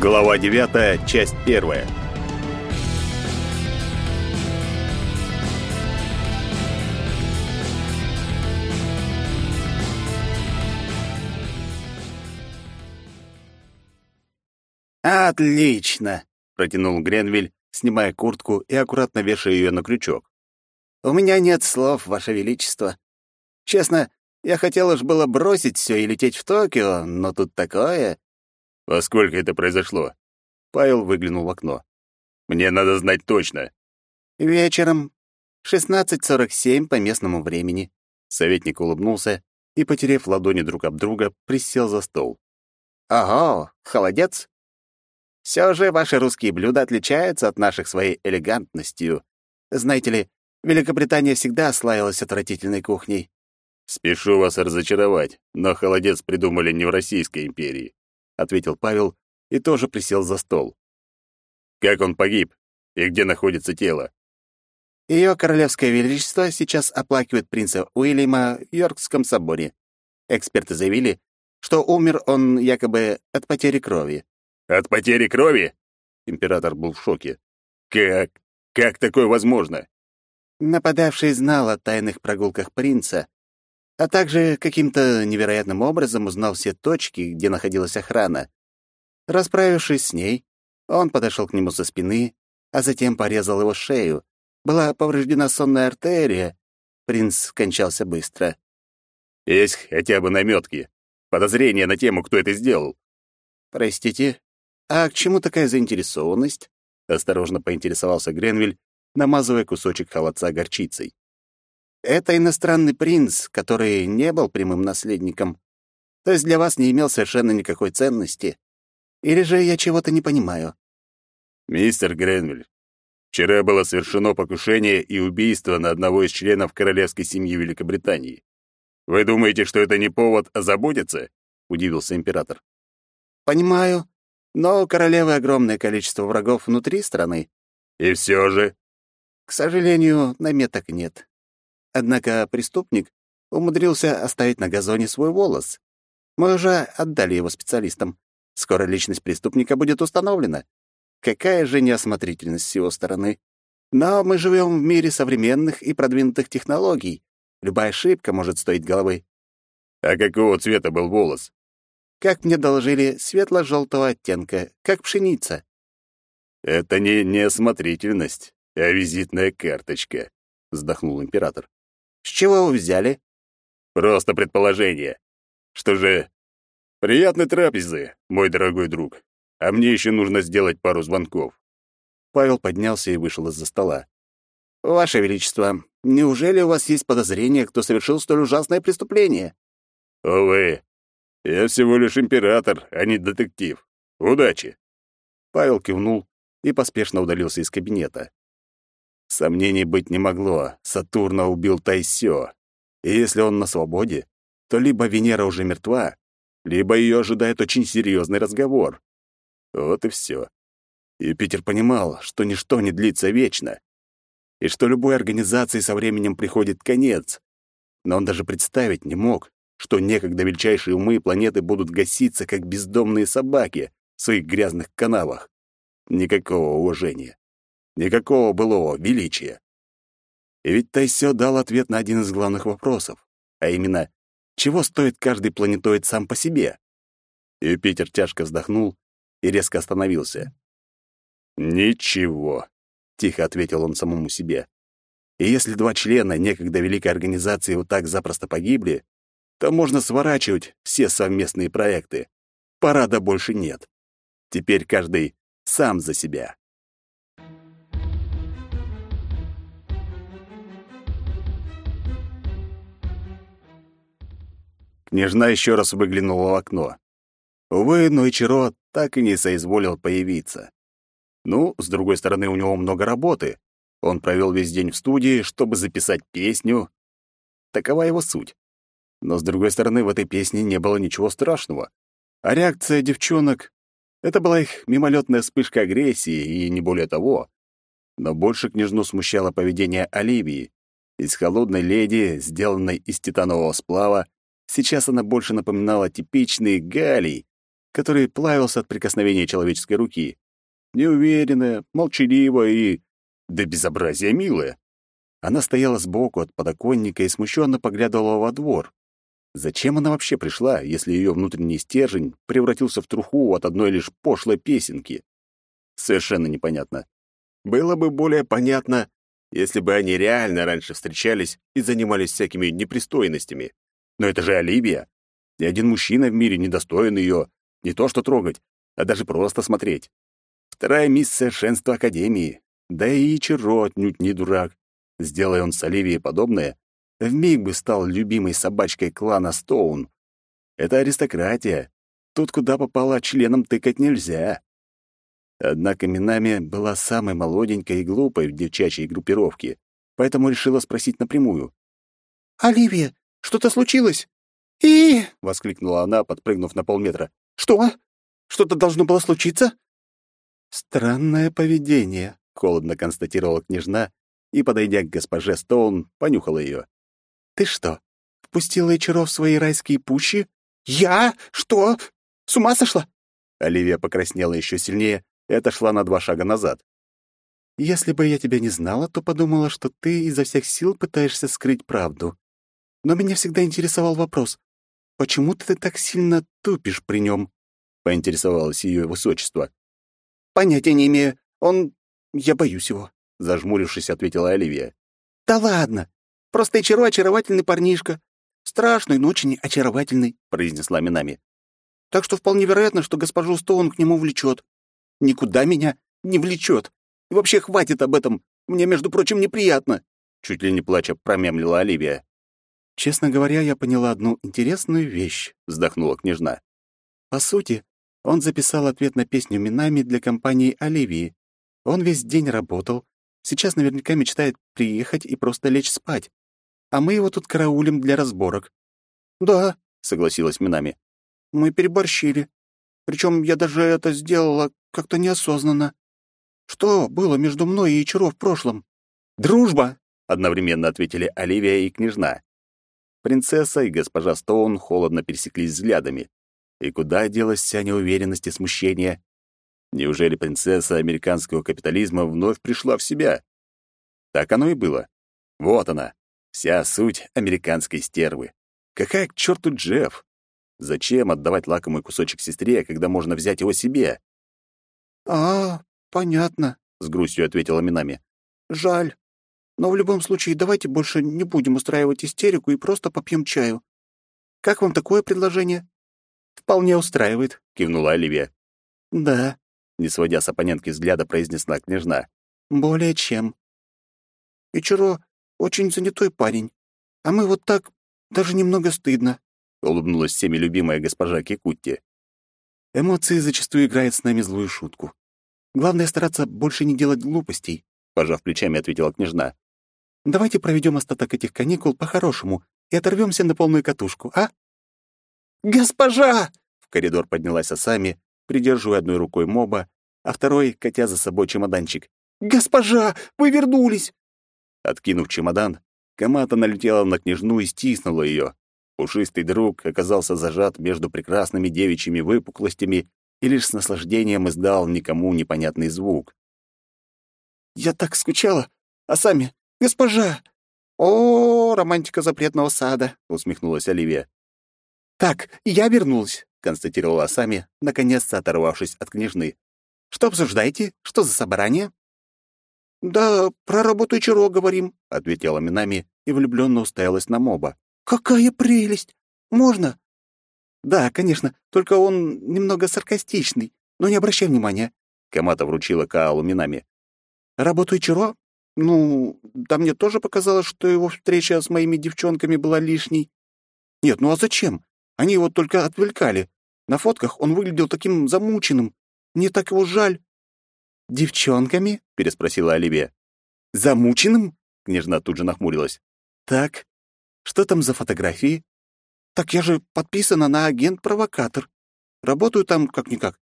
Глава 9, часть 1. «Отлично!» — протянул Гренвиль, снимая куртку и аккуратно вешая ее на крючок. «У меня нет слов, Ваше Величество. Честно, я хотел уж было бросить все и лететь в Токио, но тут такое...» «Во сколько это произошло?» Павел выглянул в окно. «Мне надо знать точно». «Вечером. 16.47 по местному времени». Советник улыбнулся и, потеряв ладони друг об друга, присел за стол. «Ого, холодец? Все же ваши русские блюда отличаются от наших своей элегантностью. Знаете ли, Великобритания всегда славилась отвратительной кухней. «Спешу вас разочаровать, но холодец придумали не в Российской империи», — ответил Павел и тоже присел за стол. «Как он погиб? И где находится тело?» Ее королевское величество сейчас оплакивает принца Уильяма в Йоркском соборе. Эксперты заявили, что умер он якобы от потери крови. «От потери крови?» Император был в шоке. «Как? Как такое возможно?» Нападавший знал о тайных прогулках принца, а также каким-то невероятным образом узнал все точки, где находилась охрана. Расправившись с ней, он подошел к нему со спины, а затем порезал его шею. Была повреждена сонная артерия. Принц скончался быстро. «Есть хотя бы намётки, подозрения на тему, кто это сделал?» «Простите, «А к чему такая заинтересованность?» — осторожно поинтересовался Гренвиль, намазывая кусочек холодца горчицей. «Это иностранный принц, который не был прямым наследником. То есть для вас не имел совершенно никакой ценности. Или же я чего-то не понимаю?» «Мистер Гренвиль, вчера было совершено покушение и убийство на одного из членов королевской семьи Великобритании. Вы думаете, что это не повод озаботиться?» — удивился император. «Понимаю, но у королевы огромное количество врагов внутри страны. И все же? К сожалению, наметок нет. Однако преступник умудрился оставить на газоне свой волос. Мы уже отдали его специалистам. Скоро личность преступника будет установлена. Какая же неосмотрительность с его стороны. Но мы живем в мире современных и продвинутых технологий. Любая ошибка может стоить головы. А какого цвета был волос? как мне доложили, светло-желтого оттенка, как пшеница. «Это не неосмотрительность, а визитная карточка», — вздохнул император. «С чего вы взяли?» «Просто предположение. Что же, приятной трапезы, мой дорогой друг. А мне еще нужно сделать пару звонков». Павел поднялся и вышел из-за стола. «Ваше Величество, неужели у вас есть подозрение, кто совершил столь ужасное преступление?» «Увы, я всего лишь император, а не детектив. Удачи!» Павел кивнул и поспешно удалился из кабинета. Сомнений быть не могло. Сатурна убил Тайсё. И если он на свободе, то либо Венера уже мертва, либо ее ожидает очень серьезный разговор. Вот и все. Юпитер понимал, что ничто не длится вечно, и что любой организации со временем приходит конец. Но он даже представить не мог, что некогда величайшие умы планеты будут гаситься, как бездомные собаки в своих грязных канавах. Никакого уважения. Никакого былого величия. И ведь Тайсё дал ответ на один из главных вопросов, а именно, чего стоит каждый планетоид сам по себе? Юпитер тяжко вздохнул и резко остановился. «Ничего», — тихо ответил он самому себе. «И если два члена некогда великой организации вот так запросто погибли, то можно сворачивать все совместные проекты. Парада больше нет. Теперь каждый сам за себя. Княжна еще раз выглянула в окно. Увы, но Ичиро так и не соизволил появиться. Ну, с другой стороны, у него много работы. Он провел весь день в студии, чтобы записать песню. Такова его суть. Но, с другой стороны, в этой песне не было ничего страшного. А реакция девчонок — это была их мимолетная вспышка агрессии и не более того. Но больше княжну смущало поведение Оливии. Из холодной леди, сделанной из титанового сплава, сейчас она больше напоминала типичный галий, который плавился от прикосновения человеческой руки. Неуверенная, молчаливая и... до безобразия милая. Она стояла сбоку от подоконника и смущенно поглядывала во двор. Зачем она вообще пришла, если ее внутренний стержень превратился в труху от одной лишь пошлой песенки? Совершенно непонятно. Было бы более понятно, если бы они реально раньше встречались и занимались всякими непристойностями. Но это же Оливия. Ни один мужчина в мире не достоин ее не то что трогать, а даже просто смотреть. Вторая мисс совершенства Академии. Да и Ичиро отнюдь не дурак. Сделай он с Оливией подобное, вмиг бы стал любимой собачкой клана Стоун. Это аристократия. Тут куда попало членом тыкать нельзя. Однако Минами была самой молоденькой и глупой в девчачьей группировке, поэтому решила спросить напрямую. «Оливия, что-то случилось?» «И...» — воскликнула она, подпрыгнув на полметра. «Что? Что-то должно было случиться?» «Странное поведение», — холодно констатировала княжна и, подойдя к госпоже Стоун, понюхала ее. «Ты что, впустила Ичаро в свои райские пущи?» «Я? Что? С ума сошла?» Оливия покраснела еще сильнее и отошла на два шага назад. «Если бы я тебя не знала, то подумала, что ты изо всех сил пытаешься скрыть правду. Но меня всегда интересовал вопрос, почему ты так сильно тупишь при нем?» — поинтересовалось ее высочество. «Понятия не имею. Он... Я боюсь его», — зажмурившись, ответила Оливия. «Да ладно. Просто Ичиро очаровательный парнишка. Страшный, но очень очаровательный», — произнесла Минами. «Так что вполне вероятно, что госпожу Стоун к нему влечет. Никуда меня не влечет. И вообще хватит об этом. Мне, между прочим, неприятно», — чуть ли не плача промямлила Оливия. «Честно говоря, я поняла одну интересную вещь», — вздохнула княжна. «По сути, он записал ответ на песню Минами для компании Оливии. Он весь день работал, сейчас наверняка мечтает приехать и просто лечь спать а мы его тут караулим для разборок». «Да», — согласилась Минами. «Мы переборщили. Причем я даже это сделала как-то неосознанно. Что было между мной и Ичаро в прошлом?» «Дружба!» — одновременно ответили Оливия и княжна. Принцесса и госпожа Стоун холодно пересеклись взглядами. И куда делась вся неуверенность и смущение? Неужели принцесса американского капитализма вновь пришла в себя? Так оно и было. Вот она, Вся суть американской стервы. Какая к черту Джефф? Зачем отдавать лакомый кусочек сестре, когда можно взять его себе? «А, понятно», — с грустью ответила Минами. «Жаль. Но в любом случае давайте больше не будем устраивать истерику и просто попьем чаю. Как вам такое предложение?» «Вполне устраивает», — кивнула Оливия. «Да», — не сводя с оппонентки взгляда, произнесла княжна. «Более чем». «Ичиро очень занятой парень. А мы вот так... Даже немного стыдно», — улыбнулась всеми любимая госпожа Кикутти. «Эмоции зачастую играют с нами злую шутку. Главное — стараться больше не делать глупостей», — пожав плечами, ответила княжна. «Давайте проведем остаток этих каникул по-хорошему и оторвемся на полную катушку, а?» «Госпожа!» — в коридор поднялась Асами, придерживая одной рукой моба, а второй — катя за собой чемоданчик. «Госпожа, вы вернулись! Откинув чемодан, Камата налетела на княжну и стиснула ее. Пушистый друг оказался зажат между прекрасными девичьими выпуклостями и лишь с наслаждением издал никому непонятный звук. «Я так скучала! А сами, госпожа!» «О, романтика запретного сада!» — усмехнулась Оливия. «Так, я вернулась», — констатировала Сами, наконец-то оторвавшись от княжны. «Что обсуждаете? Что за собрание?» «Да про работу Чиро говорим», — ответила Минами и влюбленно уставилась на моба. «Какая прелесть! Можно?» «Да, конечно, только он немного саркастичный, но не обращай внимания», — Камата вручила Каалу Минами. «Работу Ичиро? Ну, да мне тоже показалось, что его встреча с моими девчонками была лишней. Нет, ну а зачем? Они его только отвлекали. На фотках он выглядел таким замученным. Мне так его жаль». «Девчонками?» — переспросила Оливия. «Замученным?» — княжна тут же нахмурилась. «Так, что там за фотографии?» «Так я же подписана на агент-провокатор. Работаю там как-никак.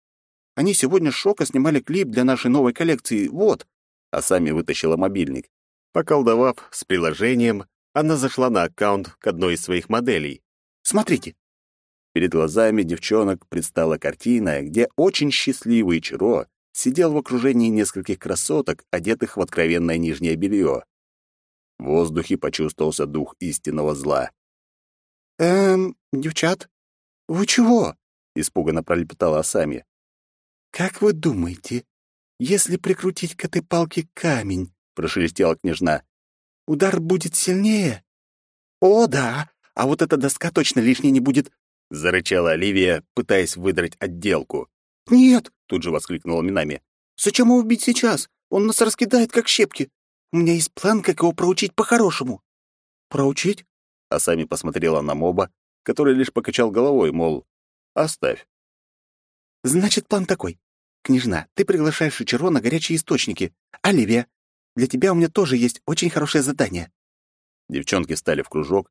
Они сегодня с шока снимали клип для нашей новой коллекции. Вот!» А сами вытащила мобильник. Поколдовав с приложением, она зашла на аккаунт к одной из своих моделей. «Смотрите!» Перед глазами девчонок предстала картина, где очень счастливый Чиро сидел в окружении нескольких красоток, одетых в откровенное нижнее белье. В воздухе почувствовался дух истинного зла. «Эм, девчат, вы чего?» — испуганно пролепетала Асами. «Как вы думаете, если прикрутить к этой палке камень?» — прошелестела княжна. «Удар будет сильнее?» «О, да, а вот эта доска точно лишней не будет», — зарычала Оливия, пытаясь выдрать отделку. «Нет!» — тут же воскликнула Минами. «Зачем его убить сейчас? Он нас раскидает, как щепки. У меня есть план, как его проучить по-хорошему». «Проучить?» А сами посмотрела на моба, который лишь покачал головой, мол, оставь. «Значит, план такой. Княжна, ты приглашаешь Ичиро на горячие источники. Оливия, для тебя у меня тоже есть очень хорошее задание». Девчонки стали в кружок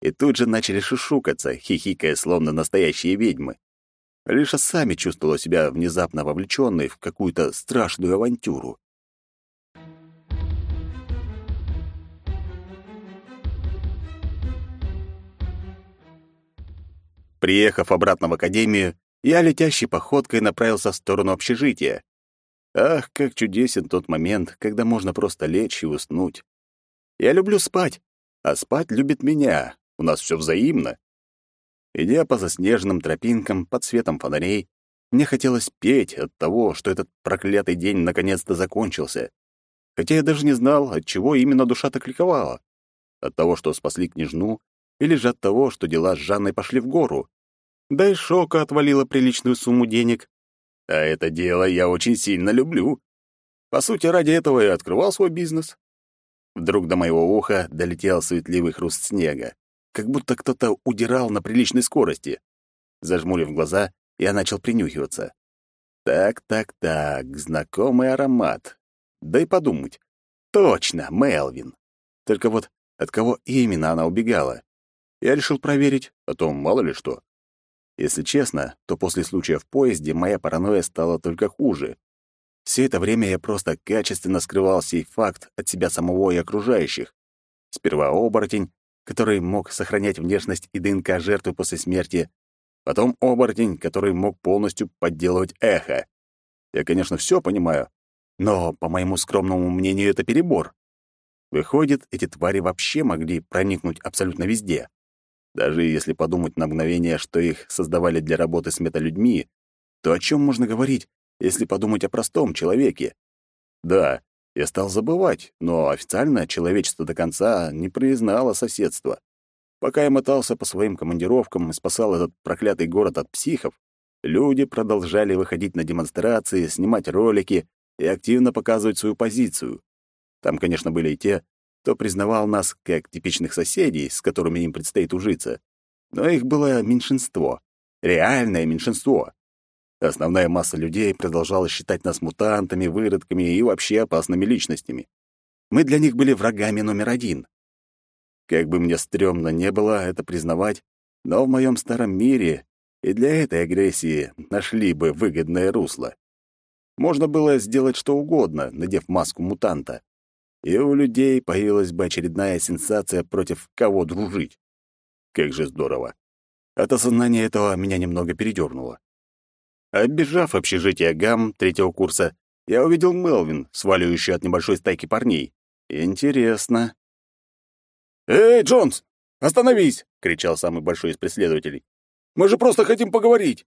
и тут же начали шушукаться, хихикая, словно настоящие ведьмы. Лиша сами чувствовала себя внезапно вовлеченной в какую-то страшную авантюру. Приехав обратно в академию, я летящей походкой направился в сторону общежития. Ах, как чудесен тот момент, когда можно просто лечь и уснуть. Я люблю спать, а спать любит меня. У нас все взаимно. Идя по заснеженным тропинкам под светом фонарей, мне хотелось петь от того, что этот проклятый день наконец-то закончился. Хотя я даже не знал, от чего именно душа так ликовала. От того, что спасли княжну, или же от того, что дела с Жанной пошли в гору. Да и Шока отвалила приличную сумму денег. А это дело я очень сильно люблю. По сути, ради этого я открывал свой бизнес. Вдруг до моего уха долетел суетливый хруст снега как будто кто-то удирал на приличной скорости. Зажмурив глаза, я начал принюхиваться. Так, так, так, знакомый аромат. Да и подумать. Точно, Мелвин. Только вот от кого именно она убегала? Я решил проверить, а то мало ли что. Если честно, то после случая в поезде моя паранойя стала только хуже. Все это время я просто качественно скрывал сей факт от себя самого и окружающих. Сперва оборотень, который мог сохранять внешность и ДНК жертвы после смерти, потом оборотень, который мог полностью подделывать эхо. Я, конечно, все понимаю, но, по моему скромному мнению, это перебор. Выходит, эти твари вообще могли проникнуть абсолютно везде. Даже если подумать на мгновение, что их создавали для работы с металюдьми, то о чем можно говорить, если подумать о простом человеке? Да, я стал забывать, но официально человечество до конца не признало соседство. Пока я мотался по своим командировкам и спасал этот проклятый город от психов, люди продолжали выходить на демонстрации, снимать ролики и активно показывать свою позицию. Там, конечно, были и те, кто признавал нас как типичных соседей, с которыми им предстоит ужиться. Но их было меньшинство. Реальное меньшинство. Основная масса людей продолжала считать нас мутантами, выродками и вообще опасными личностями. Мы для них были врагами номер один. Как бы мне стрёмно не было это признавать, но в моем старом мире и для этой агрессии нашли бы выгодное русло. Можно было сделать что угодно, надев маску мутанта. И у людей появилась бы очередная сенсация против кого дружить. Как же здорово. От осознания этого меня немного передёрнуло. Оббежав общежитие ГАМ третьего курса, я увидел Мелвин, сваливающую от небольшой стайки парней. Интересно. «Эй, Джонс, остановись!» — кричал самый большой из преследователей. «Мы же просто хотим поговорить!»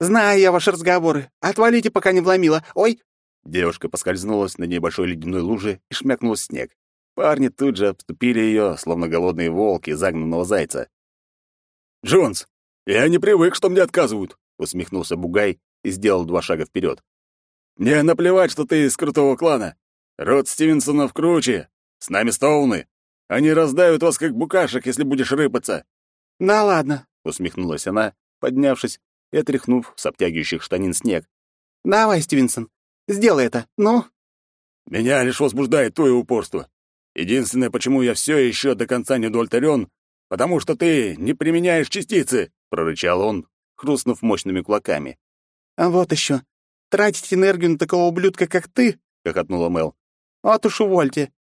«Знаю я ваши разговоры. Отвалите, пока не вломила. Ой!» Девушка поскользнулась на небольшой ледяной луже и шмякнулась в снег. Парни тут же обступили ее, словно голодные волки загнанного зайца. «Джонс, я не привык, что мне отказывают усмехнулся Бугай и сделал два шага вперед. «Мне наплевать, что ты из крутого клана. Род Стивенсонов круче. С нами Стоуны. Они раздавят вас, как букашек, если будешь рыпаться». «Да ладно», — усмехнулась она, поднявшись и отряхнув с обтягивающих штанин снег. «Давай, Стивенсон, сделай это, ну?» «Меня лишь возбуждает твое упорство. Единственное, почему я все еще до конца не удовлетворен, потому что ты не применяешь частицы», — прорычал он, хрустнув мощными кулаками. «А вот еще. Тратить энергию на такого ублюдка, как ты?» — хохотнула Мел. «Вот уж увольте».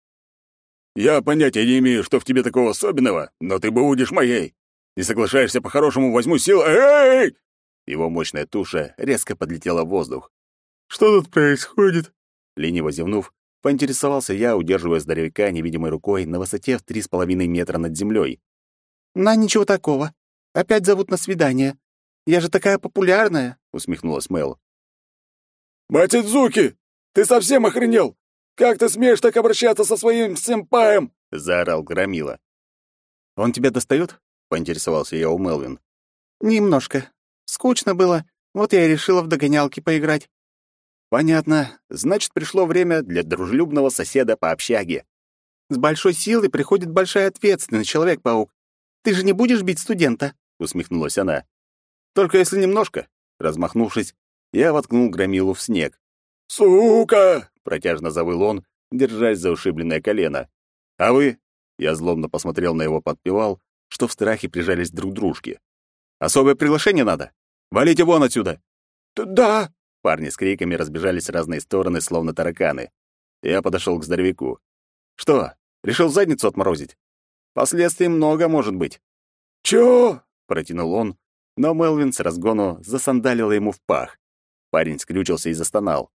«Я понятия не имею, что в тебе такого особенного, но ты будешь моей. Не соглашаешься по-хорошему, возьму силу. Эй! Его мощная туша резко подлетела в воздух. Что тут происходит? Лениво зевнув, поинтересовался я, удерживая здоровяка невидимой рукой на высоте в три с половиной метра над землей. «На ничего такого. Опять зовут на свидание. Я же такая популярная», — усмехнулась Мэл. «Матидзуки, ты совсем охренел? Как ты смеешь так обращаться со своим сэмпаем?» — заорал Громила. «Он тебя достает? поинтересовался я у Мелвин. «Немножко. Скучно было, вот я и решила в догонялки поиграть». «Понятно. Значит, пришло время для дружелюбного соседа по общаге». «С большой силой приходит большая ответственность, Человек-паук. Ты же не будешь бить студента?» — усмехнулась она. «Только если немножко». Размахнувшись, я воткнул громилу в снег. «Сука!» — протяжно завыл он, держась за ушибленное колено. «А вы?» — я злобно посмотрел на его подпевал, что в страхе прижались друг к дружке. «Особое приглашение надо? Валите вон отсюда!» «Да!» Парни с криками разбежались в разные стороны, словно тараканы. Я подошел к здоровяку. «Что, решил задницу отморозить? Последствий много может быть». «Чё?» — протянул он, но Мелвин с разгону засандалила ему в пах. Парень скрючился и застонал.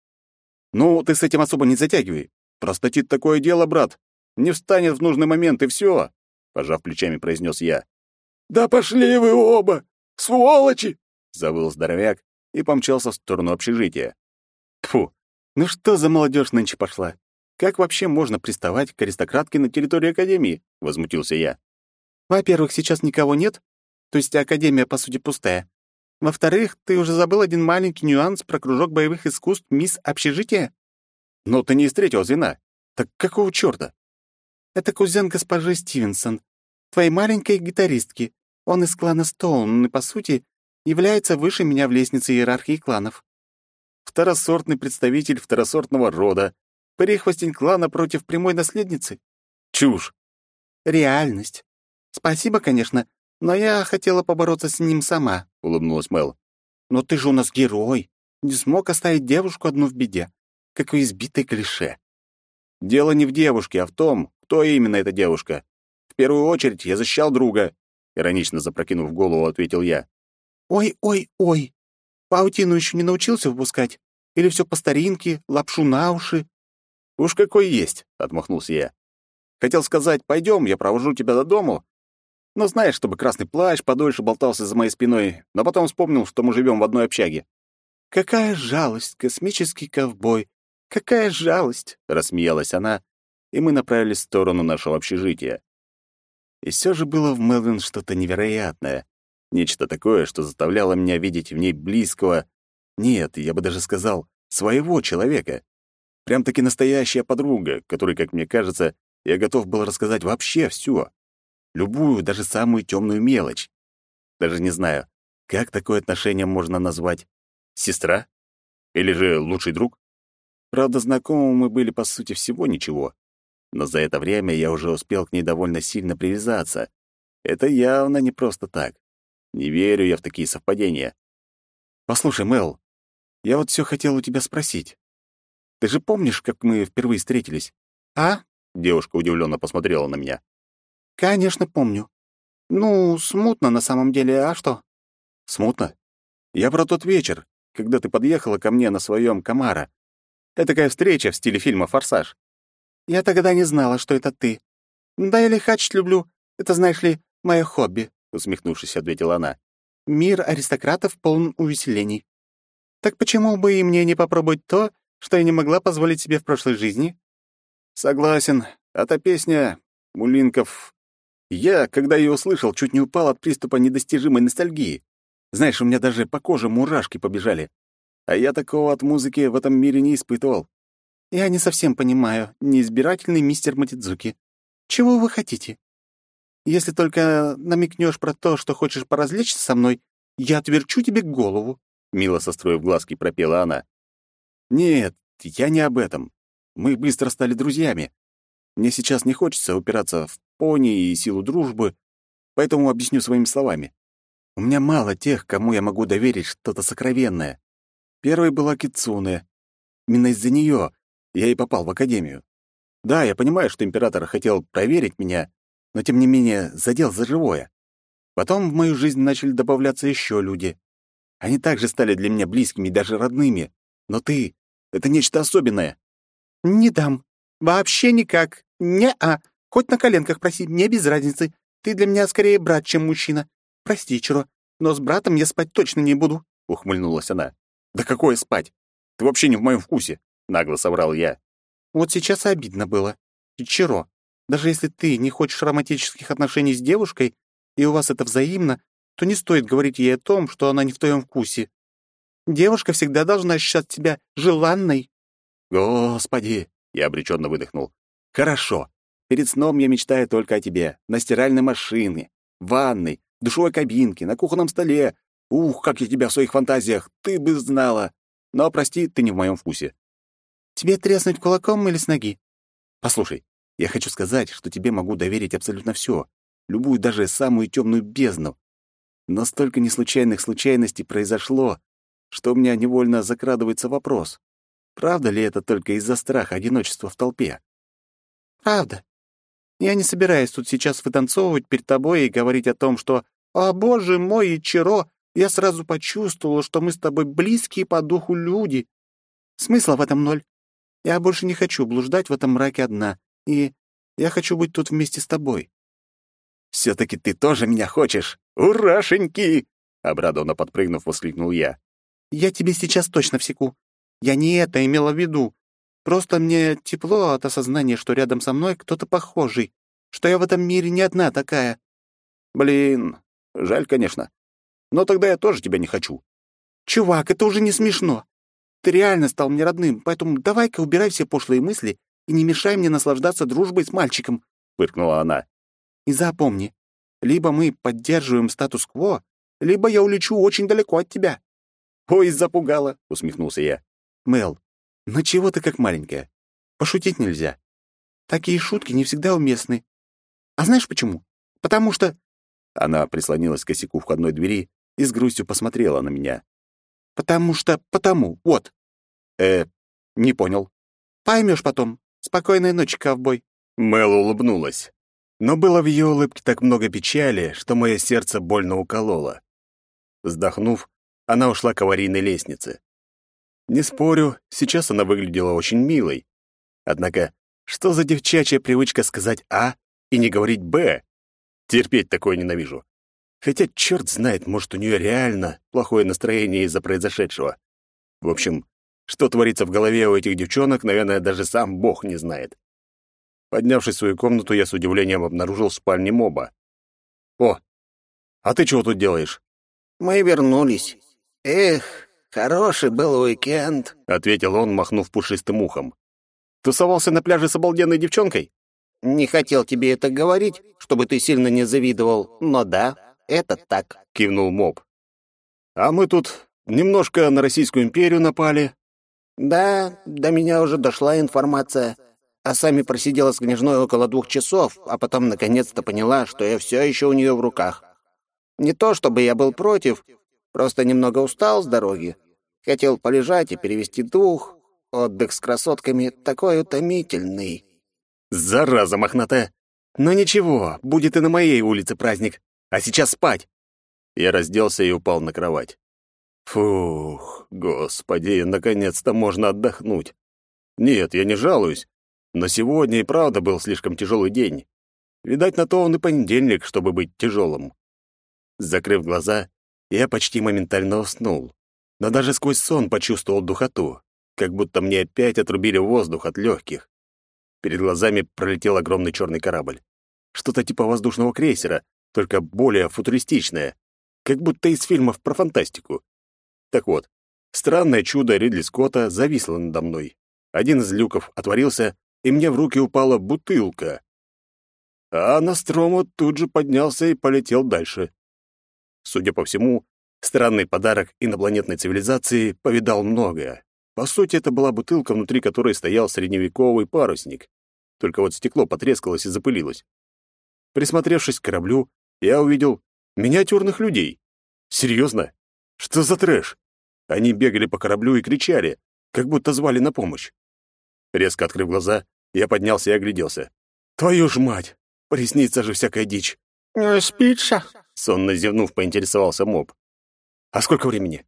«Ну, ты с этим особо не затягивай. Простатит такое дело, брат. Не встанет в нужный момент, и все пожав плечами, произнес я. «Да пошли вы оба! Сволочи!» — завыл здоровяк и помчался в сторону общежития. Тфу, ну что за молодежь нынче пошла? Как вообще можно приставать к аристократке на территории Академии? — возмутился я. «Во-первых, сейчас никого нет, то есть Академия, по сути, пустая. Во-вторых, ты уже забыл один маленький нюанс про кружок боевых искусств мисс общежития?» «Но ты не из третьего звена. Так какого чёрта?» Это кузен госпожи Стивенсон, твоей маленькой гитаристки. Он из клана Стоун и, по сути, является выше меня в лестнице иерархии кланов. Второсортный представитель второсортного рода. Прихвостень клана против прямой наследницы. Чушь. Реальность. Спасибо, конечно, но я хотела побороться с ним сама, — улыбнулась Мэл. Но ты же у нас герой. Не смог оставить девушку одну в беде. Какое избитое клише. Дело не в девушке, а в том, кто именно эта девушка. В первую очередь я защищал друга, иронично запрокинув голову, ответил я. Ой, ой, ой. Паутину еще не научился выпускать? Или все по старинке, лапшу на уши? Уж какой есть, отмахнулся я. Хотел сказать, пойдем, я провожу тебя до дому. Но знаешь, чтобы красный плащ подольше болтался за моей спиной, но потом вспомнил, что мы живем в одной общаге. Какая жалость, космический ковбой. Какая жалость, рассмеялась она, и мы направились в сторону нашего общежития. И все же было в Мелвин что-то невероятное. Нечто такое, что заставляло меня видеть в ней близкого... Нет, я бы даже сказал, своего человека. Прям-таки настоящая подруга, которой, как мне кажется, я готов был рассказать вообще все. Любую, даже самую темную мелочь. Даже не знаю, как такое отношение можно назвать? Сестра? Или же лучший друг? Правда, знакомы мы были, по сути, всего ничего но за это время я уже успел к ней довольно сильно привязаться. Это явно не просто так. Не верю я в такие совпадения. Послушай, Мел, я вот все хотел у тебя спросить. Ты же помнишь, как мы впервые встретились? А? Девушка удивленно посмотрела на меня. Конечно, помню. Ну, смутно на самом деле, а что? Смутно? Я про тот вечер, когда ты подъехала ко мне на своем Камара. Это такая встреча в стиле фильма «Форсаж». Я тогда не знала, что это ты. Да я лихачить люблю. Это, знаешь ли, мое хобби, — усмехнувшись, ответила она. Мир аристократов полон увеселений. Так почему бы и мне не попробовать то, что я не могла позволить себе в прошлой жизни? Согласен. А та песня Мулинков... Я, когда ее услышал, чуть не упал от приступа недостижимой ностальгии. Знаешь, у меня даже по коже мурашки побежали. А я такого от музыки в этом мире не испытывал. Я не совсем понимаю, неизбирательный мистер Матидзуки. Чего вы хотите? Если только намекнешь про то, что хочешь поразвлечься со мной, я отверчу тебе голову», — мило состроив глазки, пропела она. «Нет, я не об этом. Мы быстро стали друзьями. Мне сейчас не хочется упираться в пони и силу дружбы, поэтому объясню своими словами. У меня мало тех, кому я могу доверить что-то сокровенное. Первой была Кицуне. Именно из-за нее я и попал в академию. Да, я понимаю, что император хотел проверить меня, но тем не менее задел за живое. Потом в мою жизнь начали добавляться еще люди. Они также стали для меня близкими и даже родными. Но ты — это нечто особенное. Не дам. Вообще никак. Не-а. Хоть на коленках проси, мне без разницы. Ты для меня скорее брат, чем мужчина. Прости, Чиро, но с братом я спать точно не буду», — ухмыльнулась она. «Да какое спать? Ты вообще не в моем вкусе», — нагло соврал я. «Вот сейчас обидно было. Чиро, даже если ты не хочешь романтических отношений с девушкой, и у вас это взаимно, то не стоит говорить ей о том, что она не в твоем вкусе. Девушка всегда должна ощущать себя желанной». «Господи!» — я обреченно выдохнул. «Хорошо. Перед сном я мечтаю только о тебе. На стиральной машине, ванной, душевой кабинке, на кухонном столе. Ух, как я тебя в своих фантазиях! Ты бы знала! Но, прости, ты не в моем вкусе». «Тебе треснуть кулаком или с ноги?» «Послушай, я хочу сказать, что тебе могу доверить абсолютно все, любую даже самую темную бездну. Но столько неслучайных случайностей произошло, что у меня невольно закрадывается вопрос. Правда ли это только из-за страха одиночества в толпе? Правда. Я не собираюсь тут сейчас вытанцовывать перед тобой и говорить о том, что «О, боже мой, Ичиро, я сразу почувствовала, что мы с тобой близкие по духу люди». Смысла в этом ноль. Я больше не хочу блуждать в этом мраке одна, и я хочу быть тут вместе с тобой». «Все-таки ты тоже меня хочешь? Урашеньки!» Обрадованно подпрыгнув, воскликнул я. «Я тебе сейчас точно всеку. Я не это имела в виду. Просто мне тепло от осознания, что рядом со мной кто-то похожий, что я в этом мире не одна такая». «Блин, жаль, конечно. Но тогда я тоже тебя не хочу». «Чувак, это уже не смешно. Ты реально стал мне родным, поэтому давай-ка убирай все пошлые мысли и не мешай мне наслаждаться дружбой с мальчиком», — фыркнула она. «И запомни, либо мы поддерживаем статус-кво, либо я улечу очень далеко от тебя». «Ой, запугала», — усмехнулся я. «Мел, ну чего ты как маленькая? Пошутить нельзя. Такие шутки не всегда уместны. А знаешь почему? Потому что...» Она прислонилась к косяку входной двери и с грустью посмотрела на меня. «Потому что... потому... вот». «Э, не понял». «Поймешь потом. Спокойной ночи, ковбой». Мэл улыбнулась. Но было в ее улыбке так много печали, что мое сердце больно укололо. Вздохнув, она ушла к аварийной лестнице. Не спорю, сейчас она выглядела очень милой. Однако, что за девчачья привычка сказать «А» и не говорить «Б»? Терпеть такое ненавижу. Хотя черт знает, может, у нее реально плохое настроение из-за произошедшего. В общем, что творится в голове у этих девчонок, наверное, даже сам Бог не знает. Поднявшись в свою комнату, я с удивлением обнаружил в спальне моба. «О, а ты чего тут делаешь?» «Мы вернулись. Эх, хороший был уикенд», — ответил он, махнув пушистым ухом. «Тусовался на пляже с обалденной девчонкой?» «Не хотел тебе это говорить, чтобы ты сильно не завидовал, но да, это так», — кивнул моб. «А мы тут немножко на Российскую империю напали, «Да, до меня уже дошла информация. А сами просидела с княжной около двух часов, а потом наконец-то поняла, что я все еще у нее в руках. Не то чтобы я был против, просто немного устал с дороги. Хотел полежать и перевести дух. Отдых с красотками такой утомительный». «Зараза мохнатая! Но ничего, будет и на моей улице праздник. А сейчас спать!» Я разделся и упал на кровать. Фух, господи, наконец-то можно отдохнуть. Нет, я не жалуюсь, но сегодня и правда был слишком тяжелый день. Видать, на то он и понедельник, чтобы быть тяжелым. Закрыв глаза, я почти моментально уснул. Но даже сквозь сон почувствовал духоту, как будто мне опять отрубили воздух от легких. Перед глазами пролетел огромный черный корабль. Что-то типа воздушного крейсера, только более футуристичное, как будто из фильмов про фантастику. Так вот, странное чудо Ридли Скотта зависло надо мной. Один из люков отворился, и мне в руки упала бутылка. А Настромо тут же поднялся и полетел дальше. Судя по всему, странный подарок инопланетной цивилизации повидал многое. По сути, это была бутылка, внутри которой стоял средневековый парусник. Только вот стекло потрескалось и запылилось. Присмотревшись к кораблю, я увидел миниатюрных людей. Серьезно? Что за трэш? Они бегали по кораблю и кричали, как будто звали на помощь. Резко открыв глаза, я поднялся и огляделся. «Твою ж мать! Приснится же всякая дичь!» «Не спится?» Сонно зевнув, поинтересовался моб. «А сколько времени?»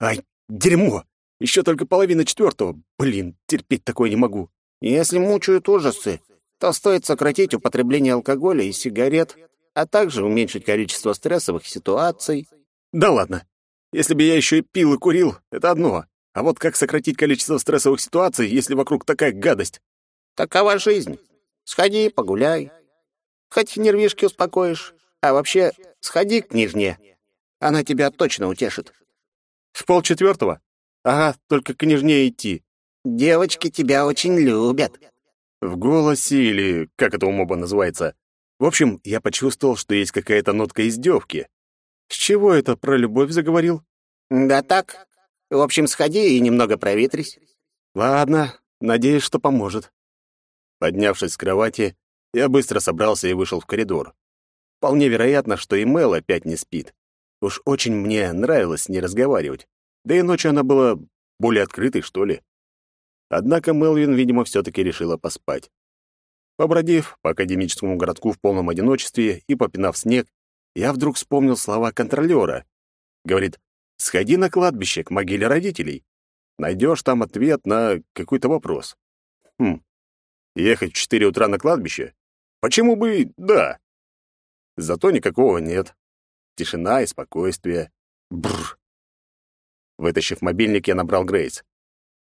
«Ай, дерьмо! Еще только половина четвертого. Блин, терпеть такое не могу». «Если мучают ужасы, то стоит сократить употребление алкоголя и сигарет, а также уменьшить количество стрессовых ситуаций». «Да ладно. Если бы я еще и пил и курил, это одно. А вот как сократить количество стрессовых ситуаций, если вокруг такая гадость? Такова жизнь. Сходи, погуляй. Хоть нервишки успокоишь. А вообще, сходи к княжне. Она тебя точно утешит. В полчетвертого? Ага, только к княжне идти. Девочки тебя очень любят. В голосе или как это у моба называется. В общем, я почувствовал, что есть какая-то нотка издевки. С чего это про любовь заговорил? Да так, в общем, сходи и немного проветрись. Ладно, надеюсь, что поможет. Поднявшись с кровати, я быстро собрался и вышел в коридор. Вполне вероятно, что и Мел опять не спит. Уж очень мне нравилось с ней разговаривать. Да и ночью она была более открытой, что ли. Однако Мелвин, видимо, все-таки решила поспать. Побродив по академическому городку в полном одиночестве и попинав снег, я вдруг вспомнил слова контролера. Говорит, Сходи на кладбище к могиле родителей. Найдешь там ответ на какой-то вопрос. Хм. Ехать в четыре утра на кладбище? Почему бы да? Зато никакого нет. Тишина и спокойствие. Бррр. Вытащив мобильник, я набрал Грейс.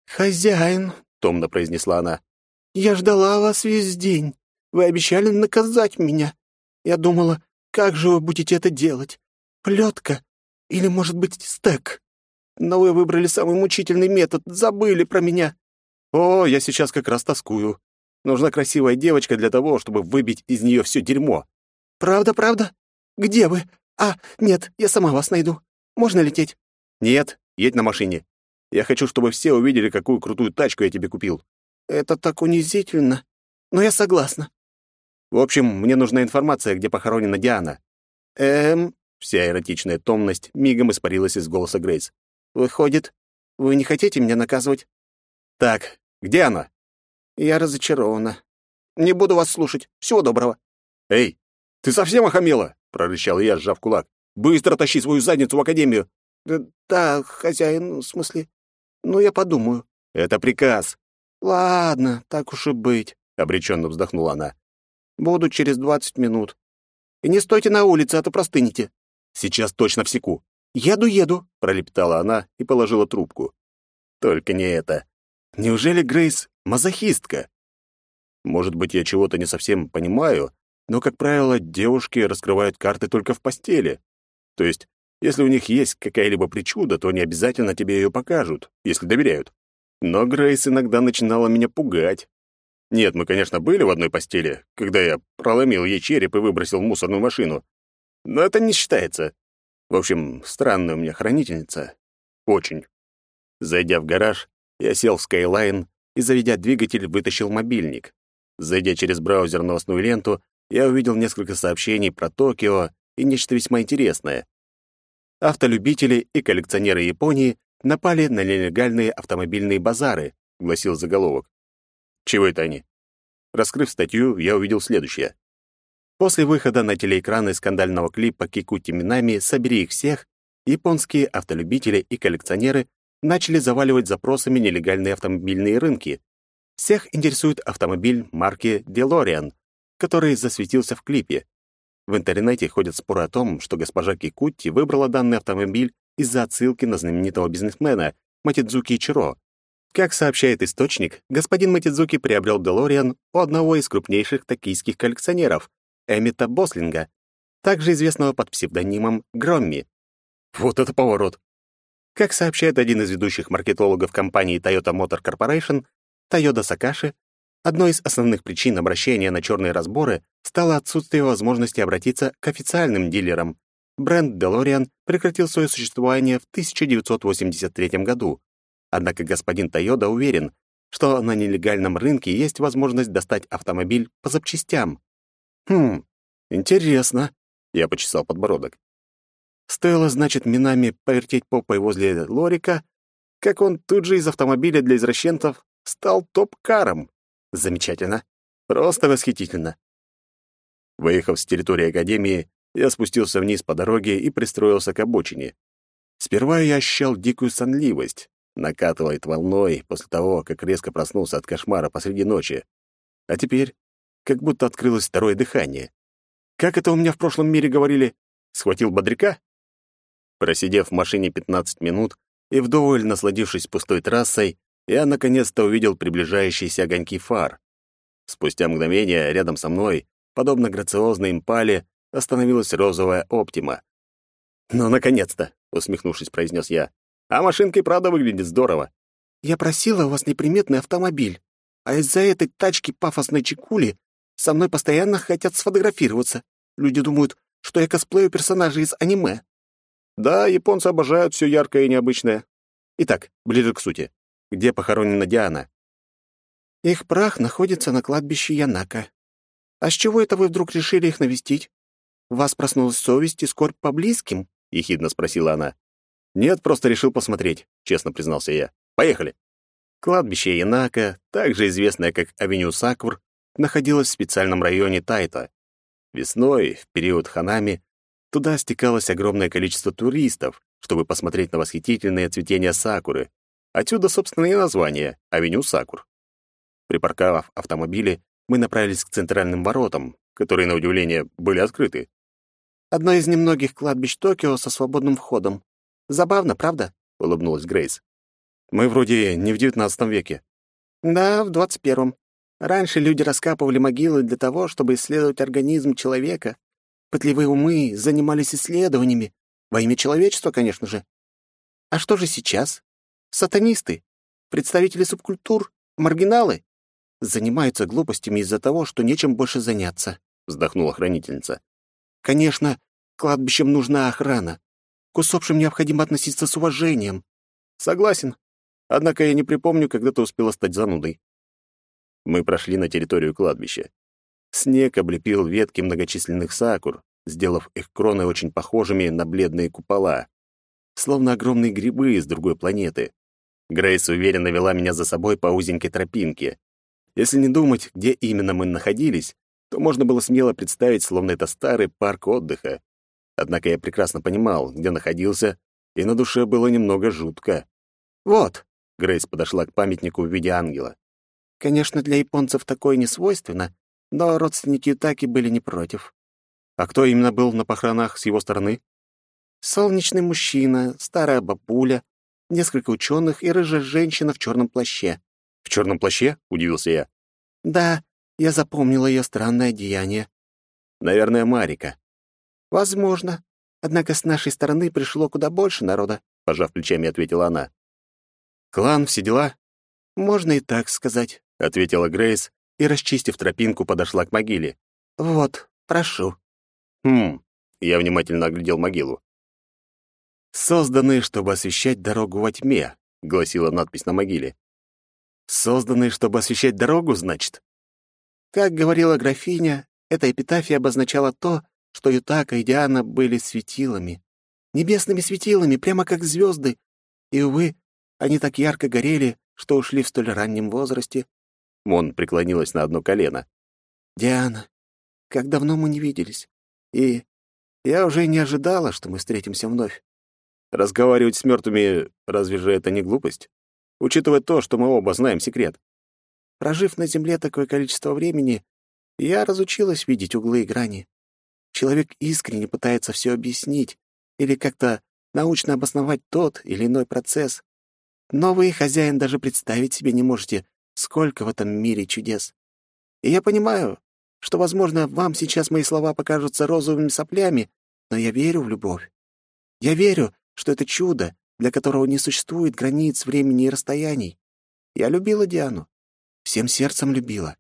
«Хозяин», — томно произнесла она, — «я ждала вас весь день. Вы обещали наказать меня. Я думала, как же вы будете это делать? Плетка или, может быть, стек? Но вы выбрали самый мучительный метод, забыли про меня. О, я сейчас как раз тоскую. Нужна красивая девочка для того, чтобы выбить из нее все дерьмо. Правда, правда? Где вы? А, нет, я сама вас найду. Можно лететь? Нет, едь на машине. Я хочу, чтобы все увидели, какую крутую тачку я тебе купил. Это так унизительно. Но я согласна. В общем, мне нужна информация, где похоронена Диана. Эм, Вся эротичная томность мигом испарилась из голоса Грейс. «Выходит, вы не хотите меня наказывать?» «Так, где она?» «Я разочарована. Не буду вас слушать. Всего доброго». «Эй, ты совсем охамела?» — прорычал я, сжав кулак. «Быстро тащи свою задницу в академию!» «Да, да хозяин, в смысле? Ну, я подумаю». «Это приказ». «Ладно, так уж и быть», — обреченно вздохнула она. «Буду через двадцать минут. И не стойте на улице, а то простынете». Сейчас точно всеку. Еду, еду, пролепетала она и положила трубку. Только не это. Неужели Грейс мазохистка? Может быть, я чего-то не совсем понимаю, но, как правило, девушки раскрывают карты только в постели. То есть, если у них есть какая-либо причуда, то они обязательно тебе ее покажут, если доверяют. Но Грейс иногда начинала меня пугать. Нет, мы, конечно, были в одной постели, когда я проломил ей череп и выбросил в мусорную машину. Но это не считается. В общем, странная у меня хранительница. Очень. Зайдя в гараж, я сел в Skyline и, заведя двигатель, вытащил мобильник. Зайдя через браузер новостную ленту, я увидел несколько сообщений про Токио и нечто весьма интересное. Автолюбители и коллекционеры Японии напали на нелегальные автомобильные базары, гласил заголовок. Чего это они? Раскрыв статью, я увидел следующее. После выхода на телеэкраны скандального клипа Кикути Минами «Собери их всех», японские автолюбители и коллекционеры начали заваливать запросами нелегальные автомобильные рынки. Всех интересует автомобиль марки DeLorean, который засветился в клипе. В интернете ходят споры о том, что госпожа Кикути выбрала данный автомобиль из-за отсылки на знаменитого бизнесмена Матидзуки Ичиро. Как сообщает источник, господин Матидзуки приобрел DeLorean у одного из крупнейших токийских коллекционеров, Эмита Бослинга, также известного под псевдонимом Громми. Вот это поворот! Как сообщает один из ведущих маркетологов компании Toyota Motor Corporation, Тойода Сакаши, одной из основных причин обращения на черные разборы стало отсутствие возможности обратиться к официальным дилерам. Бренд DeLorean прекратил свое существование в 1983 году. Однако господин Тойода уверен, что на нелегальном рынке есть возможность достать автомобиль по запчастям. «Хм, интересно», — я почесал подбородок. Стоило, значит, Минами повертеть попой возле Лорика, как он тут же из автомобиля для извращенцев стал топ-каром. Замечательно. Просто восхитительно. Выехав с территории Академии, Я спустился вниз по дороге и пристроился к обочине. Сперва я ощущал дикую сонливость, накатывает волной после того, как резко проснулся от кошмара посреди ночи. А теперь как будто открылось второе дыхание. Как это у меня в прошлом мире говорили? Схватил бодряка? Просидев в машине 15 минут и вдоволь насладившись пустой трассой, я наконец-то увидел приближающиеся огоньки фар. Спустя мгновение рядом со мной, подобно грациозной импале, остановилась розовая оптима. «Ну, наконец-то!» — усмехнувшись, произнес я. «А машинка и правда выглядит здорово». «Я просила у вас неприметный автомобиль, а из-за этой тачки пафосной чекули со мной постоянно хотят сфотографироваться. Люди думают, что я косплею персонажей из аниме». «Да, японцы обожают все яркое и необычное. Итак, ближе к сути. Где похоронена Диана?» «Их прах находится на кладбище Янака. А с чего это вы вдруг решили их навестить? У вас проснулась совесть и скорбь по близким?» — ехидно спросила она. «Нет, просто решил посмотреть», — честно признался я. «Поехали». Кладбище Янака, также известное как Авеню Сакур, находилось в специальном районе Тайта. Весной, в период ханами, туда стекалось огромное количество туристов, чтобы посмотреть на восхитительное цветение сакуры. Отсюда, собственно, и название — Авеню Сакур. Припарковав автомобили, мы направились к центральным воротам, которые, на удивление, были открыты. Одно из немногих кладбищ Токио со свободным входом. Забавно, правда?» — улыбнулась Грейс. «Мы вроде не в девятнадцатом веке». «Да, в двадцать первом. Раньше люди раскапывали могилы для того, чтобы исследовать организм человека. Пытливые умы занимались исследованиями. Во имя человечества, конечно же. А что же сейчас? Сатанисты? Представители субкультур? Маргиналы? Занимаются глупостями из-за того, что нечем больше заняться», — вздохнула хранительница. Конечно, кладбищем нужна охрана. К усопшим необходимо относиться с уважением. Согласен. Однако я не припомню, когда ты успела стать занудой. Мы прошли на территорию кладбища. Снег облепил ветки многочисленных сакур, сделав их кроны очень похожими на бледные купола, словно огромные грибы из другой планеты. Грейс уверенно вела меня за собой по узенькой тропинке. Если не думать, где именно мы находились, то можно было смело представить, словно это старый парк отдыха. Однако я прекрасно понимал, где находился, и на душе было немного жутко. «Вот», — Грейс подошла к памятнику в виде ангела. «Конечно, для японцев такое не свойственно, но родственники Ютаки были не против». «А кто именно был на похоронах с его стороны?» «Солнечный мужчина, старая бабуля, несколько ученых и рыжая женщина в черном плаще». «В черном плаще?» — удивился я. «Да, я запомнила ее странное деяние. Наверное, Марика. Возможно. Однако с нашей стороны пришло куда больше народа, пожав плечами, ответила она. Клан, все дела? Можно и так сказать, ответила Грейс и, расчистив тропинку, подошла к могиле. Вот, прошу. Хм. Я внимательно оглядел могилу. «Созданы, чтобы освещать дорогу во тьме», — гласила надпись на могиле. «Созданы, чтобы освещать дорогу, значит?» Как говорила графиня, эта эпитафия обозначала то, что Ютака и Диана были светилами. Небесными светилами, прямо как звезды. И, увы, они так ярко горели, что ушли в столь раннем возрасте. Мон преклонилась на одно колено. «Диана, как давно мы не виделись. И я уже не ожидала, что мы встретимся вновь. Разговаривать с мертвыми разве же это не глупость? Учитывая то, что мы оба знаем секрет. Прожив на Земле такое количество времени, я разучилась видеть углы и грани. Человек искренне пытается все объяснить или как-то научно обосновать тот или иной процесс. Но вы, хозяин, даже представить себе не можете, сколько в этом мире чудес. И я понимаю, что, возможно, вам сейчас мои слова покажутся розовыми соплями, но я верю в любовь. Я верю, что это чудо, для которого не существует границ времени и расстояний. Я любила Диану всем сердцем любила.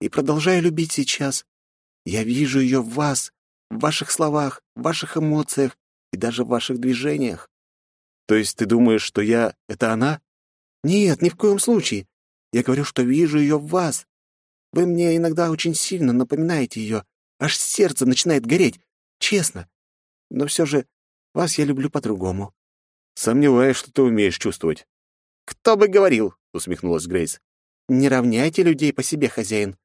И продолжаю любить сейчас. Я вижу ее в вас, в ваших словах, в ваших эмоциях и даже в ваших движениях. То есть ты думаешь, что я — это она? Нет, ни в коем случае. Я говорю, что вижу ее в вас. Вы мне иногда очень сильно напоминаете ее. Аж сердце начинает гореть. Честно. Но все же вас я люблю по-другому. Сомневаюсь, что ты умеешь чувствовать. «Кто бы говорил?» — усмехнулась Грейс. Не равняйте людей по себе, хозяин.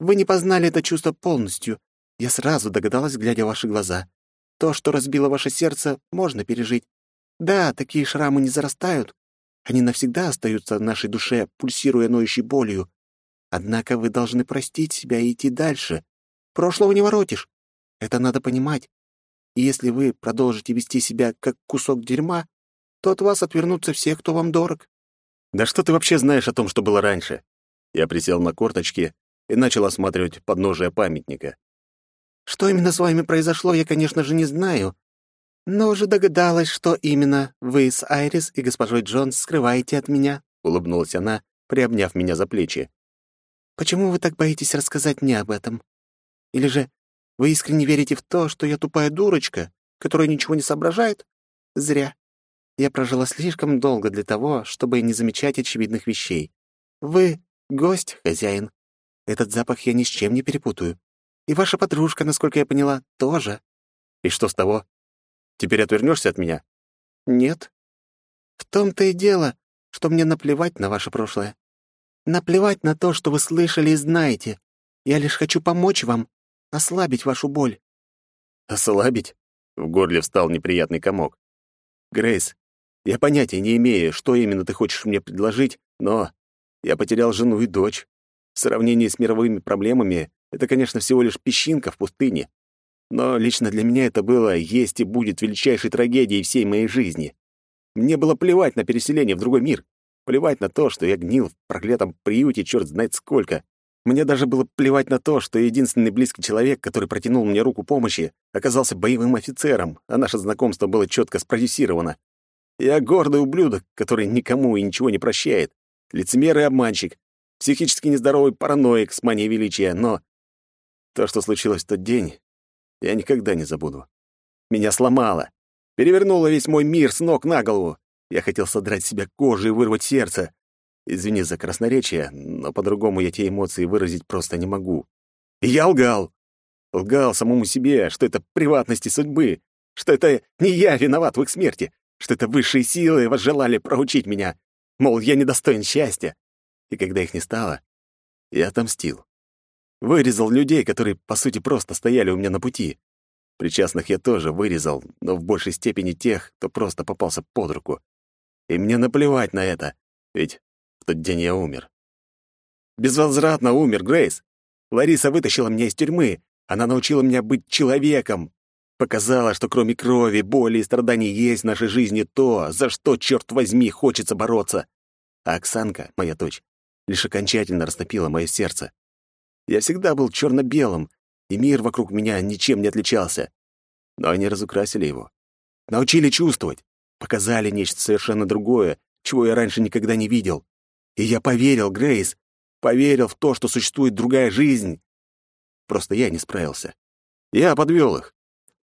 Вы не познали это чувство полностью. Я сразу догадалась, глядя в ваши глаза. То, что разбило ваше сердце, можно пережить. Да, такие шрамы не зарастают. Они навсегда остаются в нашей душе, пульсируя ноющей болью. Однако вы должны простить себя и идти дальше. Прошлого не воротишь. Это надо понимать. И если вы продолжите вести себя как кусок дерьма, то от вас отвернутся все, кто вам дорог. Да что ты вообще знаешь о том, что было раньше? Я присел на корточки и начал осматривать подножие памятника. Что именно с вами произошло, я, конечно же, не знаю, но уже догадалась, что именно вы с Айрис и госпожой Джонс скрываете от меня, улыбнулась она, приобняв меня за плечи. Почему вы так боитесь рассказать мне об этом? Или же вы искренне верите в то, что я тупая дурочка, которая ничего не соображает? Зря. Я прожила слишком долго для того, чтобы не замечать очевидных вещей. Вы — гость, хозяин. Этот запах я ни с чем не перепутаю. И ваша подружка, насколько я поняла, тоже. И что с того? Теперь отвернешься от меня? Нет. В том-то и дело, что мне наплевать на ваше прошлое. Наплевать на то, что вы слышали и знаете. Я лишь хочу помочь вам, ослабить вашу боль. Ослабить? В горле встал неприятный комок. Грейс, я понятия не имею, что именно ты хочешь мне предложить, но я потерял жену и дочь. В сравнении с мировыми проблемами это, конечно, всего лишь песчинка в пустыне. Но лично для меня это было, есть и будет величайшей трагедией всей моей жизни. Мне было плевать на переселение в другой мир, плевать на то, что я гнил в проклятом приюте черт знает сколько. Мне даже было плевать на то, что единственный близкий человек, который протянул мне руку помощи, оказался боевым офицером, а наше знакомство было четко спродюсировано. Я гордый ублюдок, который никому и ничего не прощает. Лицемер и обманщик. Психически нездоровый параноик с манией величия. Но то, что случилось в тот день, я никогда не забуду. Меня сломало. Перевернуло весь мой мир с ног на голову. Я хотел содрать с себя кожу и вырвать сердце. Извини за красноречие, но по-другому я те эмоции выразить просто не могу. И я лгал. Лгал самому себе, что это приватности судьбы, что это не я виноват в их смерти, что это высшие силы возжелали проучить меня, мол, я недостоин счастья. И когда их не стало, я отомстил. Вырезал людей, которые, по сути, просто стояли у меня на пути. Причастных я тоже вырезал, но в большей степени тех, кто просто попался под руку. И мне наплевать на это, ведь в тот день я умер. Безвозвратно умер, Грейс. Лариса вытащила меня из тюрьмы. Она научила меня быть человеком, Показала, что кроме крови, боли и страданий есть в нашей жизни то, за что, черт возьми, хочется бороться. А Оксанка, моя дочь, лишь окончательно растопила мое сердце. Я всегда был черно-белым, и мир вокруг меня ничем не отличался. Но они разукрасили его. Научили чувствовать, показали нечто совершенно другое, чего я раньше никогда не видел. И я поверил, Грейс, поверил в то, что существует другая жизнь. Просто я не справился. Я подвел их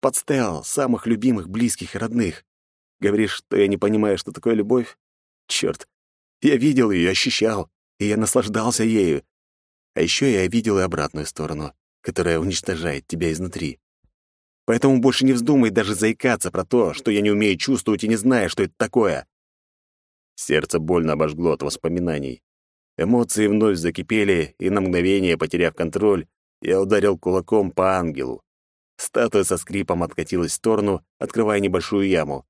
подставил самых любимых, близких и родных. Говоришь, что я не понимаю, что такое любовь? Черт, я видел ее, ощущал, и я наслаждался ею. А еще я видел и обратную сторону, которая уничтожает тебя изнутри. Поэтому больше не вздумай даже заикаться про то, что я не умею чувствовать и не знаю, что это такое. Сердце больно обожгло от воспоминаний. Эмоции вновь закипели, и на мгновение, потеряв контроль, я ударил кулаком по ангелу. Статуя со скрипом откатилась в сторону, открывая небольшую яму.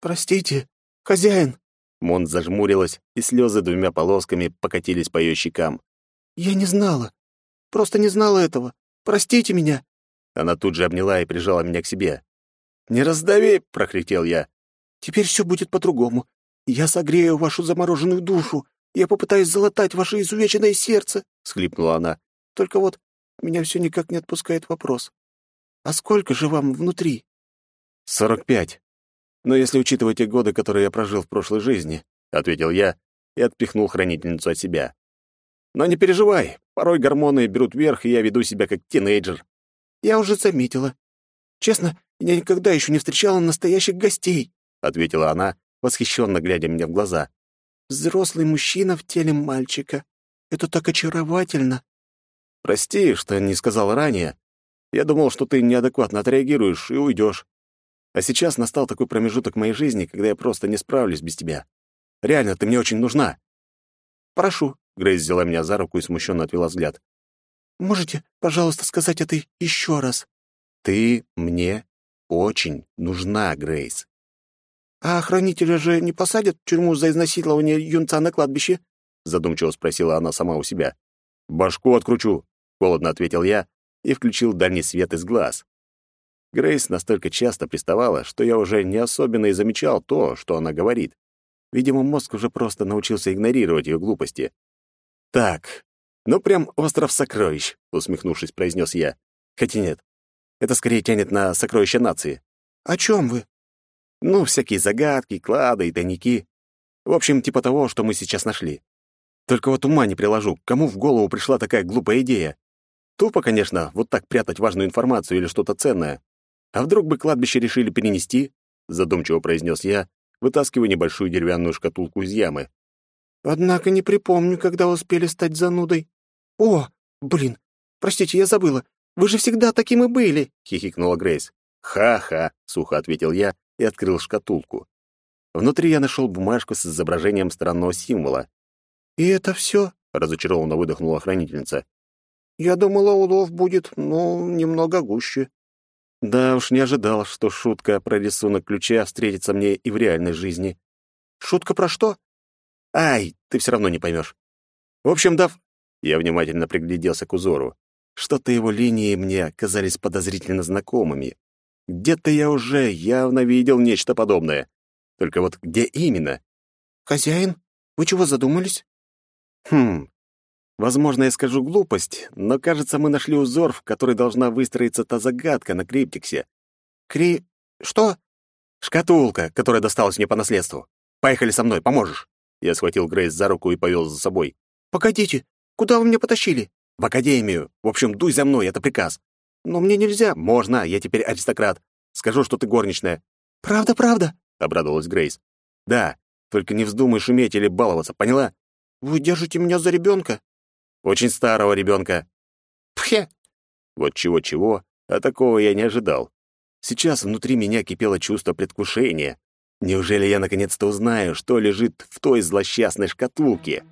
«Простите, хозяин!» Монт зажмурилась, и слезы двумя полосками покатились по ее щекам. «Я не знала. Просто не знала этого. Простите меня!» Она тут же обняла и прижала меня к себе. «Не раздави!» — прокричал я. «Теперь все будет по-другому. Я согрею вашу замороженную душу. Я попытаюсь залатать ваше изувеченное сердце!» — схлипнула она. «Только вот меня все никак не отпускает вопрос. «А сколько же вам внутри?» «Сорок пять. Но если учитывать те годы, которые я прожил в прошлой жизни», — ответил я и отпихнул хранительницу от себя. «Но не переживай, порой гормоны берут верх, и я веду себя как тинейджер». «Я уже заметила. Честно, я никогда еще не встречала настоящих гостей», — ответила она, восхищенно глядя мне в глаза. «Взрослый мужчина в теле мальчика. Это так очаровательно». «Прости, что не сказал ранее, я думал, что ты неадекватно отреагируешь и уйдешь. А сейчас настал такой промежуток моей жизни, когда я просто не справлюсь без тебя. Реально, ты мне очень нужна. Прошу. Грейс взяла меня за руку и смущенно отвела взгляд. Можете, пожалуйста, сказать это еще раз?» «Ты мне очень нужна, Грейс». «А хранителя же не посадят в тюрьму за изнасилование юнца на кладбище?» задумчиво спросила она сама у себя. «Башку откручу», — холодно ответил я и включил дальний свет из глаз. Грейс настолько часто приставала, что я уже не особенно и замечал то, что она говорит. Видимо, мозг уже просто научился игнорировать ее глупости. «Так, ну прям остров сокровищ», — усмехнувшись, произнес я. «Хотя нет, это скорее тянет на сокровища нации». «О чем вы?» «Ну, всякие загадки, клады и тайники. В общем, типа того, что мы сейчас нашли. Только вот ума не приложу, кому в голову пришла такая глупая идея. Тупо, конечно, вот так прятать важную информацию или что-то ценное. А вдруг бы кладбище решили перенести? Задумчиво произнес я, вытаскивая небольшую деревянную шкатулку из ямы. Однако не припомню, когда успели стать занудой. О, блин, простите, я забыла. Вы же всегда таким и были, хихикнула Грейс. Ха-ха, сухо ответил я и открыл шкатулку. Внутри я нашел бумажку с изображением странного символа. «И это все?» — разочарованно выдохнула хранительница. «Я думала, улов будет, ну, немного гуще». Да уж не ожидал, что шутка про рисунок ключа встретится мне и в реальной жизни. Шутка про что? Ай, ты все равно не поймешь. В общем, Дав... Я внимательно пригляделся к узору. Что-то его линии мне казались подозрительно знакомыми. Где-то я уже явно видел нечто подобное. Только вот где именно? «Хозяин, вы чего задумались?» «Хм, Возможно, я скажу глупость, но, кажется, мы нашли узор, в который должна выстроиться та загадка на криптиксе. Кри... что? Шкатулка, которая досталась мне по наследству. Поехали со мной, поможешь. Я схватил Грейс за руку и повел за собой. Погодите, куда вы меня потащили? В академию. В общем, дуй за мной, это приказ. Но мне нельзя. Можно, я теперь аристократ. Скажу, что ты горничная. Правда, правда? Обрадовалась Грейс. Да, только не вздумай шуметь или баловаться, поняла? Вы держите меня за ребенка? Очень старого ребенка. Пхе! Вот чего-чего, а такого я не ожидал. Сейчас внутри меня кипело чувство предвкушения. Неужели я наконец-то узнаю, что лежит в той злосчастной шкатулке?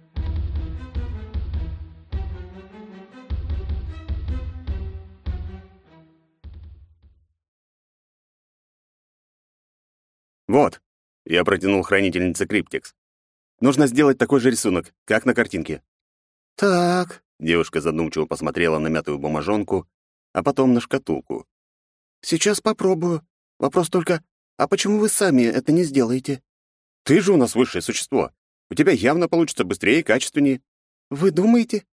Вот, я протянул хранительнице криптекс. Нужно сделать такой же рисунок, как на картинке. «Так...» — девушка задумчиво посмотрела на мятую бумажонку, а потом на шкатулку. «Сейчас попробую. Вопрос только, а почему вы сами это не сделаете?» «Ты же у нас высшее существо. У тебя явно получится быстрее и качественнее». «Вы думаете?»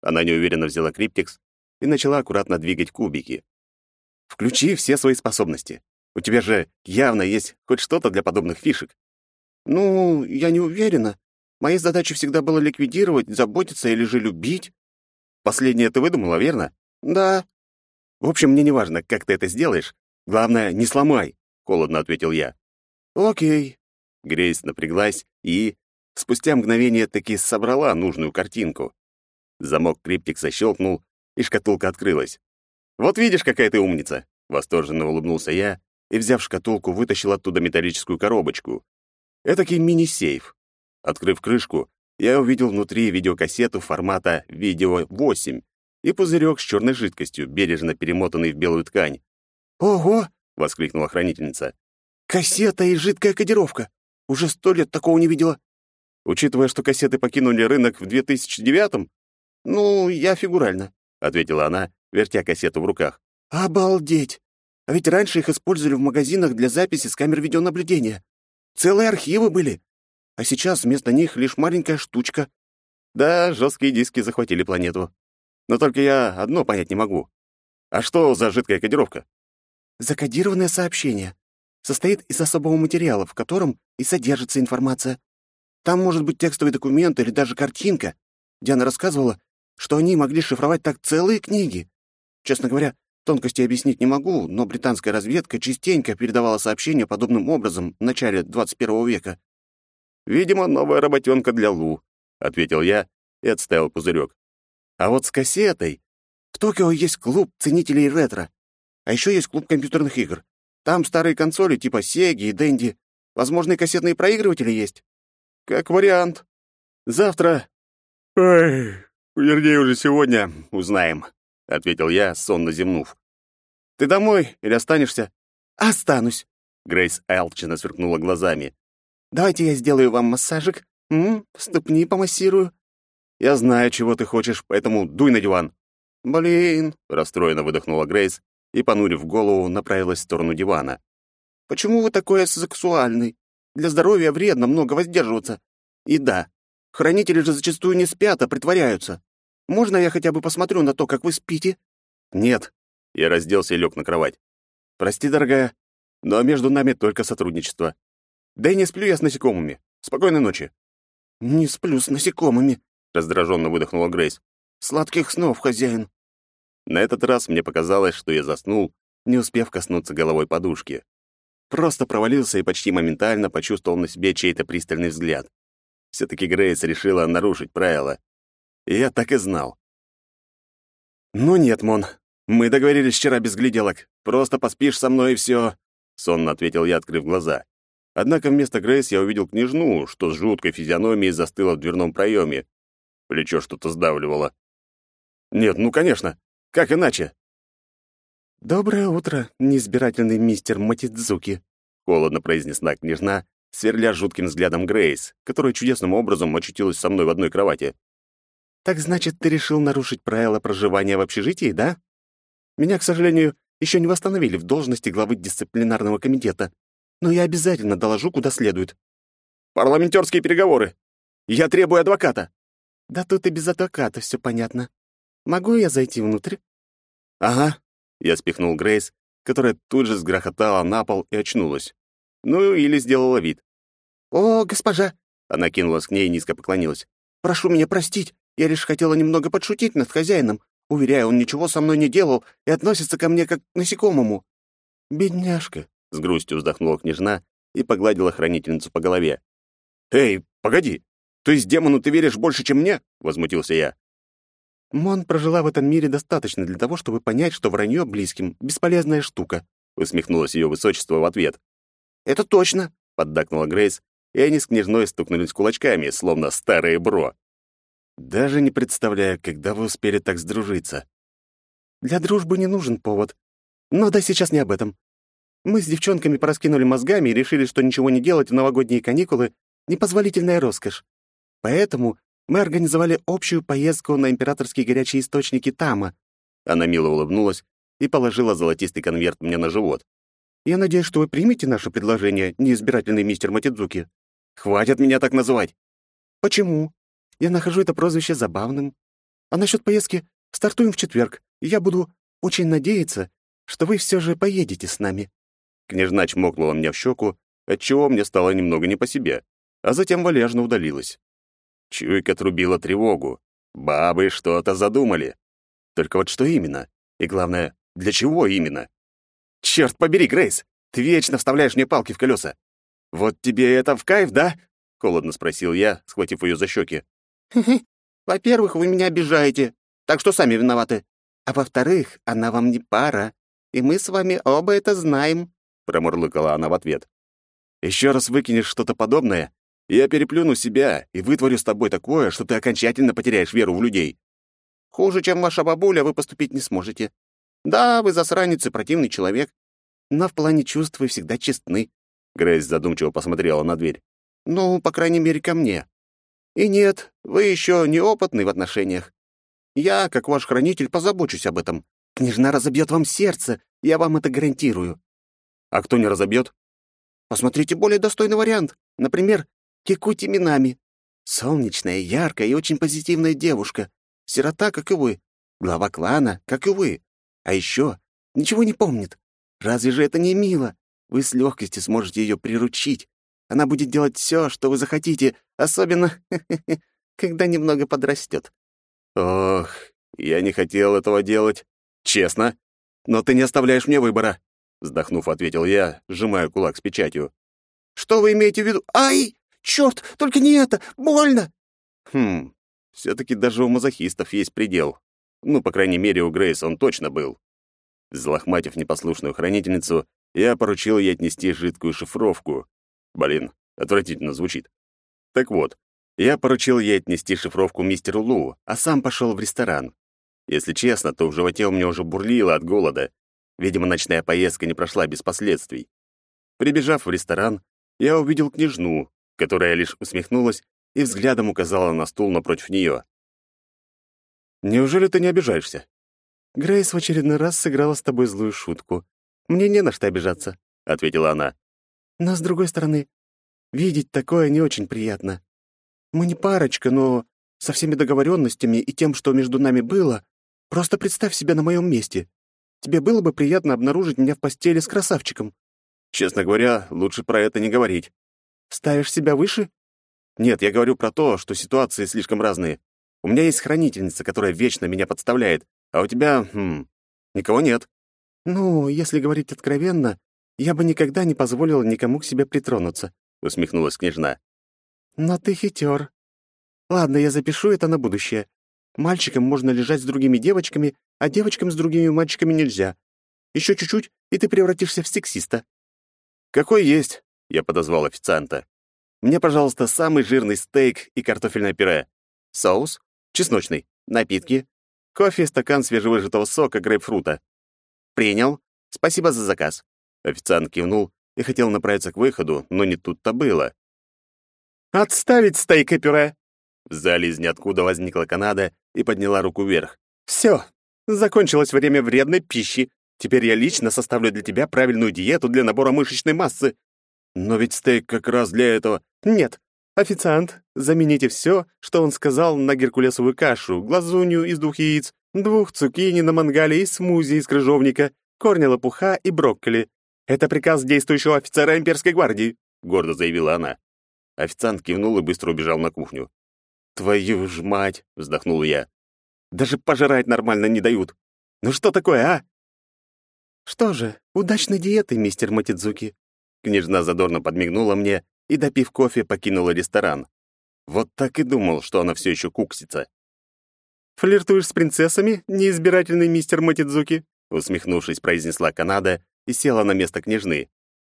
Она неуверенно взяла криптекс и начала аккуратно двигать кубики. «Включи все свои способности. У тебя же явно есть хоть что-то для подобных фишек». «Ну, я не уверена. Моей задачей всегда было ликвидировать, заботиться или же любить. Последнее ты выдумала, верно? Да. В общем, мне не важно, как ты это сделаешь. Главное, не сломай, холодно ответил я. Окей. Грейс напряглась и спустя мгновение таки собрала нужную картинку. Замок криптикса щелкнул, и шкатулка открылась. «Вот видишь, какая ты умница!» — восторженно улыбнулся я и, взяв шкатулку, вытащил оттуда металлическую коробочку. Этакий мини-сейф. Открыв крышку, я увидел внутри видеокассету формата «Видео 8» и пузырек с черной жидкостью, бережно перемотанный в белую ткань. «Ого!» — воскликнула хранительница. «Кассета и жидкая кодировка! Уже сто лет такого не видела!» «Учитывая, что кассеты покинули рынок в 2009-м?» «Ну, я фигурально», — ответила она, вертя кассету в руках. «Обалдеть! А ведь раньше их использовали в магазинах для записи с камер видеонаблюдения. Целые архивы были а сейчас вместо них лишь маленькая штучка. Да, жесткие диски захватили планету. Но только я одно понять не могу. А что за жидкая кодировка? Закодированное сообщение. Состоит из особого материала, в котором и содержится информация. Там может быть текстовый документ или даже картинка. Диана рассказывала, что они могли шифровать так целые книги. Честно говоря, тонкости объяснить не могу, но британская разведка частенько передавала сообщения подобным образом в начале 21 века. Видимо, новая работенка для Лу, ответил я и отставил пузырек. А вот с кассетой в Токио есть клуб ценителей ретро. А еще есть клуб компьютерных игр. Там старые консоли типа Сеги и Дэнди. Возможно, и кассетные проигрыватели есть. Как вариант. Завтра... Ой, вернее, уже сегодня узнаем. — ответил я, сонно зевнув. «Ты домой или останешься?» «Останусь», — Грейс алчно сверкнула глазами. «Давайте я сделаю вам массажик. М, ступни помассирую». «Я знаю, чего ты хочешь, поэтому дуй на диван». «Блин», — расстроенно выдохнула Грейс и, понурив голову, направилась в сторону дивана. «Почему вы такой сексуальный? Для здоровья вредно много воздерживаться. И да, хранители же зачастую не спят, а притворяются. Можно я хотя бы посмотрю на то, как вы спите?» «Нет». Я разделся и лег на кровать. «Прости, дорогая, но между нами только сотрудничество. Да и не сплю я с насекомыми. Спокойной ночи». «Не сплю с насекомыми», — раздраженно выдохнула Грейс. «Сладких снов, хозяин». На этот раз мне показалось, что я заснул, не успев коснуться головой подушки. Просто провалился и почти моментально почувствовал на себе чей-то пристальный взгляд. Все-таки Грейс решила нарушить правила. И я так и знал. «Ну нет, Мон, мы договорились вчера без гляделок. Просто поспишь со мной и все», — сонно ответил я, открыв глаза. Однако вместо Грейс я увидел княжну, что с жуткой физиономией застыла в дверном проеме. Плечо что-то сдавливало. «Нет, ну, конечно. Как иначе?» «Доброе утро, неизбирательный мистер Матидзуки», — холодно произнесла княжна, сверля жутким взглядом Грейс, которая чудесным образом очутилась со мной в одной кровати. «Так значит, ты решил нарушить правила проживания в общежитии, да? Меня, к сожалению, еще не восстановили в должности главы дисциплинарного комитета, но я обязательно доложу, куда следует». «Парламентерские переговоры! Я требую адвоката!» «Да тут и без адвоката все понятно. Могу я зайти внутрь?» «Ага». Я спихнул Грейс, которая тут же сгрохотала на пол и очнулась. Ну, или сделала вид. «О, госпожа!» Она кинулась к ней и низко поклонилась. «Прошу меня простить. Я лишь хотела немного подшутить над хозяином. Уверяю, он ничего со мной не делал и относится ко мне как к насекомому». «Бедняжка», — с грустью вздохнула княжна и погладила хранительницу по голове. «Эй, погоди! То есть демону ты веришь больше, чем мне?» — возмутился я. Мон прожила в этом мире достаточно для того, чтобы понять, что вранье близким — бесполезная штука», — усмехнулось ее высочество в ответ. «Это точно», — поддакнула Грейс, и они с княжной стукнулись кулачками, словно старые бро. «Даже не представляю, когда вы успели так сдружиться». «Для дружбы не нужен повод. Но да сейчас не об этом. Мы с девчонками пораскинули мозгами и решили, что ничего не делать в новогодние каникулы — непозволительная роскошь. Поэтому мы организовали общую поездку на императорские горячие источники Тама». Она мило улыбнулась и положила золотистый конверт мне на живот. «Я надеюсь, что вы примете наше предложение, неизбирательный мистер Матидзуки». «Хватит меня так называть!» «Почему? Я нахожу это прозвище забавным. А насчет поездки стартуем в четверг, я буду очень надеяться, что вы все же поедете с нами». Княжна чмокнула меня в щеку, отчего мне стало немного не по себе, а затем валежно удалилась. Чуйка трубила тревогу. Бабы что-то задумали. Только вот что именно? И главное, для чего именно? Черт побери, Грейс, ты вечно вставляешь мне палки в колеса. Вот тебе это в кайф, да? Холодно спросил я, схватив ее за щеки. Во-первых, вы меня обижаете, так что сами виноваты. А во-вторых, она вам не пара, и мы с вами оба это знаем, промурлыкала она в ответ. Еще раз выкинешь что-то подобное, я переплюну себя и вытворю с тобой такое, что ты окончательно потеряешь веру в людей. Хуже, чем ваша бабуля, вы поступить не сможете. Да, вы засранец и противный человек, но в плане чувств вы всегда честны. Грейс задумчиво посмотрела на дверь. Ну, по крайней мере, ко мне. И нет, вы еще неопытный в отношениях. Я, как ваш хранитель, позабочусь об этом. Княжна разобьет вам сердце, я вам это гарантирую. А кто не разобьет? Посмотрите более достойный вариант. Например, Кикути Минами. Солнечная, яркая и очень позитивная девушка. Сирота, как и вы. Глава клана, как и вы. А еще ничего не помнит. Разве же это не мило? Вы с легкостью сможете ее приручить. Она будет делать все, что вы захотите, особенно, когда немного подрастет. Ох, я не хотел этого делать. Честно. Но ты не оставляешь мне выбора. Вздохнув, ответил я, сжимая кулак с печатью. Что вы имеете в виду? Ай! Черт, только не это! Больно!» Хм, все-таки даже у мазохистов есть предел. Ну, по крайней мере, у Грейс он точно был. Злохматив непослушную хранительницу, я поручил ей отнести жидкую шифровку. Блин, отвратительно звучит. Так вот, я поручил ей отнести шифровку мистеру Лу, а сам пошел в ресторан. Если честно, то в животе у меня уже бурлило от голода. Видимо, ночная поездка не прошла без последствий. Прибежав в ресторан, я увидел княжну, которая лишь усмехнулась и взглядом указала на стул напротив нее. «Неужели ты не обижаешься?» «Грейс в очередной раз сыграла с тобой злую шутку. Мне не на что обижаться», — ответила она. «Но, с другой стороны, видеть такое не очень приятно. Мы не парочка, но со всеми договоренностями и тем, что между нами было, просто представь себя на моем месте. Тебе было бы приятно обнаружить меня в постели с красавчиком». «Честно говоря, лучше про это не говорить». «Ставишь себя выше?» «Нет, я говорю про то, что ситуации слишком разные. У меня есть хранительница, которая вечно меня подставляет, а у тебя, хм, никого нет». «Ну, если говорить откровенно, я бы никогда не позволила никому к себе притронуться», — усмехнулась княжна. «Но ты хитер. Ладно, я запишу это на будущее. Мальчикам можно лежать с другими девочками, а девочкам с другими мальчиками нельзя. Еще чуть-чуть, и ты превратишься в сексиста». «Какой есть?» — я подозвал официанта. «Мне, пожалуйста, самый жирный стейк и картофельное пюре. Соус, чесночный, напитки, кофе стакан свежевыжатого сока грейпфрута. «Принял. Спасибо за заказ». Официант кивнул и хотел направиться к выходу, но не тут-то было. «Отставить стейк и пюре!» В зале из ниоткуда возникла Канада и подняла руку вверх. «Все, закончилось время вредной пищи. Теперь я лично составлю для тебя правильную диету для набора мышечной массы». «Но ведь стейк как раз для этого...» «Нет. Официант, замените все, что он сказал на геркулесовую кашу, глазунью из двух яиц, двух цукини на мангале и смузи из крыжовника, корня лопуха и брокколи. Это приказ действующего офицера имперской гвардии», — гордо заявила она. Официант кивнул и быстро убежал на кухню. «Твою ж мать!» — вздохнул я. «Даже пожрать нормально не дают. Ну что такое, а?» «Что же, удачной диеты, мистер Матидзуки!» Княжна задорно подмигнула мне и, допив кофе, покинула ресторан. Вот так и думал, что она все еще куксится. «Флиртуешь с принцессами, неизбирательный мистер Матидзуки?» усмехнувшись, произнесла Канада и села на место княжны.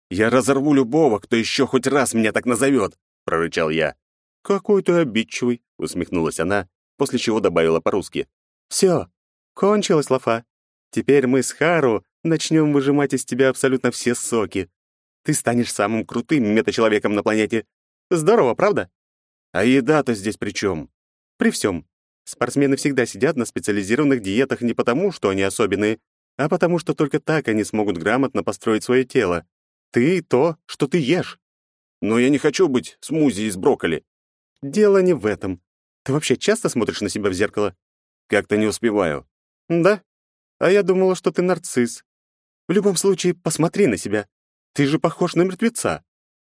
«Я разорву любого, кто еще хоть раз меня так назовет!» — прорычал я. «Какой ты обидчивый!» — усмехнулась она, после чего добавила по-русски. «Все, кончилась лафа. Теперь мы с Хару начнем выжимать из тебя абсолютно все соки. Ты станешь самым крутым метачеловеком на планете. Здорово, правда? А еда-то здесь при чем? При всем. Спортсмены всегда сидят на специализированных диетах не потому, что они особенные, а потому что только так они смогут грамотно построить свое тело. Ты — то, что ты ешь. Но я не хочу быть смузи из брокколи. Дело не в этом. Ты вообще часто смотришь на себя в зеркало? Как-то не успеваю. Да? А я думала, что ты нарцисс. В любом случае, посмотри на себя. Ты же похож на мертвеца.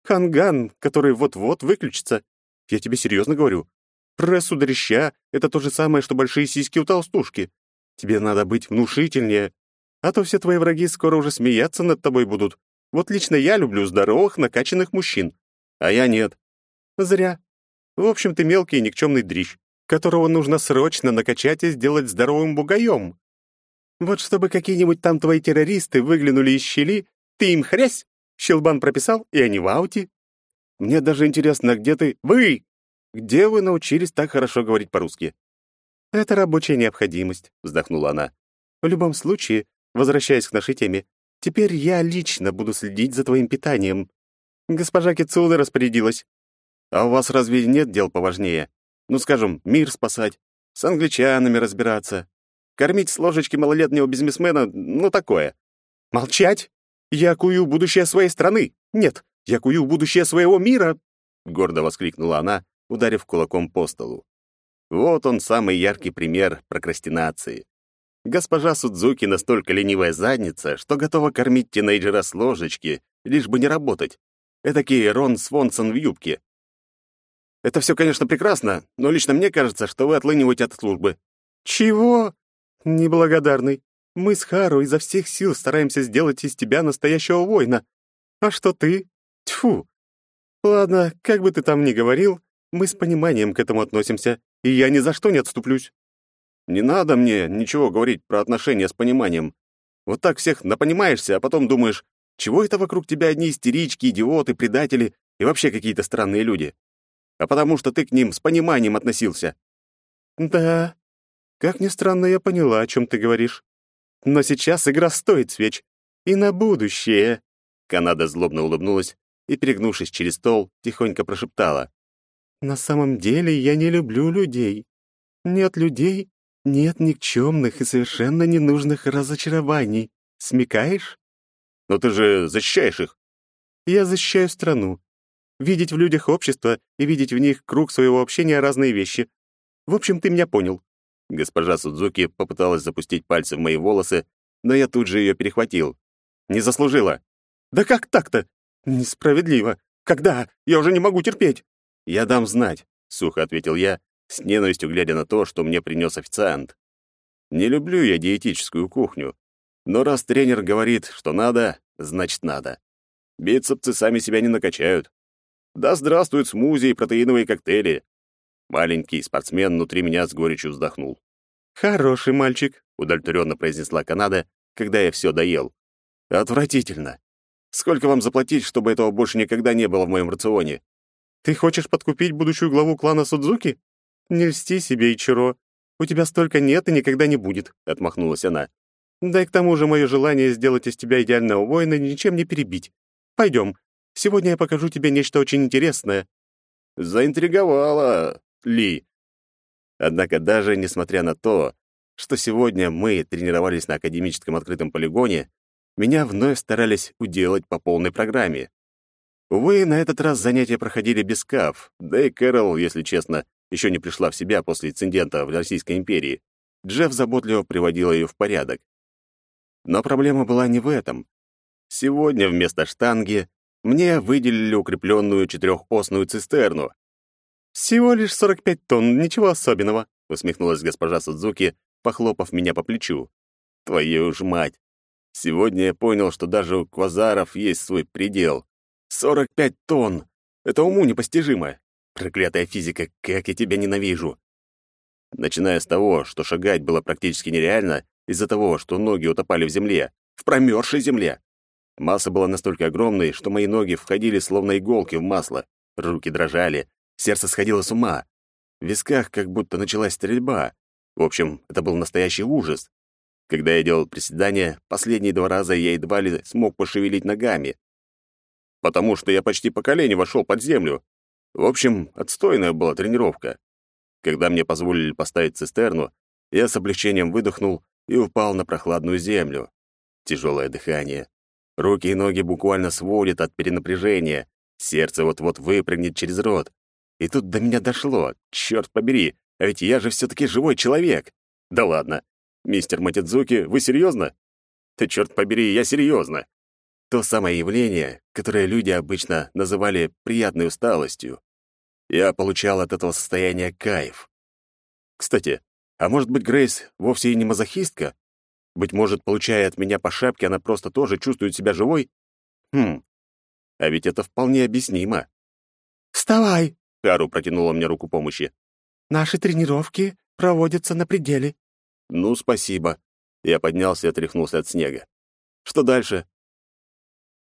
Ханган, который вот-вот выключится. Я тебе серьезно говорю. Пресс дрища — это то же самое, что большие сиськи у толстушки. Тебе надо быть внушительнее, а то все твои враги скоро уже смеяться над тобой будут. Вот лично я люблю здоровых, накачанных мужчин, а я нет. Зря. В общем, ты мелкий и никчемный дрищ, которого нужно срочно накачать и сделать здоровым бугаем. Вот чтобы какие-нибудь там твои террористы выглянули из щели, ты им хрясь, щелбан прописал, и они в ауте. Мне даже интересно, где ты... Вы! Где вы научились так хорошо говорить по-русски?» «Это рабочая необходимость», — вздохнула она. «В любом случае, возвращаясь к нашей теме, теперь я лично буду следить за твоим питанием. Госпожа Кицуна распорядилась. А у вас разве нет дел поважнее? Ну, скажем, мир спасать, с англичанами разбираться, кормить с ложечки малолетнего бизнесмена, ну, такое. Молчать! Я кую будущее своей страны! Нет, я кую будущее своего мира!» Гордо воскликнула она, ударив кулаком по столу. Вот он самый яркий пример прокрастинации. Госпожа Судзуки настолько ленивая задница, что готова кормить тинейджера с ложечки, лишь бы не работать. Этакий Рон Свонсон в юбке. Это все, конечно, прекрасно, но лично мне кажется, что вы отлыниваете от службы. Чего? Неблагодарный. Мы с Хару изо всех сил стараемся сделать из тебя настоящего воина. А что ты? Тьфу. Ладно, как бы ты там ни говорил, мы с пониманием к этому относимся, и я ни за что не отступлюсь. Не надо мне ничего говорить про отношения с пониманием. Вот так всех напонимаешься, а потом думаешь, чего это вокруг тебя одни истерички, идиоты, предатели и вообще какие-то странные люди. А потому что ты к ним с пониманием относился. Да, Как ни странно, я поняла, о чем ты говоришь. Но сейчас игра стоит свеч. И на будущее. Канада злобно улыбнулась и, перегнувшись через стол, тихонько прошептала. «На самом деле я не люблю людей. Нет людей, нет никчемных и совершенно ненужных разочарований. Смекаешь? Но ты же защищаешь их. Я защищаю страну. Видеть в людях общество и видеть в них круг своего общения — разные вещи. В общем, ты меня понял. Госпожа Судзуки попыталась запустить пальцы в мои волосы, но я тут же ее перехватил. Не заслужила. Да как так-то? Несправедливо. Когда? Я уже не могу терпеть. Я дам знать, сухо ответил я, с ненавистью глядя на то, что мне принес официант. Не люблю я диетическую кухню, но раз тренер говорит, что надо, значит надо. Бицепсы сами себя не накачают. Да здравствуют смузи и протеиновые коктейли. Маленький спортсмен внутри меня с горечью вздохнул. «Хороший мальчик», — удовлетворенно произнесла Канада, когда я все доел. «Отвратительно. Сколько вам заплатить, чтобы этого больше никогда не было в моем рационе? Ты хочешь подкупить будущую главу клана Судзуки? Не льсти себе, Ичиро. У тебя столько нет и никогда не будет», — отмахнулась она. «Да и к тому же мое желание сделать из тебя идеального воина ничем не перебить. Пойдем. Сегодня я покажу тебе нечто очень интересное». Заинтриговала Ли. Однако даже несмотря на то, что сегодня мы тренировались на академическом открытом полигоне, меня вновь старались уделать по полной программе. Увы, на этот раз занятия проходили без каф, да и Кэрол, если честно, еще не пришла в себя после инцидента в Российской империи. Джефф заботливо приводил ее в порядок. Но проблема была не в этом. Сегодня вместо штанги мне выделили укрепленную четырехосную цистерну. «Всего лишь 45 тонн, ничего особенного», — усмехнулась госпожа Судзуки, похлопав меня по плечу. «Твою ж мать! Сегодня я понял, что даже у квазаров есть свой предел. 45 тонн! Это уму непостижимо. Проклятая физика, как я тебя ненавижу. Начиная с того, что шагать было практически нереально из-за того, что ноги утопали в земле, в промерзшей земле. Масса была настолько огромной, что мои ноги входили словно иголки в масло. Руки дрожали, сердце сходило с ума. В висках как будто началась стрельба. В общем, это был настоящий ужас. Когда я делал приседания, последние два раза я едва ли смог пошевелить ногами. Потому что я почти по колени вошел под землю. В общем, отстойная была тренировка. Когда мне позволили поставить цистерну, я с облегчением выдохнул и упал на прохладную землю. Тяжелое дыхание. Руки и ноги буквально сводят от перенапряжения. Сердце вот-вот выпрыгнет через рот. И тут до меня дошло. Черт побери, а ведь я же все-таки живой человек. Да ладно. «Мистер Матидзуки, вы серьезно?» «Да черт побери, я серьезно!» То самое явление, которое люди обычно называли приятной усталостью. Я получал от этого состояния кайф. Кстати, а может быть, Грейс вовсе и не мазохистка? Быть может, получая от меня по шапке, она просто тоже чувствует себя живой? Хм, а ведь это вполне объяснимо. «Вставай!» — Кару протянула мне руку помощи. «Наши тренировки проводятся на пределе. «Ну, спасибо». Я поднялся и отряхнулся от снега. «Что дальше?»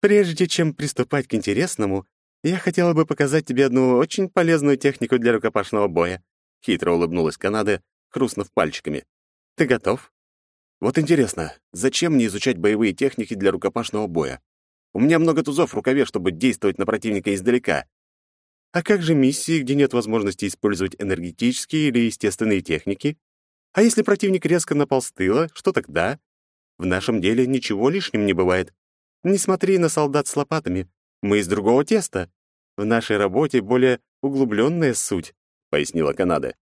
«Прежде чем приступать к интересному, я хотела бы показать тебе одну очень полезную технику для рукопашного боя», — хитро улыбнулась Канада, хрустнув пальчиками. «Ты готов?» «Вот интересно, зачем мне изучать боевые техники для рукопашного боя? У меня много тузов в рукаве, чтобы действовать на противника издалека. А как же миссии, где нет возможности использовать энергетические или естественные техники?» А если противник резко напал с тыла, что тогда? В нашем деле ничего лишним не бывает. Не смотри на солдат с лопатами. Мы из другого теста. В нашей работе более углубленная суть, пояснила Канада.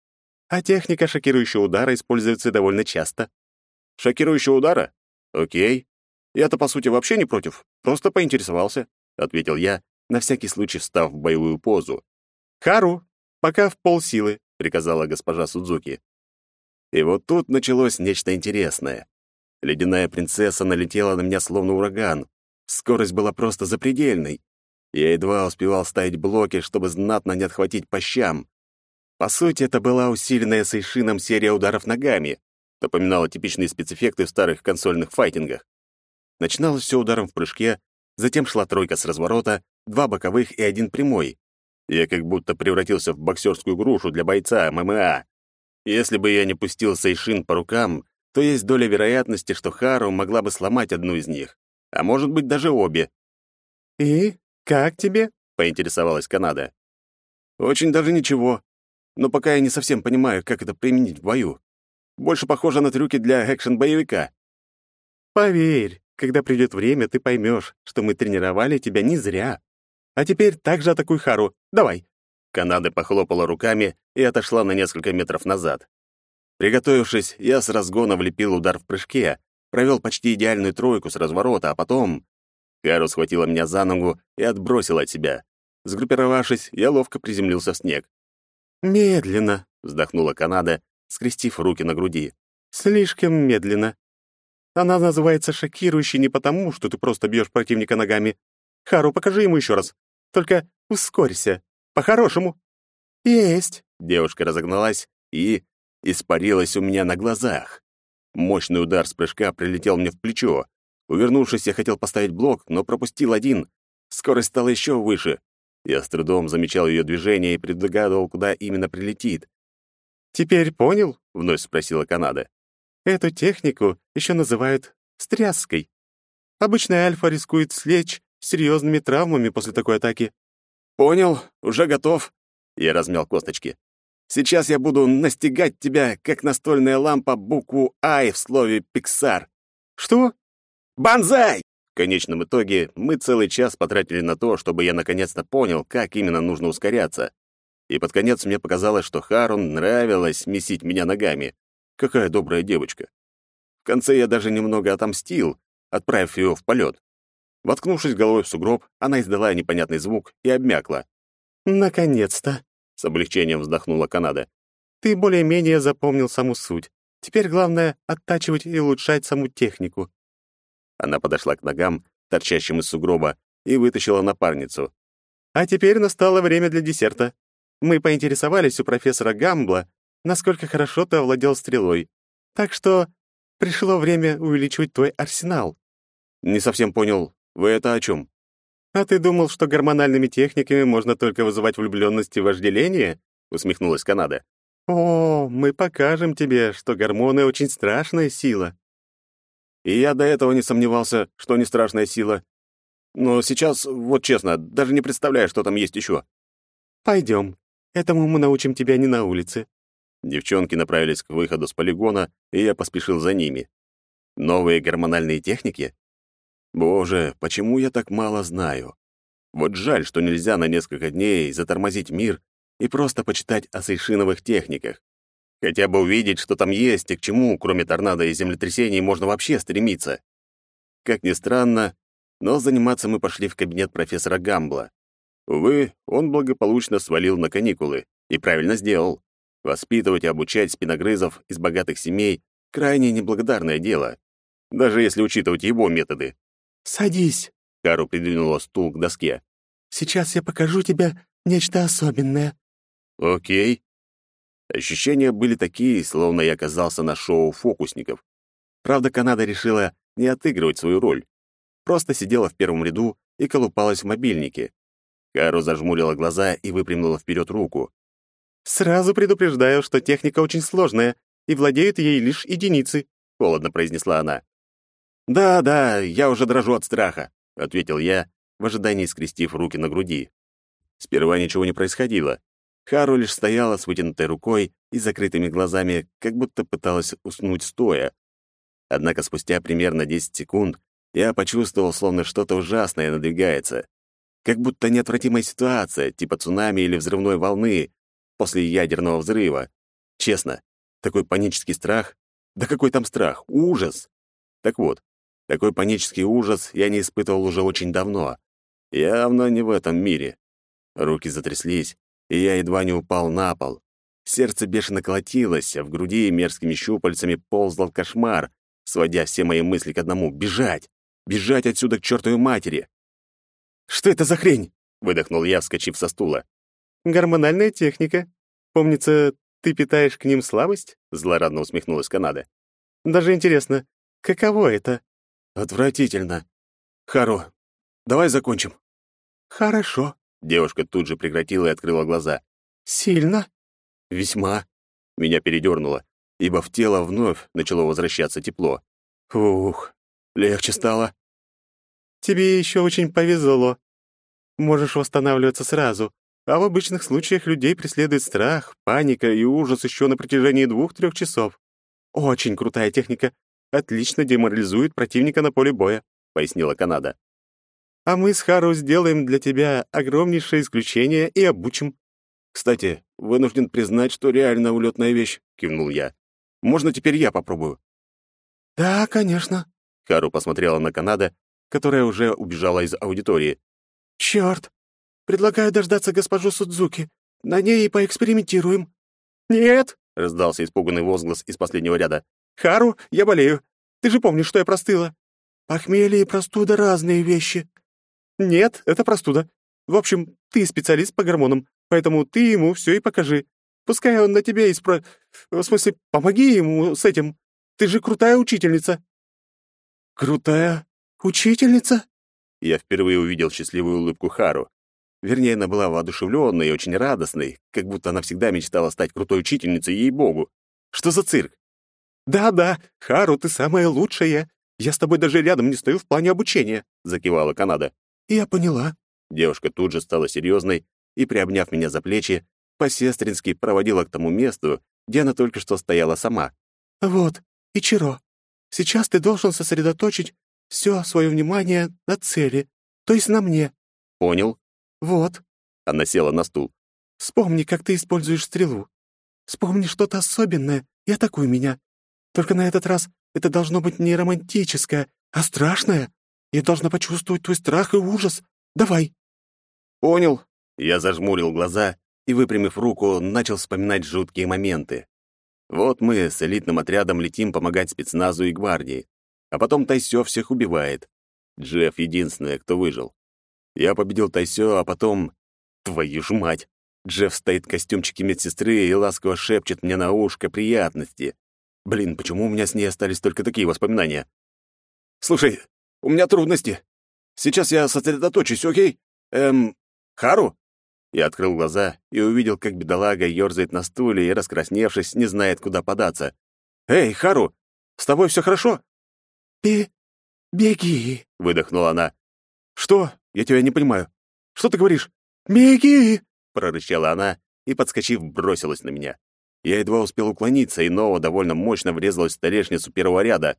А техника шокирующего удара используется довольно часто. Шокирующего удара? Окей. Я-то, по сути, вообще не против. Просто поинтересовался, ответил я, на всякий случай встав в боевую позу. Хару, пока в полсилы, приказала госпожа Судзуки. И вот тут началось нечто интересное. Ледяная принцесса налетела на меня словно ураган. Скорость была просто запредельной. Я едва успевал ставить блоки, чтобы знатно не отхватить по щам. По сути, это была усиленная Сейшином серия ударов ногами. Напоминала типичные спецэффекты в старых консольных файтингах. Начиналось все ударом в прыжке, затем шла тройка с разворота, два боковых и один прямой. Я как будто превратился в боксерскую грушу для бойца ММА. Если бы я не пустил Сейшин по рукам, то есть доля вероятности, что Хару могла бы сломать одну из них, а может быть даже обе. «И как тебе?» — поинтересовалась Канада. «Очень даже ничего. Но пока я не совсем понимаю, как это применить в бою. Больше похоже на трюки для экшен-боевика». «Поверь, когда придет время, ты поймешь, что мы тренировали тебя не зря. А теперь также атакуй Хару. Давай!» Канада похлопала руками и отошла на несколько метров назад. Приготовившись, я с разгона влепил удар в прыжке, провел почти идеальную тройку с разворота, а потом... Хару схватила меня за ногу и отбросила от себя. Сгруппировавшись, я ловко приземлился в снег. «Медленно», — вздохнула Канада, скрестив руки на груди. «Слишком медленно. Она называется шокирующей не потому, что ты просто бьешь противника ногами. Хару, покажи ему еще раз. Только ускорься. По-хорошему». «Есть!» — девушка разогналась и испарилась у меня на глазах. Мощный удар с прыжка прилетел мне в плечо. Увернувшись, я хотел поставить блок, но пропустил один. Скорость стала еще выше. Я с трудом замечал ее движение и предугадывал, куда именно прилетит. «Теперь понял?» — вновь спросила Канада. «Эту технику еще называют стряской. Обычно альфа рискует слечь серьезными травмами после такой атаки. «Понял, уже готов». Я размял косточки. «Сейчас я буду настигать тебя, как настольная лампа, букву «Ай» в слове «Пиксар». «Что?» «Бонзай!» В конечном итоге мы целый час потратили на то, чтобы я наконец-то понял, как именно нужно ускоряться. И под конец мне показалось, что Харун нравилось месить меня ногами. Какая добрая девочка. В конце я даже немного отомстил, отправив ее в полет. Воткнувшись головой в сугроб, она издала непонятный звук и обмякла. «Наконец-то!» — с облегчением вздохнула Канада. «Ты более-менее запомнил саму суть. Теперь главное — оттачивать и улучшать саму технику». Она подошла к ногам, торчащим из сугроба, и вытащила напарницу. «А теперь настало время для десерта. Мы поинтересовались у профессора Гамбла, насколько хорошо ты овладел стрелой. Так что пришло время увеличивать твой арсенал». «Не совсем понял, вы это о чем? «А ты думал, что гормональными техниками можно только вызывать влюбленность и вожделение?» — усмехнулась Канада. «О, мы покажем тебе, что гормоны — очень страшная сила». И я до этого не сомневался, что они страшная сила. Но сейчас, вот честно, даже не представляю, что там есть еще. Пойдем. Этому мы научим тебя не на улице. Девчонки направились к выходу с полигона, и я поспешил за ними. Новые гормональные техники? Боже, почему я так мало знаю? Вот жаль, что нельзя на несколько дней затормозить мир и просто почитать о сейшиновых техниках. Хотя бы увидеть, что там есть и к чему, кроме торнадо и землетрясений, можно вообще стремиться. Как ни странно, но заниматься мы пошли в кабинет профессора Гамбла. Увы, он благополучно свалил на каникулы. И правильно сделал. Воспитывать и обучать спиногрызов из богатых семей — крайне неблагодарное дело, даже если учитывать его методы. «Садись», — Кару придвинула стул к доске. «Сейчас я покажу тебе нечто особенное». «Окей». Ощущения были такие, словно я оказался на шоу фокусников. Правда, Канада решила не отыгрывать свою роль. Просто сидела в первом ряду и колупалась в мобильнике. Кару зажмурила глаза и выпрямила вперед руку. «Сразу предупреждаю, что техника очень сложная, и владеют ей лишь единицы», — холодно произнесла она. «Да, да, я уже дрожу от страха», — ответил я, в ожидании скрестив руки на груди. Сперва ничего не происходило. Хару лишь стояла с вытянутой рукой и закрытыми глазами, как будто пыталась уснуть стоя. Однако спустя примерно 10 секунд я почувствовал, словно что-то ужасное надвигается. Как будто неотвратимая ситуация, типа цунами или взрывной волны после ядерного взрыва. Честно, такой панический страх... Да какой там страх? Ужас! Так вот, такой панический ужас я не испытывал уже очень давно. Явно не в этом мире. Руки затряслись, и я едва не упал на пол. Сердце бешено колотилось, а в груди мерзкими щупальцами ползал кошмар, сводя все мои мысли к одному — бежать! Бежать отсюда к чертовой матери! «Что это за хрень?» — выдохнул я, вскочив со стула. «Гормональная техника. Помнится, ты питаешь к ним слабость?» — злорадно усмехнулась Канада. «Даже интересно, каково это?» «Отвратительно. Харо, давай закончим». «Хорошо», Девушка тут же прекратила и открыла глаза. «Сильно?» «Весьма». Меня передернуло, ибо в тело вновь начало возвращаться тепло. Ух, легче стало. Тебе еще очень повезло. Можешь восстанавливаться сразу, а в обычных случаях людей преследует страх, паника и ужас еще на протяжении двух-трех часов. Очень крутая техника. Отлично деморализует противника на поле боя, пояснила Канада. А мы с Хару сделаем для тебя огромнейшее исключение и обучим. Кстати, вынужден признать, что реально улетная вещь, кивнул я. Можно теперь я попробую? Да, конечно. Хару посмотрела на Канада, которая уже убежала из аудитории. Черт! Предлагаю дождаться госпожу Судзуки. На ней и поэкспериментируем. Нет! раздался испуганный возглас из последнего ряда. Хару, я болею. Ты же помнишь, что я простыла. Похмелье и простуда — разные вещи. Нет, это простуда. В общем, ты специалист по гормонам, поэтому ты ему все и покажи. Пускай он на тебя и спро... В смысле, помоги ему с этим. Ты же крутая учительница». «Крутая учительница?» Я впервые увидел счастливую улыбку Хару. Вернее, она была воодушевленной и очень радостной, как будто она всегда мечтала стать крутой учительницей, ей-богу. Что за цирк? «Да-да, Хару, ты самая лучшая. Я с тобой даже рядом не стою в плане обучения», — закивала Канада. «Я поняла». Девушка тут же стала серьезной и, приобняв меня за плечи, по-сестрински проводила к тому месту, где она только что стояла сама. «Вот, Ичиро, сейчас ты должен сосредоточить все свое внимание на цели, то есть на мне». «Понял». «Вот». Она села на стул. «Вспомни, как ты используешь стрелу. Вспомни что-то особенное и атакуй меня. Только на этот раз это должно быть не романтическое, а страшное. Я должна почувствовать твой страх и ужас. Давай». «Понял». Я зажмурил глаза и, выпрямив руку, начал вспоминать жуткие моменты. Вот мы с элитным отрядом летим помогать спецназу и гвардии, а потом Тайсё всех убивает. Джефф единственный, кто выжил. Я победил Тайсё, а потом... Твою ж мать! Джефф стоит в костюмчике медсестры и ласково шепчет мне на ушко приятности. Блин, почему у меня с ней остались только такие воспоминания? «Слушай, у меня трудности. Сейчас я сосредоточусь, окей? Эм, Хару?» Я открыл глаза и увидел, как бедолага ёрзает на стуле и, раскрасневшись, не знает, куда податься. «Эй, Хару, с тобой все хорошо?» «Бе... беги», — выдохнула она. «Что? Я тебя не понимаю. Что ты говоришь?» «Беги!» — прорычала она и, подскочив, бросилась на меня. Я едва успел уклониться, и Нова довольно мощно врезалась в столешницу первого ряда.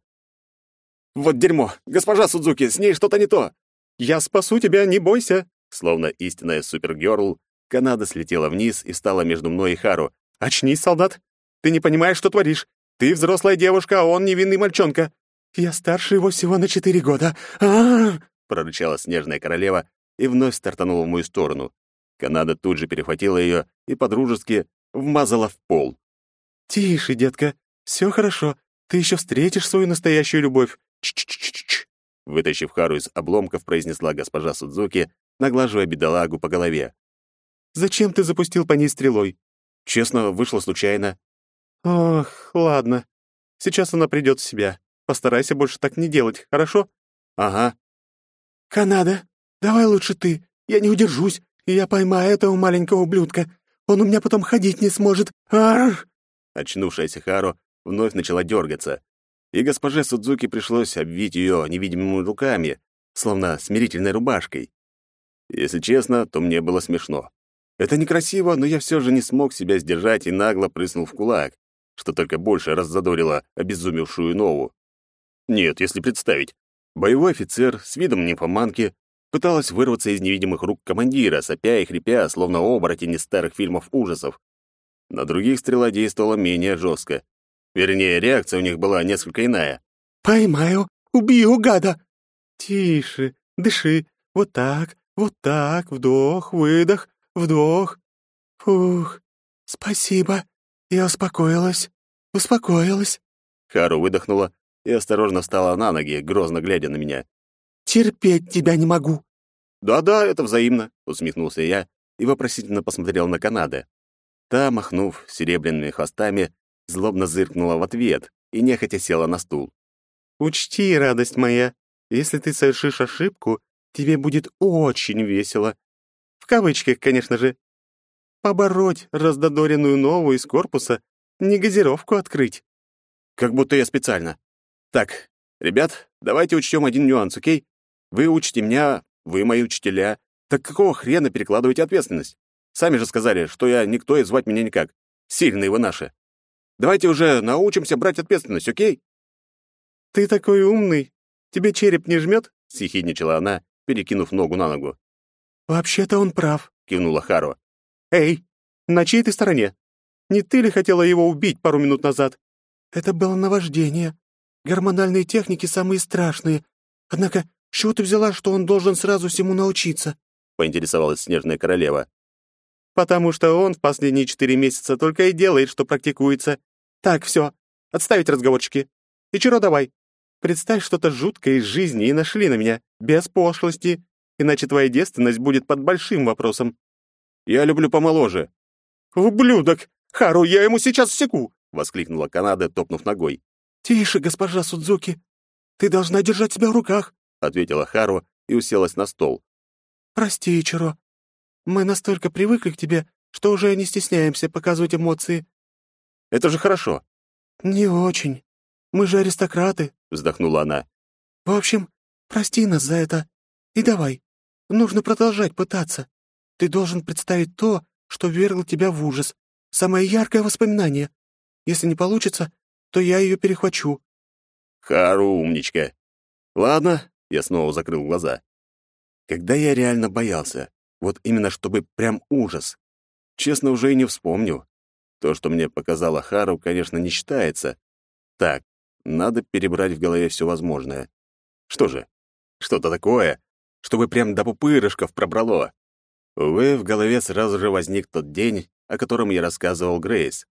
«Вот дерьмо! Госпожа Судзуки, с ней что-то не то! Я спасу тебя, не бойся!» Словно истинная супергерл, Канада слетела вниз и стала между мной и Хару. «Очнись, солдат! Ты не понимаешь, что творишь! Ты взрослая девушка, а он невинный мальчонка! Я старше его всего на четыре года! а, прорычала снежная королева и вновь стартанула в мою сторону. Канада тут же перехватила ее и подружески вмазала в пол. «Тише, детка, все хорошо. Ты еще встретишь свою настоящую любовь. Ч-ч-ч-ч-ч!» Вытащив Хару из обломков, произнесла госпожа Судзуки, наглаживая бедолагу по голове. «Зачем ты запустил по ней стрелой?» «Честно, вышло случайно». «Ох, ладно. Сейчас она придет в себя. Постарайся больше так не делать, хорошо?» «Ага». «Канада, давай лучше ты. Я не удержусь, я поймаю этого маленького ублюдка. Он у меня потом ходить не сможет. Арр!» Очнувшаяся Хару вновь начала дергаться, и госпоже Судзуки пришлось обвить ее невидимыми руками, словно смирительной рубашкой. Если честно, то мне было смешно. Это некрасиво, но я все же не смог себя сдержать и нагло прыснул в кулак, что только больше раззадорило обезумевшую Нову. Нет, если представить, боевой офицер с видом нимфоманки пыталась вырваться из невидимых рук командира, сопя и хрипя, словно оборотень из старых фильмов ужасов. На других стрела действовала менее жестко. Вернее, реакция у них была несколько иная. «Поймаю! Убью, гада!» «Тише, дыши, вот так, вот так, вдох, выдох, вдох. Фух, спасибо, я успокоилась, успокоилась». Хару выдохнула и осторожно встала на ноги, грозно глядя на меня. «Терпеть тебя не могу». «Да-да, это взаимно», — усмехнулся я и вопросительно посмотрел на Канада. Та, махнув серебряными хвостами, злобно зыркнула в ответ и нехотя села на стул. «Учти, радость моя, если ты совершишь ошибку, тебе будет очень весело. В кавычках, конечно же. Побороть раздодоренную новую из корпуса не газировку открыть. Как будто я специально. Так, ребят, давайте учтем один нюанс, окей? Вы учите меня, вы мои учителя. Так какого хрена перекладываете ответственность? Сами же сказали, что я никто и звать меня никак. Сильные вы наши. Давайте уже научимся брать ответственность, окей? Ты такой умный. Тебе череп не жмет? съехидничала она, перекинув ногу на ногу. Вообще-то он прав, кивнула Хару. Эй, на чьей ты стороне? Не ты ли хотела его убить пару минут назад? Это было наваждение. Гормональные техники самые страшные. Однако, чего ты взяла, что он должен сразу всему научиться? Поинтересовалась Снежная Королева. Потому что он в последние четыре месяца только и делает, что практикуется. Так, все, отставить разговорчики. И Ичиро, давай. Представь что-то жуткое из жизни и нашли на меня, без пошлости, иначе твоя девственность будет под большим вопросом. Я люблю помоложе. Ублюдок! Хару, я ему сейчас всеку! — воскликнула Канада, топнув ногой. «Тише, госпожа Судзуки! Ты должна держать себя в руках!» — ответила Хару и уселась на стол. «Прости, Ичиро. Мы настолько привыкли к тебе, что уже не стесняемся показывать эмоции». «Это же хорошо». «Не очень. Мы же аристократы», — вздохнула она. «В общем, прости нас за это. И давай. Нужно продолжать пытаться. Ты должен представить то, что ввергло тебя в ужас. Самое яркое воспоминание. Если не получится, то я ее перехвачу». «Хару, умничка. Ладно», — я снова закрыл глаза. Когда я реально боялся, вот именно чтобы прям ужас. Честно, уже и не вспомню. То, что мне показала Хару, конечно, не считается. Так, надо перебрать в голове все возможное. Что же, что-то такое, чтобы прям до пупырышков пробрало. Увы, в голове сразу же возник тот день, о котором я рассказывал Грейс.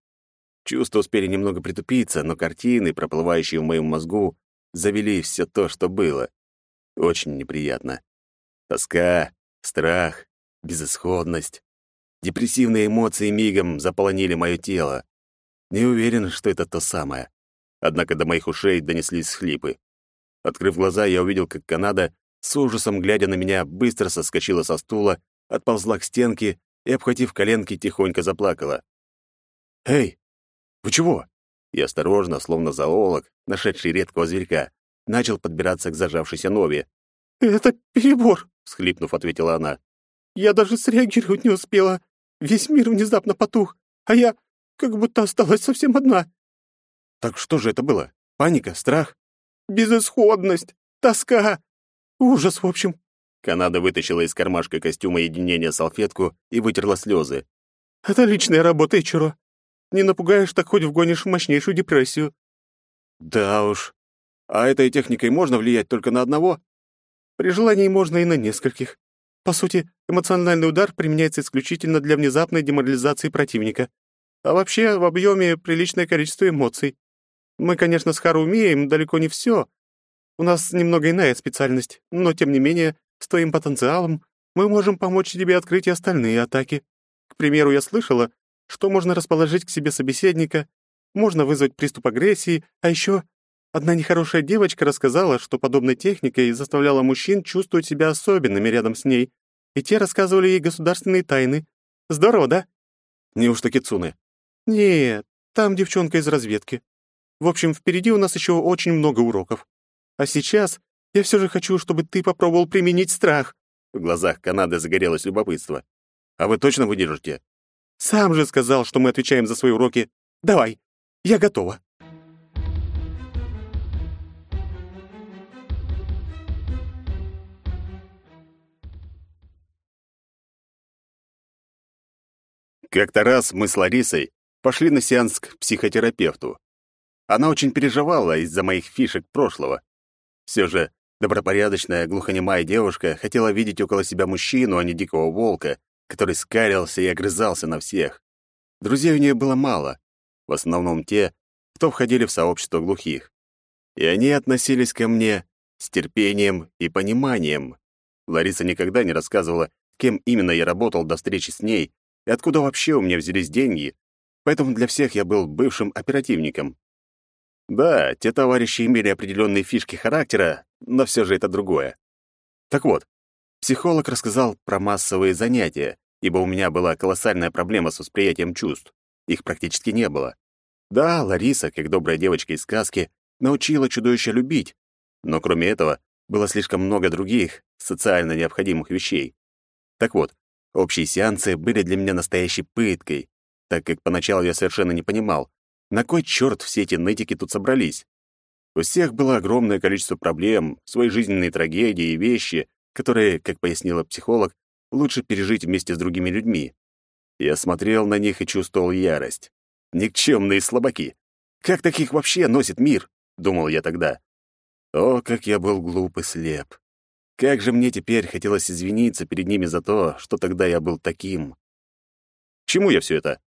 Чувства успели немного притупиться, но картины, проплывающие в моем мозгу, завели все то, что было. Очень неприятно. Тоска, страх, безысходность. Депрессивные эмоции мигом заполонили мое тело. Не уверен, что это то самое. Однако до моих ушей донеслись хлипы. Открыв глаза, я увидел, как Канада, с ужасом глядя на меня, быстро соскочила со стула, отползла к стенке и, обхватив коленки, тихонько заплакала. «Эй, вы чего?» И осторожно, словно зоолог, нашедший редкого зверька, начал подбираться к зажавшейся Нове. «Это перебор», — схлипнув, ответила она. «Я даже среагировать не успела. Весь мир внезапно потух, а я как будто осталась совсем одна». «Так что же это было? Паника? Страх?» «Безысходность, тоска, ужас, в общем». Канада вытащила из кармашка костюма единения салфетку и вытерла слезы. «Это личная работа, Ичиро. Не напугаешь, так хоть вгонишь в мощнейшую депрессию». «Да уж. А этой техникой можно влиять только на одного?» «При желании можно и на нескольких. По сути, эмоциональный удар применяется исключительно для внезапной деморализации противника. А вообще, в объеме приличное количество эмоций. Мы, конечно, с Хару умеем далеко не все. У нас немного иная специальность, но, тем не менее, с твоим потенциалом мы можем помочь тебе открыть и остальные атаки. К примеру, я слышала, что можно расположить к себе собеседника, можно вызвать приступ агрессии, а еще одна нехорошая девочка рассказала, что подобной техникой заставляла мужчин чувствовать себя особенными рядом с ней, и те рассказывали ей государственные тайны. Здорово, да? Неужто Кицуне? Нет, там девчонка из разведки. В общем, впереди у нас еще очень много уроков. А сейчас я все же хочу, чтобы ты попробовал применить страх. В глазах Канады загорелось любопытство. А вы точно выдержите? Сам же сказал, что мы отвечаем за свои уроки. Давай, я готова. Как-то раз мы с Ларисой пошли на сеанс к психотерапевту. Она очень переживала из-за моих фишек прошлого. Все же добропорядочная глухонемая девушка хотела видеть около себя мужчину, а не дикого волка, который скалился и огрызался на всех. Друзей у нее было мало, в основном те, кто входили в сообщество глухих. И они относились ко мне с терпением и пониманием. Лариса никогда не рассказывала, кем именно я работал до встречи с ней и откуда вообще у меня взялись деньги, поэтому для всех я был бывшим оперативником. Да, те товарищи имели определенные фишки характера, но все же это другое. Так вот, Психолог рассказал про массовые занятия, ибо у меня была колоссальная проблема с восприятием чувств. Их практически не было. Да, Лариса, как добрая девочка из сказки, научила чудовища любить, но кроме этого было слишком много других социально необходимых вещей. Так вот, общие сеансы были для меня настоящей пыткой, так как поначалу я совершенно не понимал, на кой черт все эти нытики тут собрались. У всех было огромное количество проблем, свои жизненные трагедии и вещи, которые, как пояснила психолог, лучше пережить вместе с другими людьми. Я смотрел на них и чувствовал ярость. Никчемные слабаки. Как таких вообще носит мир? Думал я тогда. О, как я был глуп и слеп. Как же мне теперь хотелось извиниться перед ними за то, что тогда я был таким. чему я все это?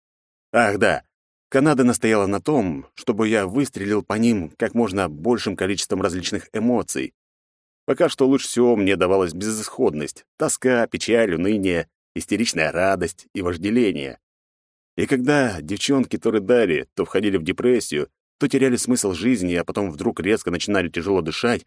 Ах, да. Канада настояла на том, чтобы я выстрелил по ним как можно большим количеством различных эмоций. Пока что лучше всего мне давалась безысходность, тоска, печаль, уныние, истеричная радость и вожделение. И когда девчонки то рыдали, то входили в депрессию, то теряли смысл жизни, а потом вдруг резко начинали тяжело дышать,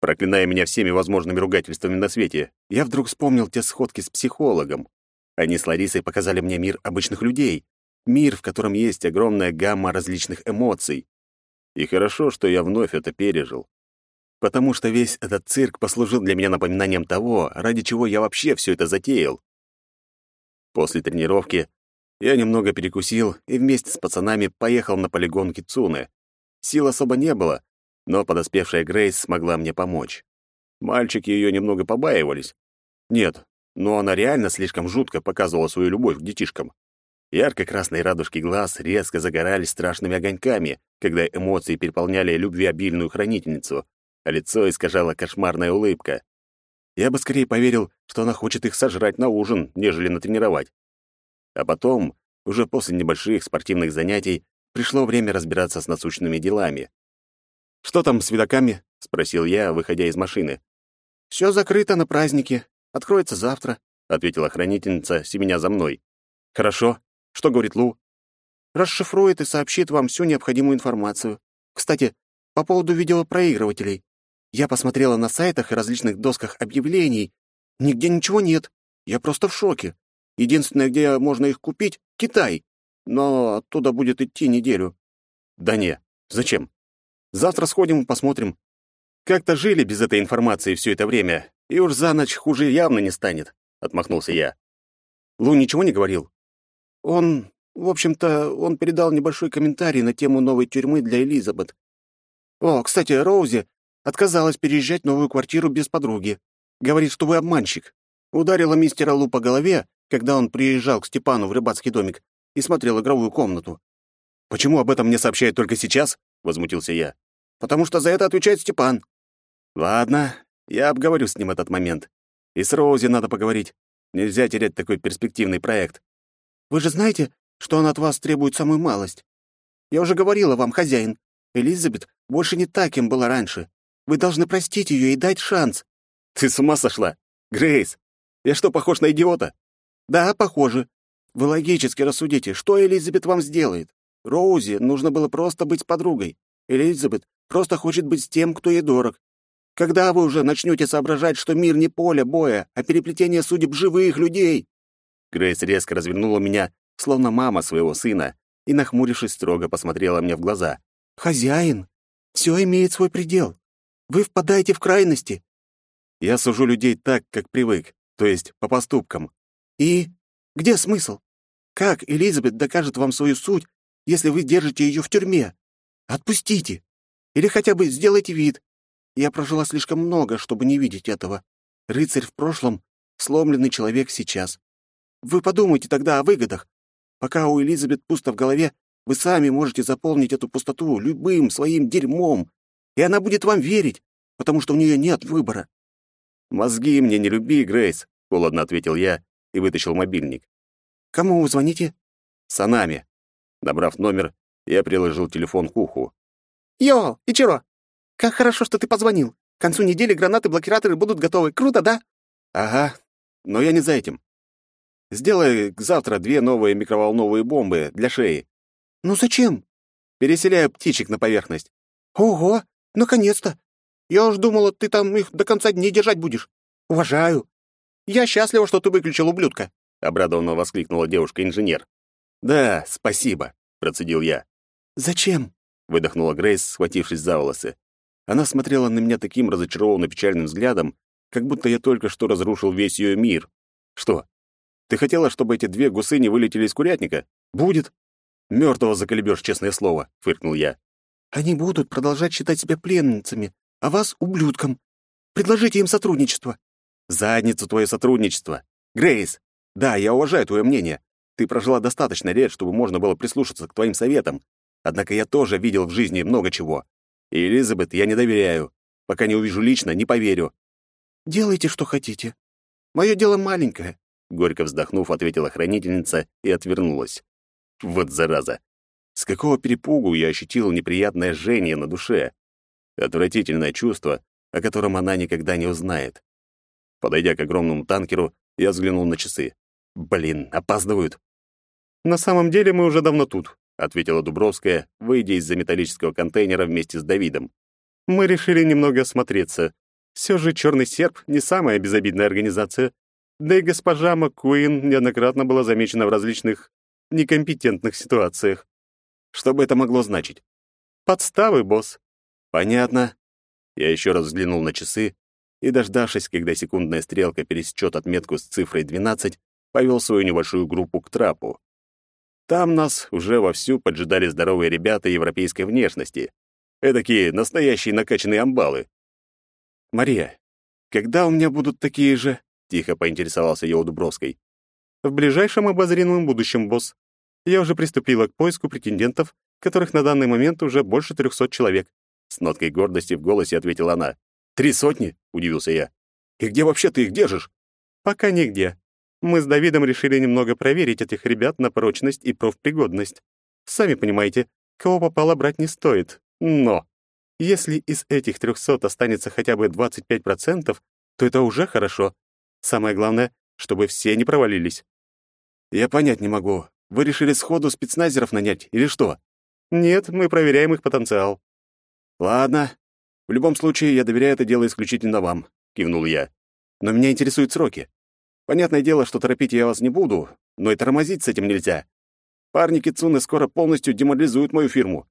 проклиная меня всеми возможными ругательствами на свете, я вдруг вспомнил те сходки с психологом. Они с Ларисой показали мне мир обычных людей, Мир, в котором есть огромная гамма различных эмоций. И хорошо, что я вновь это пережил. Потому что весь этот цирк послужил для меня напоминанием того, ради чего я вообще все это затеял. После тренировки я немного перекусил и вместе с пацанами поехал на полигон Кицуны. Сил особо не было, но подоспевшая Грейс смогла мне помочь. Мальчики ее немного побаивались. Нет, но она реально слишком жутко показывала свою любовь к детишкам. Ярко-красные радужки глаз резко загорались страшными огоньками, когда эмоции переполняли любвеобильную хранительницу, а лицо искажала кошмарная улыбка. Я бы скорее поверил, что она хочет их сожрать на ужин, нежели натренировать. А потом, уже после небольших спортивных занятий, пришло время разбираться с насущными делами. «Что там с видоками?» — спросил я, выходя из машины. «Все закрыто на празднике. Откроется завтра», — ответила хранительница, семеня за мной. «Хорошо. Что говорит Лу? Расшифрует и сообщит вам всю необходимую информацию. Кстати, по поводу видеопроигрывателей. Я посмотрела на сайтах и различных досках объявлений. Нигде ничего нет. Я просто в шоке. Единственное, где можно их купить — Китай. Но оттуда будет идти неделю. Да не, зачем? Завтра сходим и посмотрим. Как-то жили без этой информации все это время, и уж за ночь хуже явно не станет, — отмахнулся я. Лу ничего не говорил? Он, в общем-то, он передал небольшой комментарий на тему новой тюрьмы для Элизабет. О, кстати, Роузи отказалась переезжать в новую квартиру без подруги. Говорит, что вы обманщик. Ударила мистера Лу по голове, когда он приезжал к Степану в рыбацкий домик и смотрел игровую комнату. «Почему об этом мне сообщают только сейчас?» — возмутился я. «Потому что за это отвечает Степан». «Ладно, я обговорю с ним этот момент. И с Роузи надо поговорить. Нельзя терять такой перспективный проект. Вы же знаете, что он от вас требует самую малость. Я уже говорила вам, хозяин, Элизабет больше не та, кем была раньше. Вы должны простить ее и дать шанс». «Ты с ума сошла? Грейс, я что, похож на идиота?» «Да, похоже. Вы логически рассудите, что Элизабет вам сделает. Роузи нужно было просто быть подругой. Элизабет просто хочет быть с тем, кто ей дорог. Когда вы уже начнете соображать, что мир не поле боя, а переплетение судеб живых людей?» Грейс резко развернула меня, словно мама своего сына, и, нахмурившись, строго посмотрела мне в глаза. «Хозяин, все имеет свой предел. Вы впадаете в крайности». «Я сужу людей так, как привык, то есть по поступкам». «И где смысл? Как Элизабет докажет вам свою суть, если вы держите ее в тюрьме? Отпустите. Или хотя бы сделайте вид. Я прожила слишком много, чтобы не видеть этого. Рыцарь в прошлом, сломленный человек сейчас. Вы подумайте тогда о выгодах. Пока у Элизабет пусто в голове, вы сами можете заполнить эту пустоту любым своим дерьмом, и она будет вам верить, потому что у нее нет выбора». «Мозги мне не люби, Грейс», — холодно ответил я и вытащил мобильник. «Кому вы звоните?» «Санами». Набрав номер, я приложил телефон к уху. «Йо, Ичиро, как хорошо, что ты позвонил. К концу недели гранаты-блокираторы будут готовы. Круто, да?» «Ага, но я не за этим. Сделай завтра две новые микроволновые бомбы для шеи. Ну зачем? Переселяю птичек на поверхность. Ого, наконец-то. Я уж думала, ты там их до конца дней держать будешь. Уважаю. Я счастлива, что ты выключил ублюдка, обрадованно воскликнула девушка-инженер. Да, спасибо, процедил я. «Зачем?» — выдохнула Грейс, схватившись за волосы. Она смотрела на меня таким разочарованным печальным взглядом, как будто я только что разрушил весь ее мир. Что? Ты хотела, чтобы эти две гусыни вылетели из курятника? Будет. Мертвого заколебешь, честное слово, фыркнул я. Они будут продолжать считать себя пленницами, а вас — ублюдком. Предложите им сотрудничество. Задницу твое сотрудничество. Грейс, да, я уважаю твое мнение. Ты прожила достаточно лет, чтобы можно было прислушаться к твоим советам. Однако я тоже видел в жизни много чего. И Элизабет я не доверяю. Пока не увижу лично, не поверю. Делайте, что хотите. Мое дело маленькое, горько вздохнув, ответила хранительница и отвернулась. Вот зараза. С какого перепугу я ощутил неприятное жжение на душе. Отвратительное чувство, о котором она никогда не узнает. Подойдя к огромному танкеру, я взглянул на часы. Блин, опаздывают. На самом деле мы уже давно тут, ответила Дубровская, выйдя из-за металлического контейнера вместе с Давидом. Мы решили немного осмотреться. Все же Черный серп не самая безобидная организация. Да и госпожа МакКуин неоднократно была замечена в различных некомпетентных ситуациях. Что бы это могло значить? Подставы, босс. Понятно. Я еще раз взглянул на часы и, дождавшись, когда секундная стрелка пересечет отметку с цифрой 12, повел свою небольшую группу к трапу. Там нас уже вовсю поджидали здоровые ребята европейской внешности. Эдакие настоящие накачанные амбалы. «Мария, когда у меня будут такие же?» — тихо поинтересовался я у Дубровской. «В ближайшем обозримом будущем, босс. Я уже приступила к поиску претендентов, которых на данный момент уже больше трехсот человек». С ноткой гордости в голосе ответила она. «Три сотни?» — удивился я. «И где вообще ты их держишь?» «Пока нигде. Мы с Давидом решили немного проверить этих ребят на прочность и профпригодность. Сами понимаете, кого попало брать не стоит. Но если из этих 300 останется хотя бы 25%, то это уже хорошо. Самое главное, чтобы все не провалились. Я понять не могу. Вы решили сходу спецназеров нанять или что? Нет, мы проверяем их потенциал. Ладно. В любом случае, я доверяю это дело исключительно вам, кивнул я. Но меня интересуют сроки. Понятное дело, что торопить я вас не буду, но и тормозить с этим нельзя. Парни Кицуны скоро полностью деморализуют мою фирму.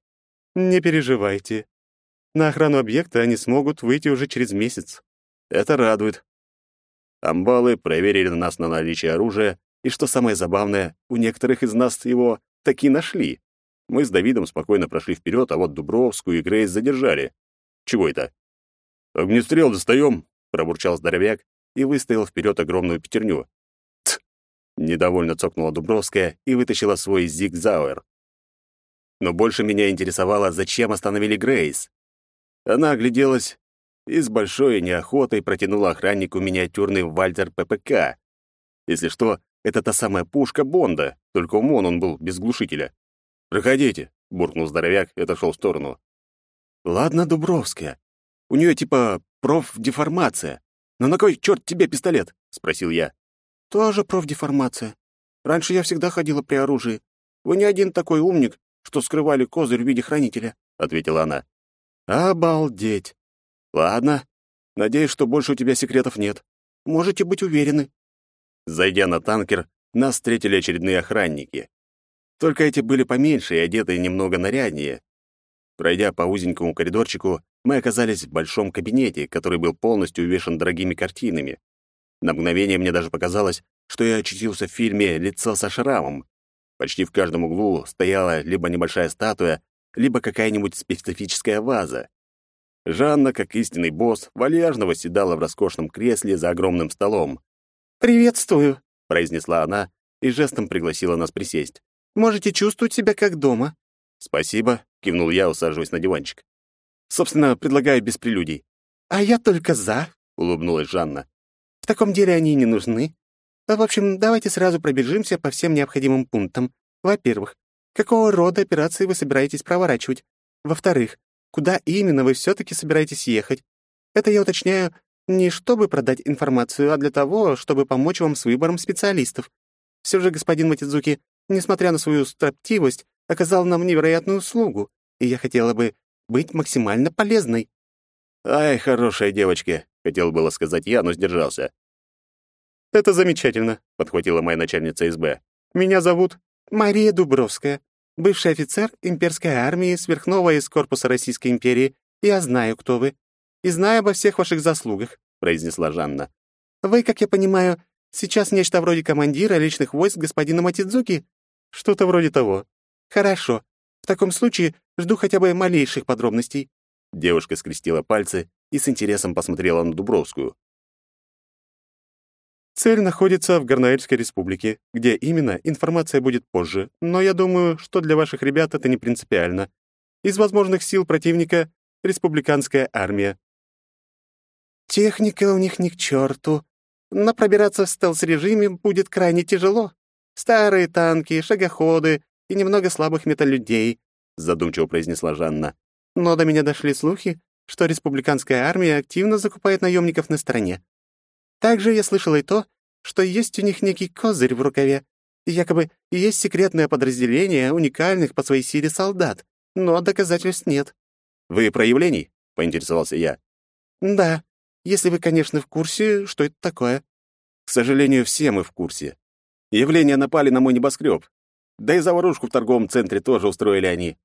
Не переживайте. На охрану объекта они смогут выйти уже через месяц. Это радует. Амбалы проверили нас на наличие оружия, и что самое забавное, у некоторых из нас его таки нашли. Мы с Давидом спокойно прошли вперед, а вот Дубровскую и Грейс задержали. Чего это? «Огнестрел достаем!» — пробурчал здоровяк и выставил вперед огромную пятерню. «Тсс!» — недовольно цокнула Дубровская и вытащила свой зигзауэр. Но больше меня интересовало, зачем остановили Грейс. Она огляделась и с большой неохотой протянула охраннику миниатюрный Вальтер ППК. Если что, это та самая пушка Бонда, только умон он был без глушителя. «Проходите», — буркнул здоровяк и отошел в сторону. «Ладно, Дубровская. У нее типа профдеформация. Но на кой черт тебе пистолет?» — спросил я. «Тоже профдеформация. Раньше я всегда ходила при оружии. Вы не один такой умник, что скрывали козырь в виде хранителя», — ответила она. «Обалдеть! Ладно. Надеюсь, что больше у тебя секретов нет. Можете быть уверены. Зайдя на танкер, нас встретили очередные охранники. Только эти были поменьше и одеты немного наряднее. Пройдя по узенькому коридорчику, мы оказались в большом кабинете, который был полностью увешан дорогими картинами. На мгновение мне даже показалось, что я очутился в фильме «Лицо со шрамом». Почти в каждом углу стояла либо небольшая статуя, либо какая-нибудь специфическая ваза. Жанна, как истинный босс, вальяжно восседала в роскошном кресле за огромным столом. «Приветствую», — произнесла она и жестом пригласила нас присесть. «Можете чувствовать себя как дома». «Спасибо», — кивнул я, усаживаясь на диванчик. «Собственно, предлагаю без прелюдий». «А я только за», — улыбнулась Жанна. «В таком деле они не нужны. В общем, давайте сразу пробежимся по всем необходимым пунктам. Во-первых, какого рода операции вы собираетесь проворачивать? Во-вторых, куда именно вы все-таки собираетесь ехать? Это я уточняю не чтобы продать информацию, а для того, чтобы помочь вам с выбором специалистов. Все же господин Матидзуки, несмотря на свою строптивость, оказал нам невероятную услугу, и я хотела бы быть максимально полезной». «Ай, хорошая девочка», — хотел было сказать я, но сдержался. «Это замечательно», — подхватила моя начальница СБ. «Меня зовут Мария Дубровская. Бывший офицер имперской армии, сверхновая из корпуса Российской империи. Я знаю, кто вы. И знаю обо всех ваших заслугах», — произнесла Жанна. «Вы, как я понимаю, сейчас нечто вроде командира личных войск господина Матидзуки?» «Что-то вроде того». «Хорошо. В таком случае жду хотя бы малейших подробностей». Девушка скрестила пальцы и с интересом посмотрела на Дубровскую. Цель находится в Гарнаэльской республике, где именно информация будет позже, но я думаю, что для ваших ребят это не принципиально. Из возможных сил противника — республиканская армия. Техника у них ни к черту, но пробираться в стелс-режиме будет крайне тяжело. Старые танки, шагоходы и немного слабых металлюдей, задумчиво произнесла Жанна. Но до меня дошли слухи, что республиканская армия активно закупает наемников на стороне. Также я слышала и то, что есть у них некий козырь в рукаве. Якобы есть секретное подразделение уникальных по своей силе солдат, но доказательств нет. «Вы про явлений?» — поинтересовался я. «Да, если вы, конечно, в курсе, что это такое». «К сожалению, все мы в курсе. Явления напали на мой небоскреб. Да и заварушку в торговом центре тоже устроили они.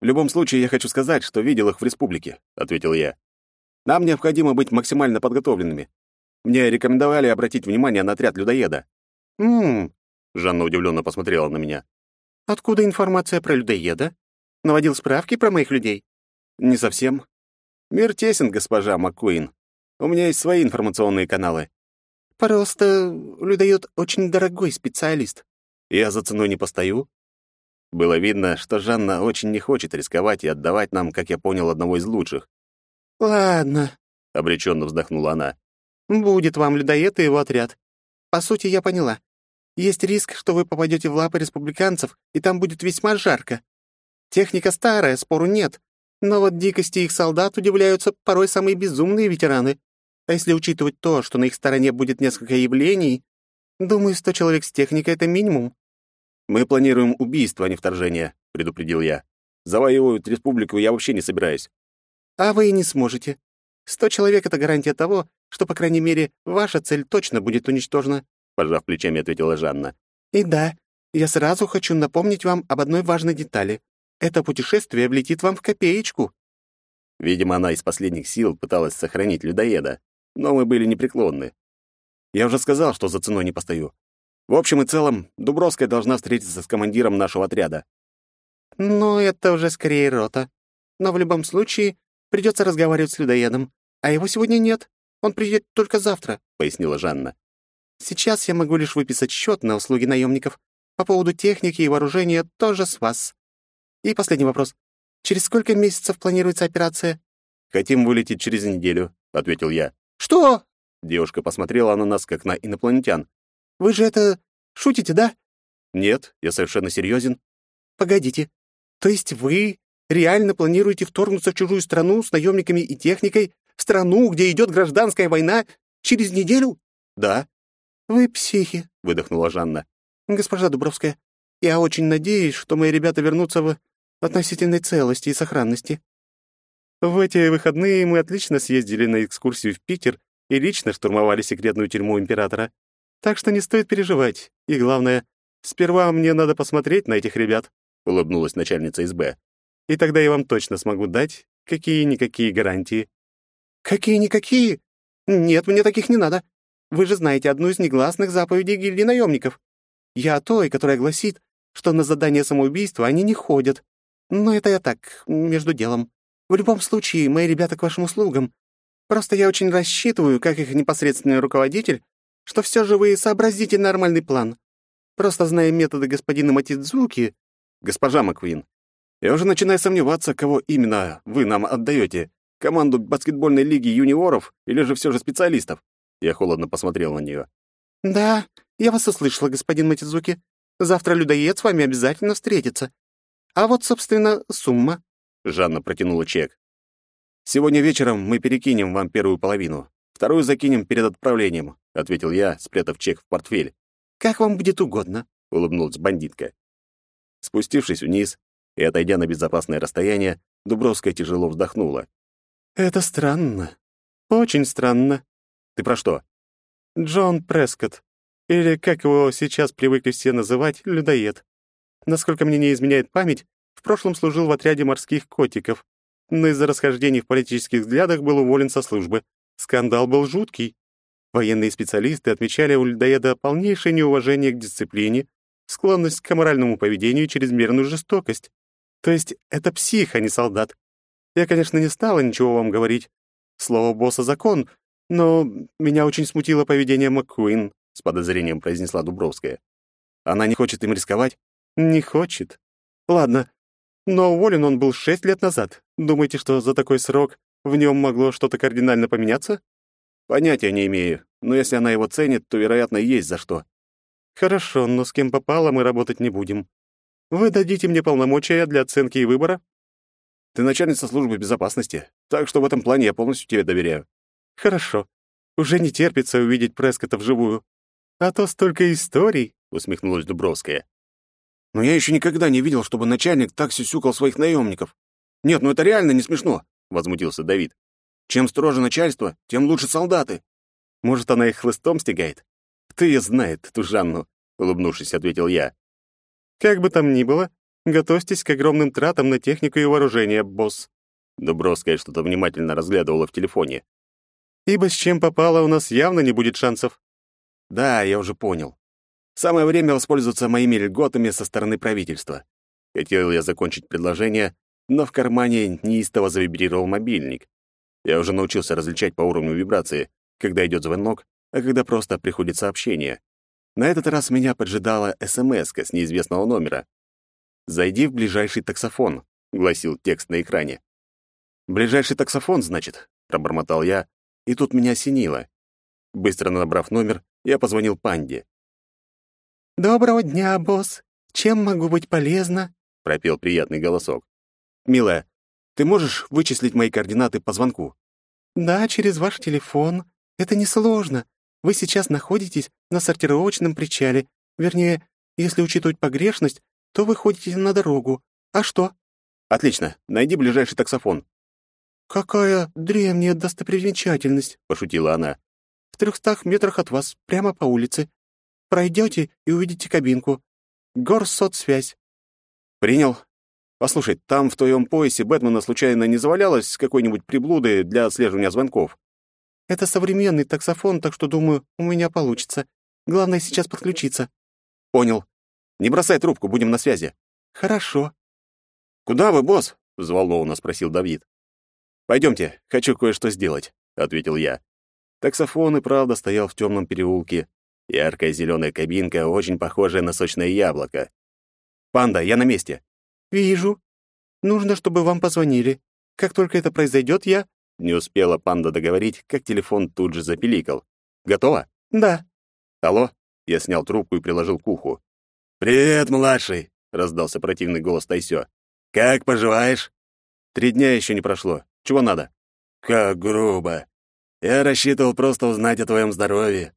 В любом случае, я хочу сказать, что видел их в республике», — ответил я. «Нам необходимо быть максимально подготовленными. Мне рекомендовали обратить внимание на отряд людоеда. «М-м-м», Жанна удивленно посмотрела на меня. «Откуда информация про людоеда? Наводил справки про моих людей?» «Не совсем. Мир тесен, госпожа Маккуин. У меня есть свои информационные каналы». «Просто людоед очень дорогой специалист». «Я за ценой не постою». Было видно, что Жанна очень не хочет рисковать и отдавать нам, как я понял, одного из лучших. «Ладно», — обреченно вздохнула она. Будет вам людоед и его отряд. По сути, я поняла. Есть риск, что вы попадете в лапы республиканцев, и там будет весьма жарко. Техника старая, спору нет. Но вот дикости их солдат удивляются порой самые безумные ветераны. А если учитывать то, что на их стороне будет несколько явлений, думаю, сто человек с техникой — это минимум. «Мы планируем убийство, а не вторжение», — предупредил я. «Завоевывать республику я вообще не собираюсь». «А вы и не сможете. Сто человек — это гарантия того, что, по крайней мере, ваша цель точно будет уничтожена», — пожав плечами, ответила Жанна. «И да, я сразу хочу напомнить вам об одной важной детали. Это путешествие влетит вам в копеечку». Видимо, она из последних сил пыталась сохранить людоеда, но мы были непреклонны. Я уже сказал, что за ценой не постою. В общем и целом, Дубровская должна встретиться с командиром нашего отряда. «Ну, это уже скорее рота. Но в любом случае придется разговаривать с людоедом, а его сегодня нет. Он приедет только завтра», — пояснила Жанна. «Сейчас я могу лишь выписать счет на услуги наемников. По поводу техники и вооружения тоже с вас. И последний вопрос. Через сколько месяцев планируется операция?» «Хотим вылететь через неделю», — ответил я. «Что?» Девушка посмотрела на нас, как на инопланетян. «Вы же это... шутите, да?» «Нет, я совершенно серьезен. «Погодите. То есть вы реально планируете вторгнуться в чужую страну с наемниками и техникой, в страну, где идет гражданская война, через неделю? Да. Вы психи, выдохнула Жанна. Госпожа Дубровская, я очень надеюсь, что мои ребята вернутся в относительной целости и сохранности. В эти выходные мы отлично съездили на экскурсию в Питер и лично штурмовали секретную тюрьму императора. Так что не стоит переживать. И главное, сперва мне надо посмотреть на этих ребят, улыбнулась начальница СБ. И тогда я вам точно смогу дать какие-никакие гарантии. «Какие-никакие? Нет, мне таких не надо. Вы же знаете одну из негласных заповедей гильдии наемников. Я той, которая гласит, что на задание самоубийства они не ходят. Но это я так, между делом. В любом случае, мои ребята к вашим услугам. Просто я очень рассчитываю, как их непосредственный руководитель, что все же вы сообразите нормальный план. Просто зная методы господина Матидзуки... Госпожа Маквин, я уже начинаю сомневаться, кого именно вы нам отдаете Команду баскетбольной лиги юниоров или же все же специалистов?» Я холодно посмотрел на нее. «Да, я вас услышала, господин Матизуки. Завтра людоед с вами обязательно встретится. А вот, собственно, сумма». Жанна протянула чек. «Сегодня вечером мы перекинем вам первую половину. Вторую закинем перед отправлением», — ответил я, спрятав чек в портфель. «Как вам будет угодно», — улыбнулась бандитка. Спустившись вниз и отойдя на безопасное расстояние, Дубровская тяжело вздохнула. «Это странно. Очень странно. Ты про что?» «Джон Прескотт. Или, как его сейчас привыкли все называть, людоед. Насколько мне не изменяет память, в прошлом служил в отряде морских котиков, но из-за расхождений в политических взглядах был уволен со службы. Скандал был жуткий. Военные специалисты отмечали у людоеда полнейшее неуважение к дисциплине, склонность к аморальному поведению и чрезмерную жестокость. То есть это псих, а не солдат. Я, конечно, не стала ничего вам говорить. Слово босса — закон, но меня очень смутило поведение МакКуин, — с подозрением произнесла Дубровская. Она не хочет им рисковать? Не хочет. Ладно, но уволен он был шесть лет назад. Думаете, что за такой срок в нем могло что-то кардинально поменяться? Понятия не имею, но если она его ценит, то, вероятно, есть за что. Хорошо, но с кем попало, мы работать не будем. Вы дадите мне полномочия для оценки и выбора? Ты начальница службы безопасности, так что в этом плане я полностью тебе доверяю. Хорошо. Уже не терпится увидеть Прескота вживую. А то столько историй, усмехнулась Дубровская. Но я еще никогда не видел, чтобы начальник так сюсюкал своих наемников. Нет, ну это реально не смешно, возмутился Давид. Чем строже начальство, тем лучше солдаты. Может, она их хлыстом стегает? Кто ее знает, ту Жанну, улыбнувшись, ответил я. Как бы там ни было, готовьтесь к огромным тратам на технику и вооружение, босс. Дубровская что-то внимательно разглядывала в телефоне. Ибо с чем попало, у нас явно не будет шансов. Да, я уже понял. Самое время воспользоваться моими льготами со стороны правительства. Хотел я закончить предложение, но в кармане неистово завибрировал мобильник. Я уже научился различать по уровню вибрации, когда идет звонок, а когда просто приходит сообщение. На этот раз меня поджидала смс с неизвестного номера. «Зайди в ближайший таксофон», — гласил текст на экране. «Ближайший таксофон, значит?» — пробормотал я, и тут меня осенило. Быстро набрав номер, я позвонил Панде. «Доброго дня, босс. Чем могу быть полезна?» — пропел приятный голосок. «Милая, ты можешь вычислить мои координаты по звонку?» «Да, через ваш телефон. Это несложно. Вы сейчас находитесь на сортировочном причале. Вернее, если учитывать погрешность, то вы ходите на дорогу. А что?» «Отлично. Найди ближайший таксофон». «Какая древняя достопримечательность», — пошутила она. «В трехстах метрах от вас, прямо по улице. Пройдете и увидите кабинку. Горсоцсвязь». «Принял. Послушай, там в твоем поясе Бэтмена случайно не завалялось какой-нибудь приблуды для отслеживания звонков?» «Это современный таксофон, так что, думаю, у меня получится. Главное сейчас подключиться». «Понял. Не бросай трубку, будем на связи». «Хорошо». «Куда вы, босс?» — взволнованно спросил Давид. «Пойдемте, хочу кое-что сделать», — ответил я. Таксофон и правда стоял в темном переулке, Яркая зеленая кабинка, очень похожая на сочное яблоко. «Панда, я на месте». «Вижу. Нужно, чтобы вам позвонили. Как только это произойдет, я...» Не успела панда договорить, как телефон тут же запиликал. «Готово?» «Да». «Алло?» Я снял трубку и приложил к уху. «Привет, младший!» — раздался противный голос Тайсё. «Как поживаешь?» «Три дня еще не прошло. Чего надо?» «Как грубо. Я рассчитывал просто узнать о твоем здоровье.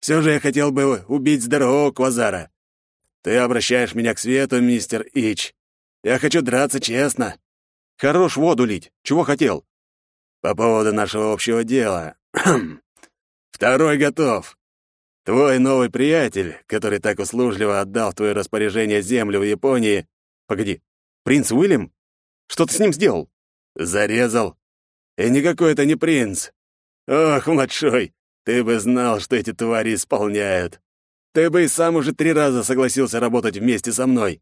Все же я хотел бы убить здорового Квазара. Ты обращаешь меня к свету, мистер Ич. Я хочу драться честно. Хорош воду лить. Чего хотел? По поводу нашего общего дела. Второй готов. Твой новый приятель, который так услужливо отдал в твое распоряжение землю в Японии... Погоди, принц Уильям? Что ты с ним сделал? Зарезал. И никакой это не принц. Ох, младшой, ты бы знал, что эти твари исполняют. Ты бы и сам уже три раза согласился работать вместе со мной.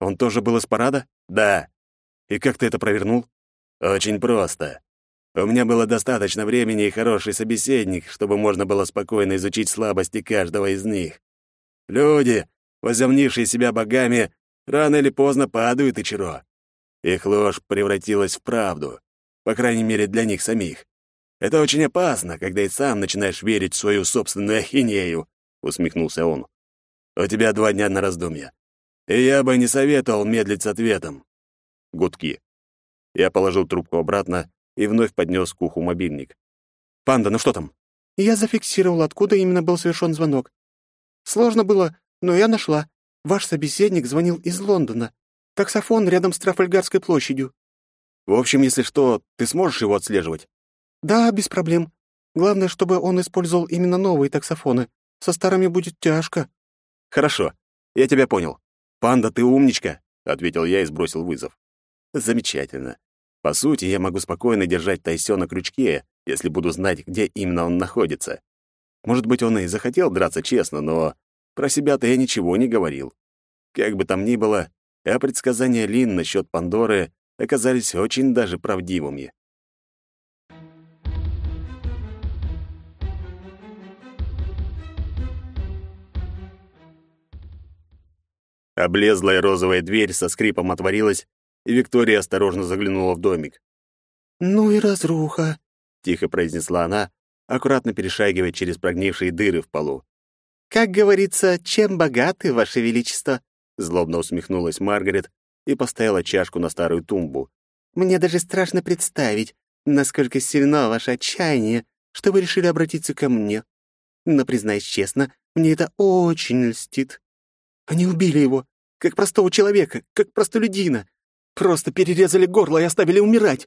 Он тоже был из парада? Да. И как ты это провернул? Очень просто. У меня было достаточно времени и хороший собеседник, чтобы можно было спокойно изучить слабости каждого из них. Люди, возомнившие себя богами, рано или поздно падают и чаро. Их ложь превратилась в правду, по крайней мере, для них самих. Это очень опасно, когда и сам начинаешь верить в свою собственную ахинею», — усмехнулся он. «У тебя два дня на раздумье. И я бы не советовал медлить с ответом». Гудки. Я положил трубку обратно и вновь поднес к уху мобильник. «Панда, ну что там?» «Я зафиксировал, откуда именно был совершен звонок. Сложно было, но я нашла. Ваш собеседник звонил из Лондона. Таксофон рядом с Трафальгарской площадью». «В общем, если что, ты сможешь его отслеживать?» «Да, без проблем. Главное, чтобы он использовал именно новые таксофоны. Со старыми будет тяжко». «Хорошо, я тебя понял. «Панда, ты умничка!» — ответил я и сбросил вызов. «Замечательно. По сути, я могу спокойно держать Тайсё на крючке, если буду знать, где именно он находится. Может быть, он и захотел драться честно, но про себя-то я ничего не говорил. Как бы там ни было, а предсказания Лин насчет Пандоры оказались очень даже правдивыми. Облезлая розовая дверь со скрипом отворилась, и Виктория осторожно заглянула в домик. «Ну и разруха», — тихо произнесла она, аккуратно перешагивая через прогнившие дыры в полу. «Как говорится, чем богаты, Ваше Величество?» Злобно усмехнулась Маргарет и поставила чашку на старую тумбу. «Мне даже страшно представить, насколько сильно ваше отчаяние, что вы решили обратиться ко мне. Но, признаюсь честно, мне это очень льстит. Они убили его, как простого человека, как простолюдина. Просто перерезали горло и оставили умирать!»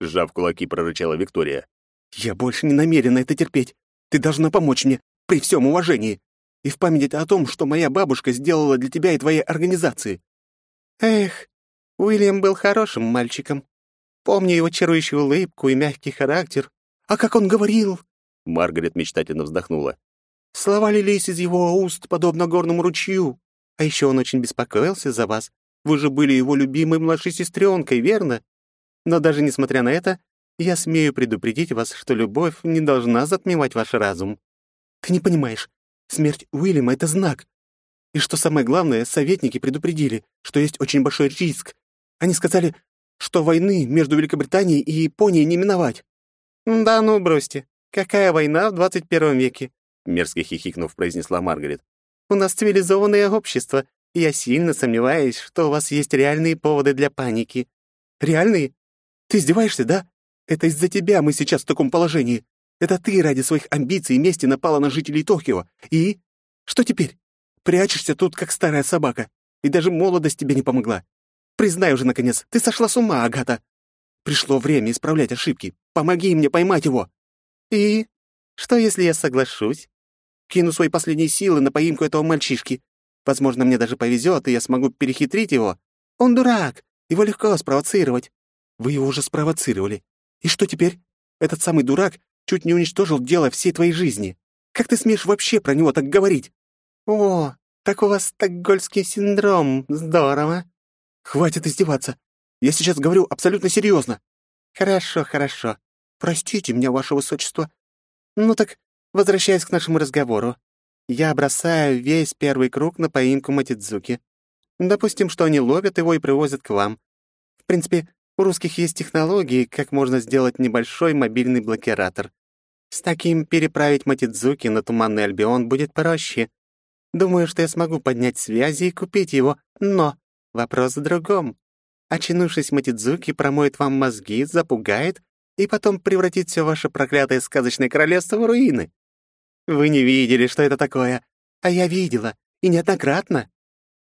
Сжав кулаки, прорычала Виктория. «Я больше не намерена это терпеть. Ты должна помочь мне, при всем уважении, и в память о том, что моя бабушка сделала для тебя и твоей организации». «Эх, Уильям был хорошим мальчиком. Помню его чарующую улыбку и мягкий характер. А как он говорил!» Маргарет мечтательно вздохнула. «Слова лились из его уст, подобно горному ручью. А еще он очень беспокоился за вас. Вы же были его любимой младшей сестренкой, верно? Но даже несмотря на это, я смею предупредить вас, что любовь не должна затмевать ваш разум. Ты не понимаешь, смерть Уильяма — это знак. И что самое главное, советники предупредили, что есть очень большой риск. Они сказали, что войны между Великобританией и Японией не миновать. «Да ну, бросьте. Какая война в 21 веке?» Мерзко хихикнув, произнесла Маргарет. У нас цивилизованное общество, я сильно сомневаюсь, что у вас есть реальные поводы для паники». «Реальные? Ты издеваешься, да? Это из-за тебя мы сейчас в таком положении. Это ты ради своих амбиций и мести напала на жителей Токио. И? Что теперь? Прячешься тут, как старая собака. И даже молодость тебе не помогла. Признай уже, наконец, ты сошла с ума, Агата. Пришло время исправлять ошибки. Помоги мне поймать его. И? Что, если я соглашусь? Кину свои последние силы на поимку этого мальчишки. Возможно, мне даже повезет, и я смогу перехитрить его. Он дурак, его легко спровоцировать. Вы его уже спровоцировали. И что теперь? Этот самый дурак чуть не уничтожил дело всей твоей жизни. Как ты смеешь вообще про него так говорить? О, так у вас стокгольский синдром. Здорово. Хватит издеваться. Я сейчас говорю абсолютно серьезно. Хорошо, хорошо. Простите меня, ваше высочество. Ну так Возвращаясь к нашему разговору, я бросаю весь первый круг на поимку Матидзуки. Допустим, что они ловят его и привозят к вам. В принципе, у русских есть технологии, как можно сделать небольшой мобильный блокиратор. С таким переправить Матидзуки на Туманный Альбион будет проще. Думаю, что я смогу поднять связи и купить его, но вопрос в другом. Очнувшись, Матидзуки промоет вам мозги, запугает и потом превратит все ваше проклятое сказочное королевство в руины. Вы не видели, что это такое, а я видела, и неоднократно.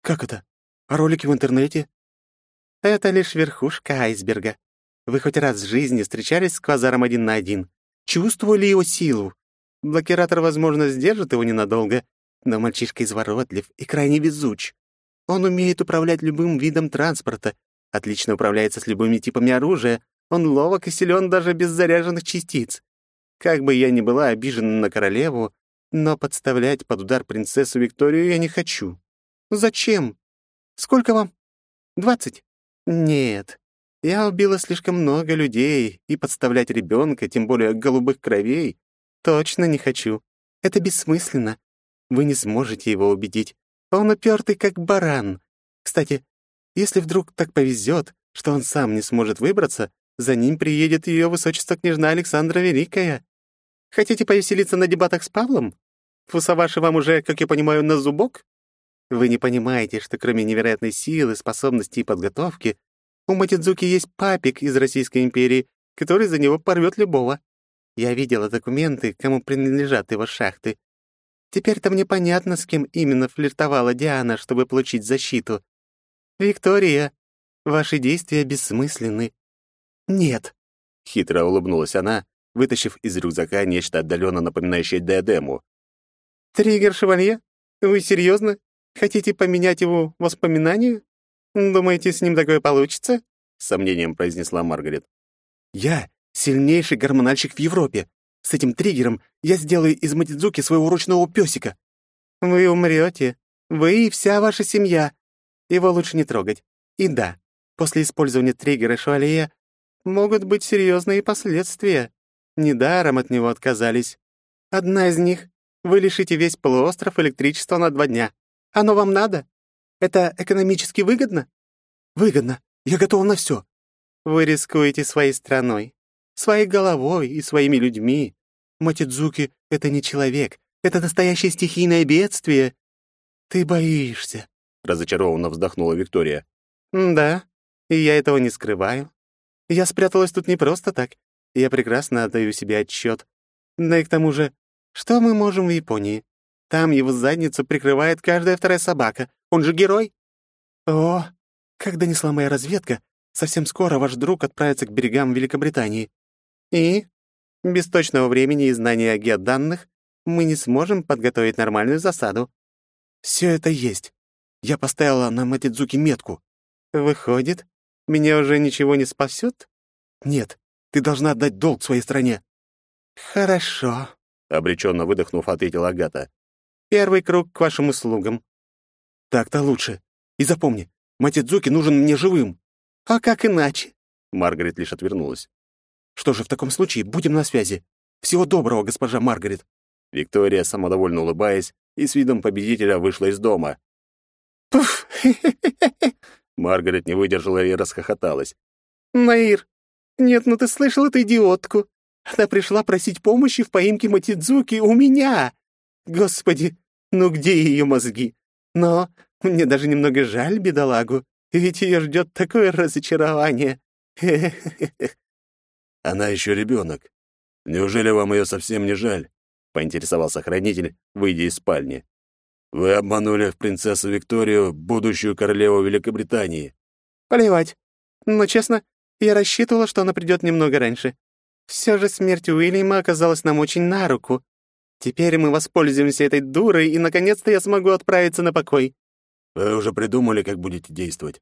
Как это? А ролики в интернете? Это лишь верхушка айсберга. Вы хоть раз в жизни встречались с квазаром один на один? Чувствовали его силу? Блокиратор, возможно, сдержит его ненадолго, но мальчишка изворотлив и крайне везуч. Он умеет управлять любым видом транспорта, отлично управляется с любыми типами оружия, он ловок и силен даже без заряженных частиц. Как бы я ни была обижена на королеву, но подставлять под удар принцессу Викторию я не хочу. Зачем? Сколько вам? Двадцать? Нет. Я убила слишком много людей, и подставлять ребенка, тем более голубых кровей, точно не хочу. Это бессмысленно. Вы не сможете его убедить. Он упертый, как баран. Кстати, если вдруг так повезет, что он сам не сможет выбраться, за ним приедет ее высочество княжна Александра Великая. Хотите повеселиться на дебатах с Павлом? Фусаваши вам уже, как я понимаю, на зубок? Вы не понимаете, что кроме невероятной силы, способностей и подготовки, у Матидзуки есть папик из Российской империи, который за него порвет любого. Я видела документы, кому принадлежат его шахты. Теперь-то мне понятно, с кем именно флиртовала Диана, чтобы получить защиту. Виктория, ваши действия бессмысленны. Нет, хитро улыбнулась она, вытащив из рюкзака нечто отдаленно напоминающее диадему. «Триггер, шевалье? Вы серьезно? Хотите поменять его воспоминания? Думаете, с ним такое получится?» — с сомнением произнесла Маргарет. «Я сильнейший гормональщик в Европе. С этим триггером я сделаю из Матидзуки своего ручного песика». «Вы умрете. Вы и вся ваша семья. Его лучше не трогать. И да, после использования триггера швалея могут быть серьезные последствия. Недаром от него отказались. Одна из них — вы лишите весь полуостров электричества на два дня. Оно вам надо? Это экономически выгодно? Выгодно. Я готов на все. Вы рискуете своей страной, своей головой и своими людьми. Матидзуки — это не человек, это настоящее стихийное бедствие. Ты боишься, — разочарованно вздохнула Виктория. Да, и я этого не скрываю. Я спряталась тут не просто так. Я прекрасно отдаю себе отчет. Да и к тому же, что мы можем в Японии? Там его задницу прикрывает каждая вторая собака. Он же герой. О, как донесла моя разведка, совсем скоро ваш друг отправится к берегам Великобритании. И? Без точного времени и знания геоданных мы не сможем подготовить нормальную засаду. Все это есть. Я поставила на Матидзуки метку. Выходит, меня уже ничего не спасет? Нет, ты должна отдать долг своей стране. Хорошо, обреченно выдохнув, ответила Агата. Первый круг к вашим услугам. Так-то лучше. И запомни, Матидзуки нужен мне живым. А как иначе? Маргарет лишь отвернулась. Что же, в таком случае будем на связи. Всего доброго, госпожа Маргарет. Виктория, самодовольно улыбаясь, и с видом победителя вышла из дома. Пуф! Маргарет не выдержала и расхохоталась. «Наир, нет, ну ты слышал эту идиотку? Она пришла просить помощи в поимке Матидзуки у меня. Господи, ну где ее мозги? Но мне даже немного жаль бедолагу, ведь ее ждет такое разочарование. Она еще ребенок. Неужели вам ее совсем не жаль? Поинтересовался хранитель, выйдя из спальни. Вы обманули в принцессу Викторию, будущую королеву Великобритании. Плевать. Но, честно, я рассчитывала, что она придет немного раньше. Все же смерть Уильяма оказалась нам очень на руку. Теперь мы воспользуемся этой дурой, и, наконец-то, я смогу отправиться на покой». «Вы уже придумали, как будете действовать?»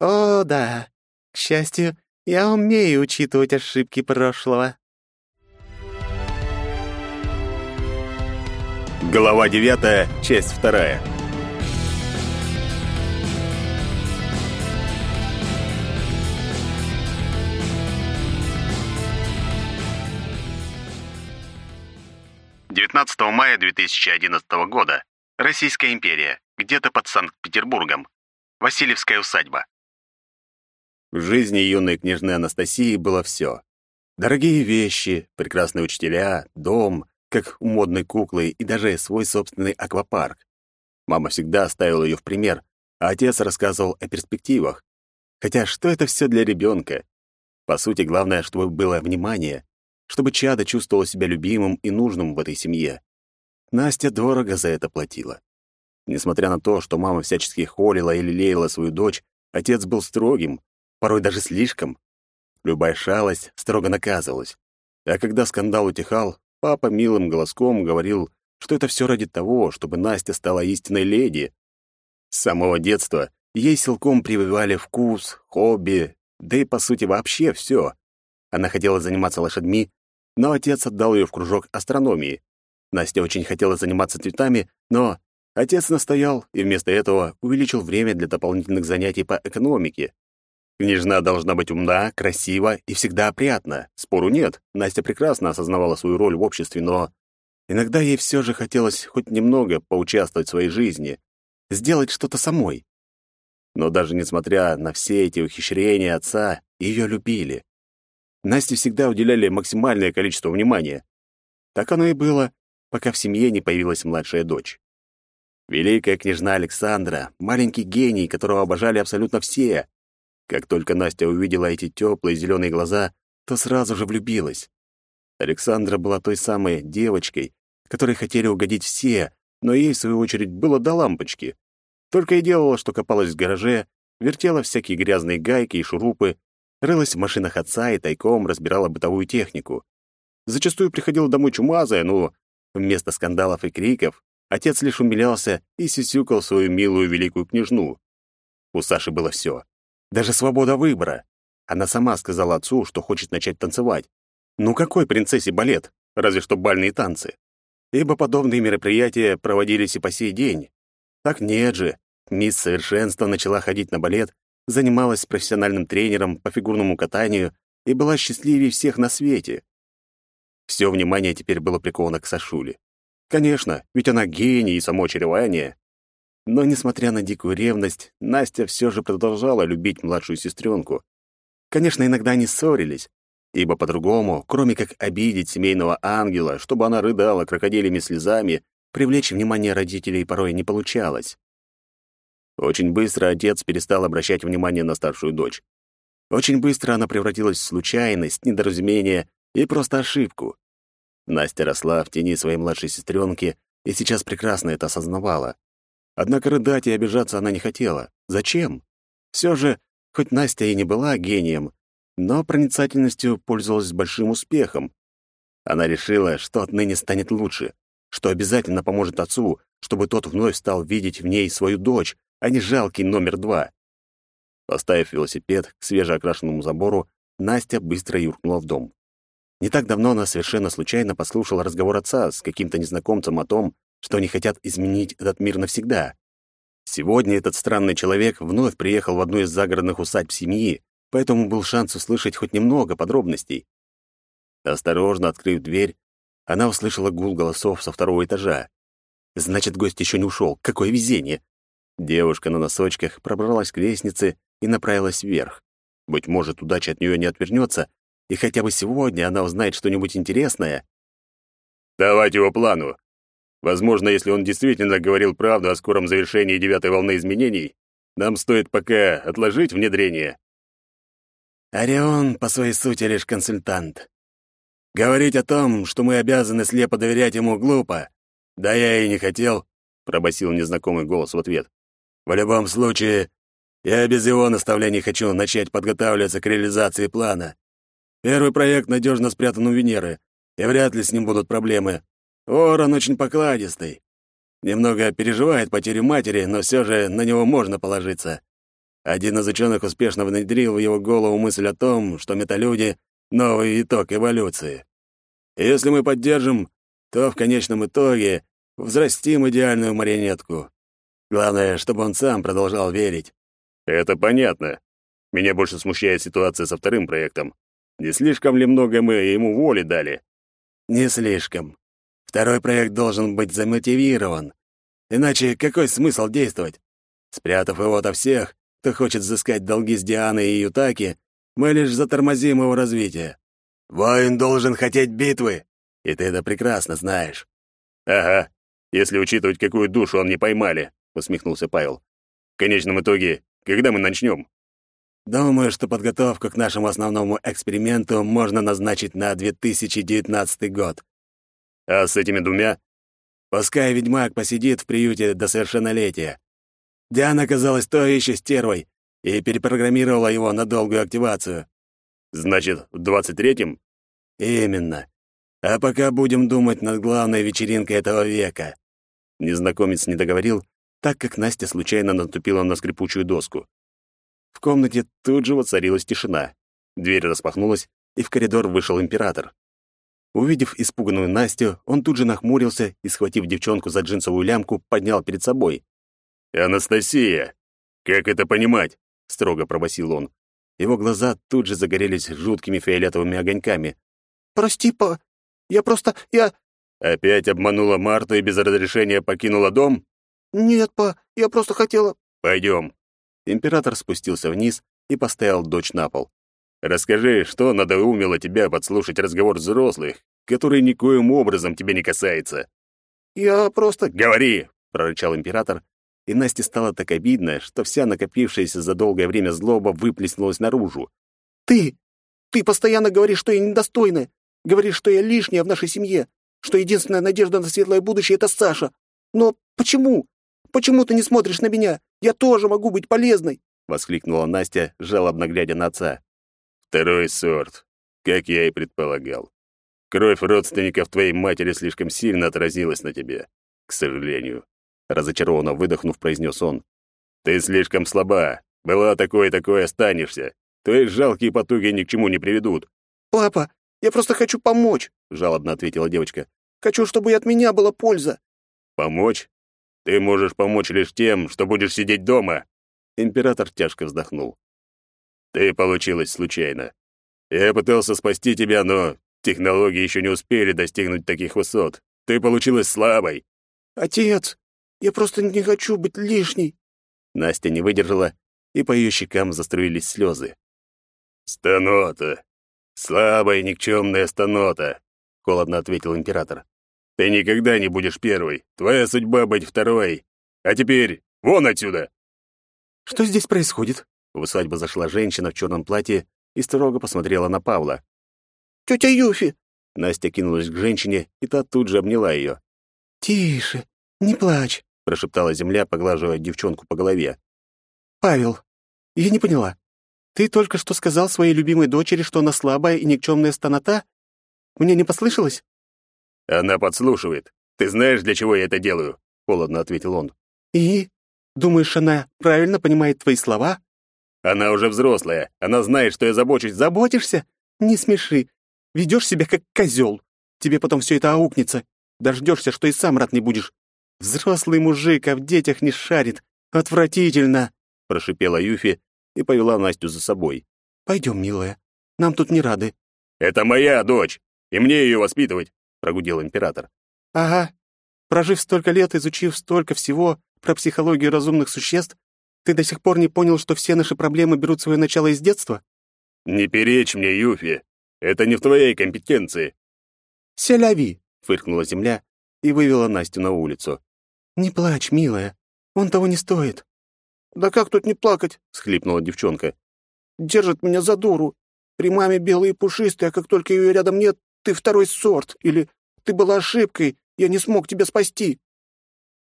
«О, да. К счастью, я умею учитывать ошибки прошлого». Глава девятая, часть вторая. 19 мая 2011 года. Российская империя. Где-то под Санкт-Петербургом. Васильевская усадьба. В жизни юной княжны Анастасии было все. Дорогие вещи, прекрасные учителя, дом, как у модной куклы, и даже свой собственный аквапарк. Мама всегда ставила ее в пример, а отец рассказывал о перспективах. Хотя что это все для ребенка? По сути, главное, чтобы было внимание, чтобы Чада чувствовала себя любимым и нужным в этой семье. Настя дорого за это платила. Несмотря на то, что мама всячески холила и лелеяла свою дочь, отец был строгим, порой даже слишком. Любая шалость строго наказывалась. А когда скандал утихал, папа милым голоском говорил, что это все ради того, чтобы Настя стала истинной леди. С самого детства ей силком прививали вкус, хобби, да и, по сути, вообще все. Она хотела заниматься лошадьми, но отец отдал ее в кружок астрономии. Настя очень хотела заниматься цветами, но отец настоял и вместо этого увеличил время для дополнительных занятий по экономике. Княжна должна быть умна, красива и всегда опрятна. Спору нет, Настя прекрасно осознавала свою роль в обществе, но иногда ей все же хотелось хоть немного поучаствовать в своей жизни, сделать что-то самой. Но даже несмотря на все эти ухищрения отца, ее любили. Насте всегда уделяли максимальное количество внимания. Так оно и было, пока в семье не появилась младшая дочь. Великая княжна Александра, маленький гений, которого обожали абсолютно все. Как только Настя увидела эти теплые зеленые глаза, то сразу же влюбилась. Александра была той самой девочкой, которой хотели угодить все, но ей, в свою очередь, было до лампочки. Только и делала, что копалась в гараже, вертела всякие грязные гайки и шурупы, рылась в машинах отца и тайком разбирала бытовую технику. Зачастую приходила домой чумазая, но вместо скандалов и криков отец лишь умилялся и сисюкал свою милую великую княжну. У Саши было все. Даже свобода выбора. Она сама сказала отцу, что хочет начать танцевать. Ну какой принцессе балет? Разве что бальные танцы. Ибо подобные мероприятия проводились и по сей день. Так нет же. Мисс Совершенство начала ходить на балет, занималась с профессиональным тренером по фигурному катанию и была счастливее всех на свете. Все внимание теперь было приковано к Сашуле. Конечно, ведь она гений и само очарование. Но, несмотря на дикую ревность, Настя все же продолжала любить младшую сестренку, Конечно, иногда они ссорились, ибо по-другому, кроме как обидеть семейного ангела, чтобы она рыдала крокодилями слезами, привлечь внимание родителей порой не получалось. Очень быстро отец перестал обращать внимание на старшую дочь. Очень быстро она превратилась в случайность, недоразумение и просто ошибку. Настя росла в тени своей младшей сестренки и сейчас прекрасно это осознавала. Однако рыдать и обижаться она не хотела. Зачем? Все же Хоть Настя и не была гением, но проницательностью пользовалась большим успехом. Она решила, что отныне станет лучше, что обязательно поможет отцу, чтобы тот вновь стал видеть в ней свою дочь, а не жалкий номер два. Поставив велосипед к свежеокрашенному забору, Настя быстро юркнула в дом. Не так давно она совершенно случайно послушала разговор отца с каким-то незнакомцем о том, что они хотят изменить этот мир навсегда. Сегодня этот странный человек вновь приехал в одну из загородных усадьб семьи, поэтому был шанс услышать хоть немного подробностей. Осторожно открыв дверь, она услышала гул голосов со второго этажа. Значит, гость еще не ушел. Какое везение! Девушка на носочках пробралась к лестнице и направилась вверх. Быть может, удача от нее не отвернется, и хотя бы сегодня она узнает что-нибудь интересное. «Давать его плану!» Возможно, если он действительно говорил правду о скором завершении девятой волны изменений, нам стоит пока отложить внедрение. Орион по своей сути лишь консультант. Говорить о том, что мы обязаны слепо доверять ему, глупо. Да я и не хотел, пробасил незнакомый голос в ответ. В любом случае, я без его наставлений хочу начать подготавливаться к реализации плана. Первый проект надежно спрятан у Венеры, и вряд ли с ним будут проблемы. Ворон очень покладистый. Немного переживает потерю матери, но все же на него можно положиться. Один из ученых успешно внедрил в его голову мысль о том, что металюди — новый итог эволюции. И если мы поддержим, то в конечном итоге взрастим идеальную марионетку. Главное, чтобы он сам продолжал верить. Это понятно. Меня больше смущает ситуация со вторым проектом. Не слишком ли много мы ему воли дали? Не слишком. Второй проект должен быть замотивирован. Иначе какой смысл действовать? Спрятав его ото всех, кто хочет взыскать долги с Дианы и Ютаки, мы лишь затормозим его развитие. Воин должен хотеть битвы, и ты это прекрасно знаешь. Ага, если учитывать, какую душу он не поймали, усмехнулся Павел. В конечном итоге, когда мы начнем? Думаю, что подготовку к нашему основному эксперименту можно назначить на 2019 год. А с этими двумя? Пускай ведьмак посидит в приюте до совершеннолетия. Диана оказалась той еще стервой и перепрограммировала его на долгую активацию. Значит, в двадцать третьем? Именно. А пока будем думать над главной вечеринкой этого века. Незнакомец не договорил, так как Настя случайно наступила на скрипучую доску. В комнате тут же воцарилась тишина. Дверь распахнулась, и в коридор вышел император. Увидев испуганную Настю, он тут же нахмурился и, схватив девчонку за джинсовую лямку, поднял перед собой. «Анастасия! Как это понимать?» — строго пробасил он. Его глаза тут же загорелись жуткими фиолетовыми огоньками. «Прости, па, я просто... я...» «Опять обманула Марту и без разрешения покинула дом?» «Нет, па, я просто хотела...» «Пойдем». Император спустился вниз и поставил дочь на пол. Расскажи, что надоумило тебя подслушать разговор взрослых, который никоим образом тебя не касается. Я просто... Говори, прорычал император, и Насте стало так обидно, что вся накопившаяся за долгое время злоба выплеснулась наружу. Ты! Ты постоянно говоришь, что я недостойна. Говоришь, что я лишняя в нашей семье, что единственная надежда на светлое будущее — это Саша. Но почему? Почему ты не смотришь на меня? Я тоже могу быть полезной!» — воскликнула Настя, жалобно глядя на отца. Второй сорт, как я и предполагал. Кровь родственников твоей матери слишком сильно отразилась на тебе. к сожалению. Разочарованно выдохнув, произнес он. Ты слишком слаба. Была такой, такой останешься. Твои жалкие потуги ни к чему не приведут. Папа, я просто хочу помочь, жалобно ответила девочка. Хочу, чтобы и от меня была польза. Помочь? Ты можешь помочь лишь тем, что будешь сидеть дома. Император тяжко вздохнул. Ты получилась случайно. Я пытался спасти тебя, но технологии еще не успели достигнуть таких высот. Ты получилась слабой. Отец, я просто не хочу быть лишней. Настя не выдержала, и по ее щекам заструились слезы. «Станота! Слабая никчемная станота!» — холодно ответил император. «Ты никогда не будешь первой. Твоя судьба быть второй. А теперь вон отсюда!» «Что здесь происходит?» В усадьбу зашла женщина в черном платье и строго посмотрела на Павла. «Тетя Юфи!» Настя кинулась к женщине, и та тут же обняла ее. «Тише, не плачь», — прошептала земля, поглаживая девчонку по голове. «Павел, я не поняла. Ты только что сказал своей любимой дочери, что она слабая и никчемная станота? Мне не послышалось?» «Она подслушивает. Ты знаешь, для чего я это делаю?» — холодно ответил он. «И? Думаешь, она правильно понимает твои слова?» «Она уже взрослая. Она знает, что я забочусь. Заботишься? Не смеши. Ведешь себя как козел. Тебе потом все это аукнется. Дождешься, что и сам рад не будешь. Взрослый мужик, а в детях не шарит. Отвратительно!» — прошипела Юфи и повела Настю за собой. «Пойдем, милая. Нам тут не рады». «Это моя дочь, и мне ее воспитывать», — прогудел император. «Ага. Прожив столько лет, изучив столько всего про психологию разумных существ, ты до сих пор не понял, что все наши проблемы берут свое начало из детства?» «Не перечь мне, Юфи. Это не в твоей компетенции». «Селяви», — фыркнула земля и вывела Настю на улицу. «Не плачь, милая. Он того не стоит». «Да как тут не плакать?» — схлипнула девчонка. «Держит меня за дуру. При маме белые и пушистые, а как только ее рядом нет, ты второй сорт. Или ты была ошибкой, я не смог тебя спасти».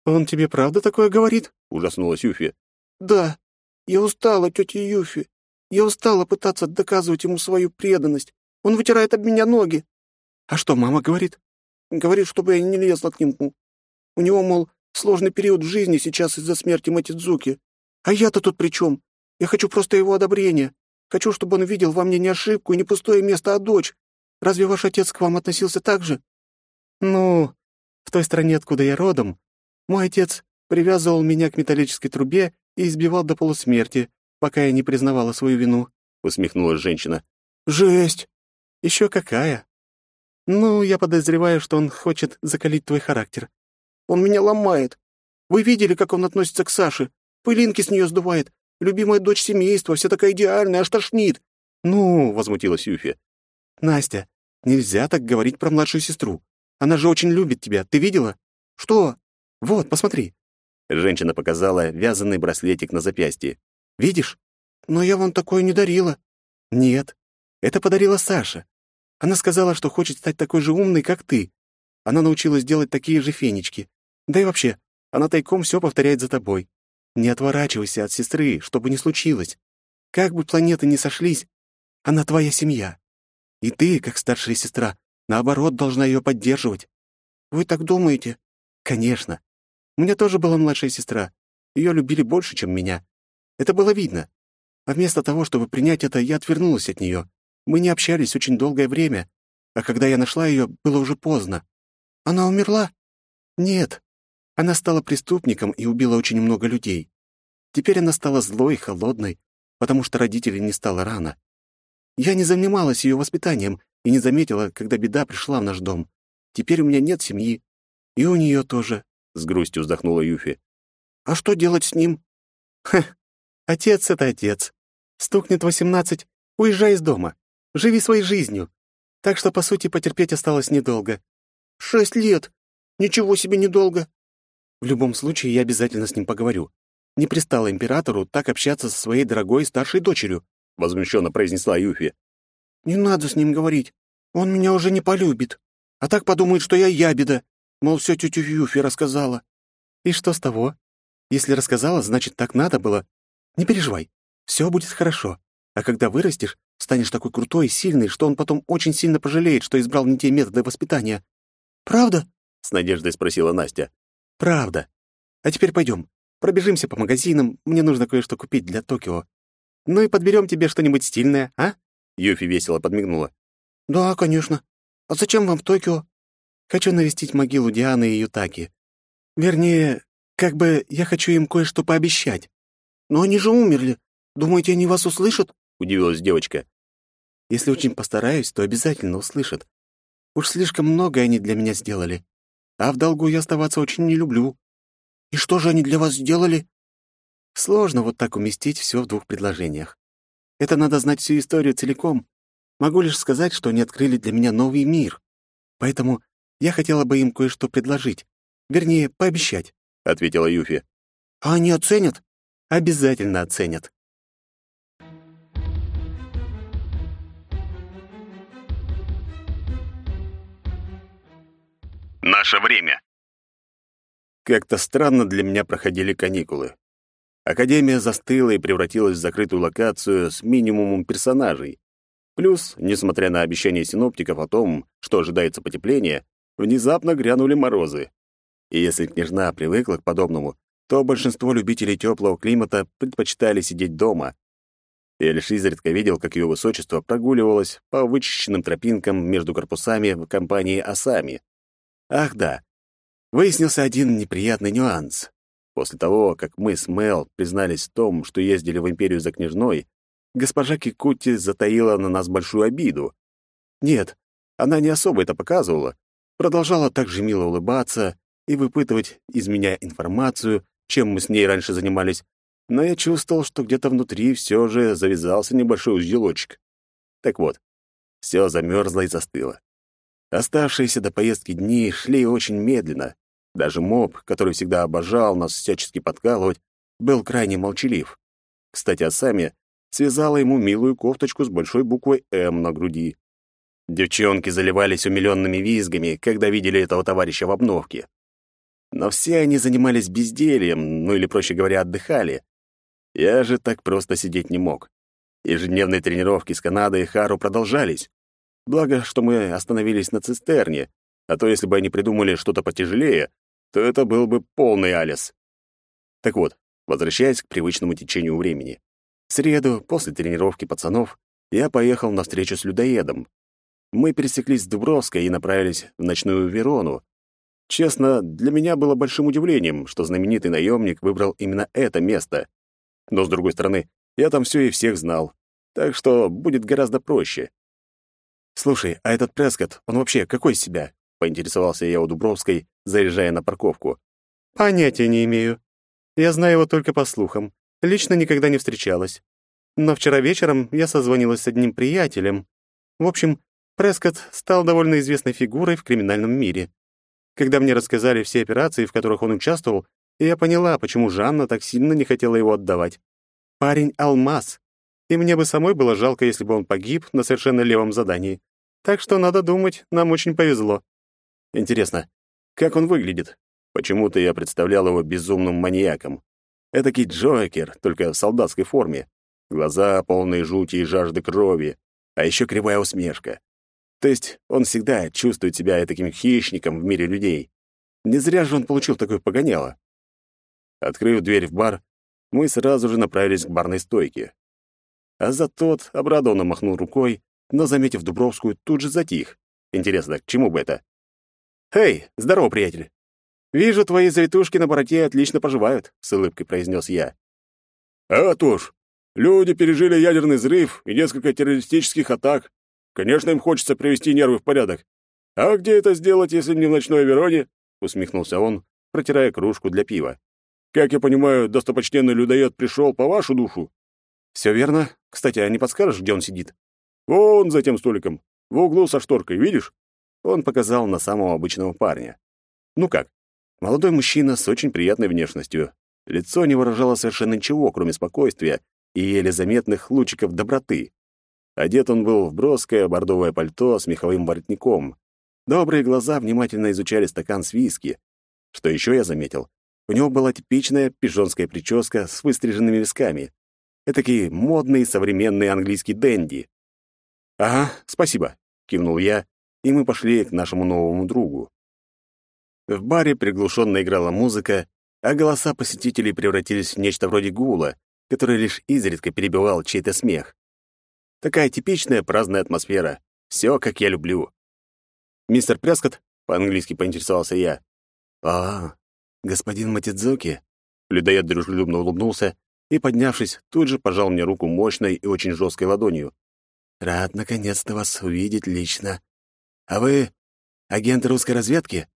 «Он тебе правда такое говорит?» — ужаснулась Юфи. «Да. Я устала, тетя Юфи. Я устала пытаться доказывать ему свою преданность. Он вытирает об меня ноги». «А что мама говорит?» «Говорит, чтобы я не лезла к нему. У него, мол, сложный период в жизни сейчас из-за смерти Матидзуки. А я-то тут при чем? Я хочу просто его одобрения. Хочу, чтобы он видел во мне не ошибку и не пустое место, а дочь. Разве ваш отец к вам относился так же? Ну, в той стране, откуда я родом, мой отец привязывал меня к металлической трубе и избивал до полусмерти, пока я не признавала свою вину, усмехнулась женщина. Жесть. Еще какая? Ну, я подозреваю, что он хочет закалить твой характер. Он меня ломает. Вы видели, как он относится к Саше? Пылинки с нее сдувает. Любимая дочь семейства, вся такая идеальная, аж тошнит. Ну, возмутилась Юфи. Настя, нельзя так говорить про младшую сестру. Она же очень любит тебя. Ты видела? Что? Вот, посмотри. Женщина показала вязаный браслетик на запястье. Видишь? Но я вам такое не дарила. Нет. Это подарила Саша. Она сказала, что хочет стать такой же умной, как ты. Она научилась делать такие же фенечки. Да и вообще, она тайком все повторяет за тобой. Не отворачивайся от сестры, чтобы не случилось. Как бы планеты ни сошлись, она твоя семья. И ты, как старшая сестра, наоборот, должна ее поддерживать. Вы так думаете? Конечно. У меня тоже была младшая сестра. Ее любили больше, чем меня. Это было видно. А вместо того, чтобы принять это, я отвернулась от нее. Мы не общались очень долгое время. А когда я нашла ее, было уже поздно. Она умерла? Нет. Она стала преступником и убила очень много людей. Теперь она стала злой холодной, потому что родителей не стало рано. Я не занималась ее воспитанием и не заметила, когда беда пришла в наш дом. Теперь у меня нет семьи. И у нее тоже, — с грустью вздохнула Юфи. А что делать с ним? Ха, отец — это отец. Стукнет восемнадцать, уезжай из дома. Живи своей жизнью. Так что, по сути, потерпеть осталось недолго. Шесть лет. Ничего себе недолго. В любом случае, я обязательно с ним поговорю. Не пристало императору так общаться со своей дорогой старшей дочерью, — возмущенно произнесла Юфи. «Не надо с ним говорить. Он меня уже не полюбит. А так подумает, что я ябеда. Мол, все тетю Юфи рассказала». «И что с того? Если рассказала, значит, так надо было. Не переживай. Все будет хорошо. А когда вырастешь, станешь такой крутой и сильный, что он потом очень сильно пожалеет, что избрал не те методы воспитания. «Правда?» — с надеждой спросила Настя. Правда. А теперь пойдем. Пробежимся по магазинам, мне нужно кое-что купить для Токио. Ну и подберем тебе что-нибудь стильное, а?» Юфи весело подмигнула. «Да, конечно. А зачем вам в Токио?» «Хочу навестить могилу Дианы и Ютаки. Вернее, как бы я хочу им кое-что пообещать». «Но они же умерли. Думаете, они вас услышат?» — удивилась девочка. «Если очень постараюсь, то обязательно услышат. Уж слишком много они для меня сделали. А в долгу я оставаться очень не люблю». «И что же они для вас сделали?» Сложно вот так уместить все в двух предложениях. Это надо знать всю историю целиком. Могу лишь сказать, что они открыли для меня новый мир. Поэтому я хотела бы им кое-что предложить. Вернее, пообещать», — ответила Юфи. «А они оценят?» «Обязательно оценят». Наше время. Как-то странно для меня проходили каникулы. Академия застыла и превратилась в закрытую локацию с минимумом персонажей. Плюс, несмотря на обещания синоптиков о том, что ожидается потепление, внезапно грянули морозы. И если княжна привыкла к подобному, то большинство любителей теплого климата предпочитали сидеть дома. Я лишь изредка видел, как ее высочество прогуливалось по вычищенным тропинкам между корпусами в компании осами. Ах да, выяснился один неприятный нюанс. После того, как мы с Мел признались в том, что ездили в Империю за княжной, госпожа Кикутти затаила на нас большую обиду. Нет, она не особо это показывала, продолжала так же мило улыбаться и выпытывать из меня информацию, чем мы с ней раньше занимались, но я чувствовал, что где-то внутри все же завязался небольшой узелочек. Так вот, все замерзло и застыло. Оставшиеся до поездки дни шли очень медленно, даже моб, который всегда обожал нас всячески подкалывать, был крайне молчалив. Кстати, Асами связала ему милую кофточку с большой буквой «М» на груди. Девчонки заливались умилёнными визгами, когда видели этого товарища в обновке. Но все они занимались бездельем, ну или, проще говоря, отдыхали. Я же так просто сидеть не мог. Ежедневные тренировки с Канадой и Хару продолжались. Благо, что мы остановились на цистерне, а то если бы они придумали что-то потяжелее, то это был бы полный алис. Так вот, возвращаясь к привычному течению времени. В среду, после тренировки пацанов, я поехал на встречу с людоедом. Мы пересеклись с Дубровской и направились в ночную Верону. Честно, для меня было большим удивлением, что знаменитый наемник выбрал именно это место. Но, с другой стороны, я там все и всех знал, так что будет гораздо проще. «Слушай, а этот Прескотт, он вообще какой из себя?» — поинтересовался я у Дубровской, заезжая на парковку. «Понятия не имею. Я знаю его только по слухам. Лично никогда не встречалась. Но вчера вечером я созвонилась с одним приятелем. В общем, Прескотт стал довольно известной фигурой в криминальном мире. Когда мне рассказали все операции, в которых он участвовал, я поняла, почему Жанна так сильно не хотела его отдавать. Парень — алмаз. И мне бы самой было жалко, если бы он погиб на совершенно левом задании. Так что, надо думать, нам очень повезло. Интересно, как он выглядит? Почему-то я представлял его безумным маньяком. Этакий Джокер, только в солдатской форме. Глаза полные жути и жажды крови, а еще кривая усмешка. То есть он всегда чувствует себя таким хищником в мире людей. Не зря же он получил такое погоняло. Открыв дверь в бар, мы сразу же направились к барной стойке. А за тот обрадованно махнул рукой, но, заметив Дубровскую, тут же затих. Интересно, к чему бы это? «Эй, здорово, приятель! Вижу, твои завитушки на бороде отлично поживают», — с улыбкой произнес я. «А то ж, люди пережили ядерный взрыв и несколько террористических атак. Конечно, им хочется привести нервы в порядок. А где это сделать, если не в ночной Вероне?» — усмехнулся он, протирая кружку для пива. «Как я понимаю, достопочтенный людоед пришел по вашу душу?» «Все верно. Кстати, а не подскажешь, где он сидит?» «Вон за тем столиком, в углу со шторкой, видишь?» Он показал на самого обычного парня. Ну как? Молодой мужчина с очень приятной внешностью. Лицо не выражало совершенно ничего, кроме спокойствия и еле заметных лучиков доброты. Одет он был в броское бордовое пальто с меховым воротником. Добрые глаза внимательно изучали стакан с виски. Что еще я заметил? У него была типичная пижонская прическа с выстриженными висками. Этакий модный современный английский денди. «Ага, спасибо», — кивнул я и мы пошли к нашему новому другу. В баре приглушенно играла музыка, а голоса посетителей превратились в нечто вроде гула, который лишь изредка перебивал чей-то смех. Такая типичная праздная атмосфера. Все, как я люблю. «Мистер Прескотт?» — по-английски поинтересовался я. «А, господин Матидзуки?» Людоед дружелюбно улыбнулся и, поднявшись, тут же пожал мне руку мощной и очень жесткой ладонью. «Рад наконец-то вас увидеть лично. А вы агент русской разведки?»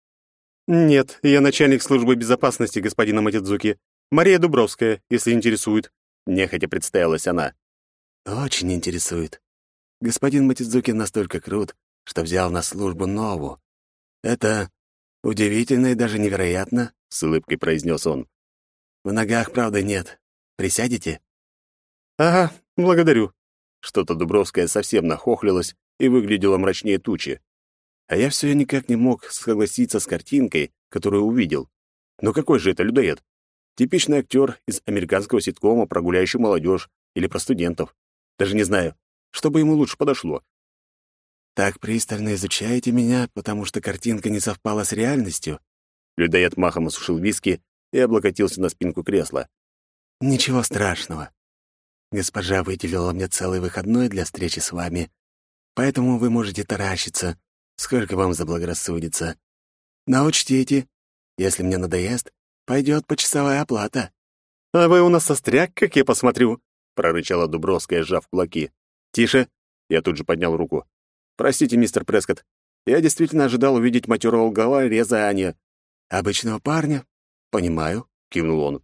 «Нет, я начальник службы безопасности господина Матидзуки. Мария Дубровская, если интересует», — нехотя представилась она. «Очень интересует. Господин Матидзуки настолько крут, что взял на службу нову. Это удивительно и даже невероятно», — с улыбкой произнес он. «В ногах, правда, нет. Присядете?» «Ага, благодарю». Что-то Дубровская совсем нахохлилась и выглядела мрачнее тучи. А я все никак не мог согласиться с картинкой, которую увидел. Но какой же это людоед? Типичный актер из американского ситкома про гуляющую молодежь или про студентов. Даже не знаю, что бы ему лучше подошло. «Так пристально изучаете меня, потому что картинка не совпала с реальностью?» Людоед махом осушил виски и облокотился на спинку кресла. «Ничего страшного. Госпожа выделила мне целый выходной для встречи с вами, поэтому вы можете таращиться, сколько вам заблагорассудится. Но учтите, если мне надоест, пойдет почасовая оплата». «А вы у нас состряк, как я посмотрю», — прорычала Дубровская, сжав кулаки. «Тише!» — я тут же поднял руку. «Простите, мистер Прескотт, я действительно ожидал увидеть матерого головореза, а не...» «Обычного парня?» «Понимаю», — кивнул он.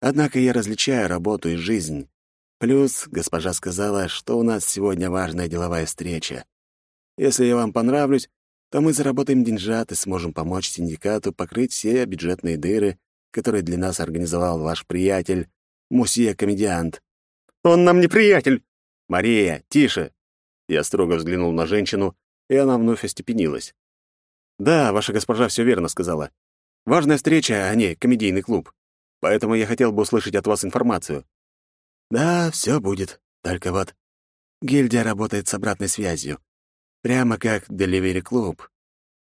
«Однако я различаю работу и жизнь. Плюс госпожа сказала, что у нас сегодня важная деловая встреча. Если я вам понравлюсь, то мы заработаем деньжат и сможем помочь синдикату покрыть все бюджетные дыры, которые для нас организовал ваш приятель, мусье-комедиант». «Он нам не приятель!» «Мария, тише!» Я строго взглянул на женщину, и она вновь остепенилась. «Да, ваша госпожа все верно сказала. Важная встреча, а не комедийный клуб. Поэтому я хотел бы услышать от вас информацию». «Да, все будет. Только вот гильдия работает с обратной связью. Прямо как Delivery Club.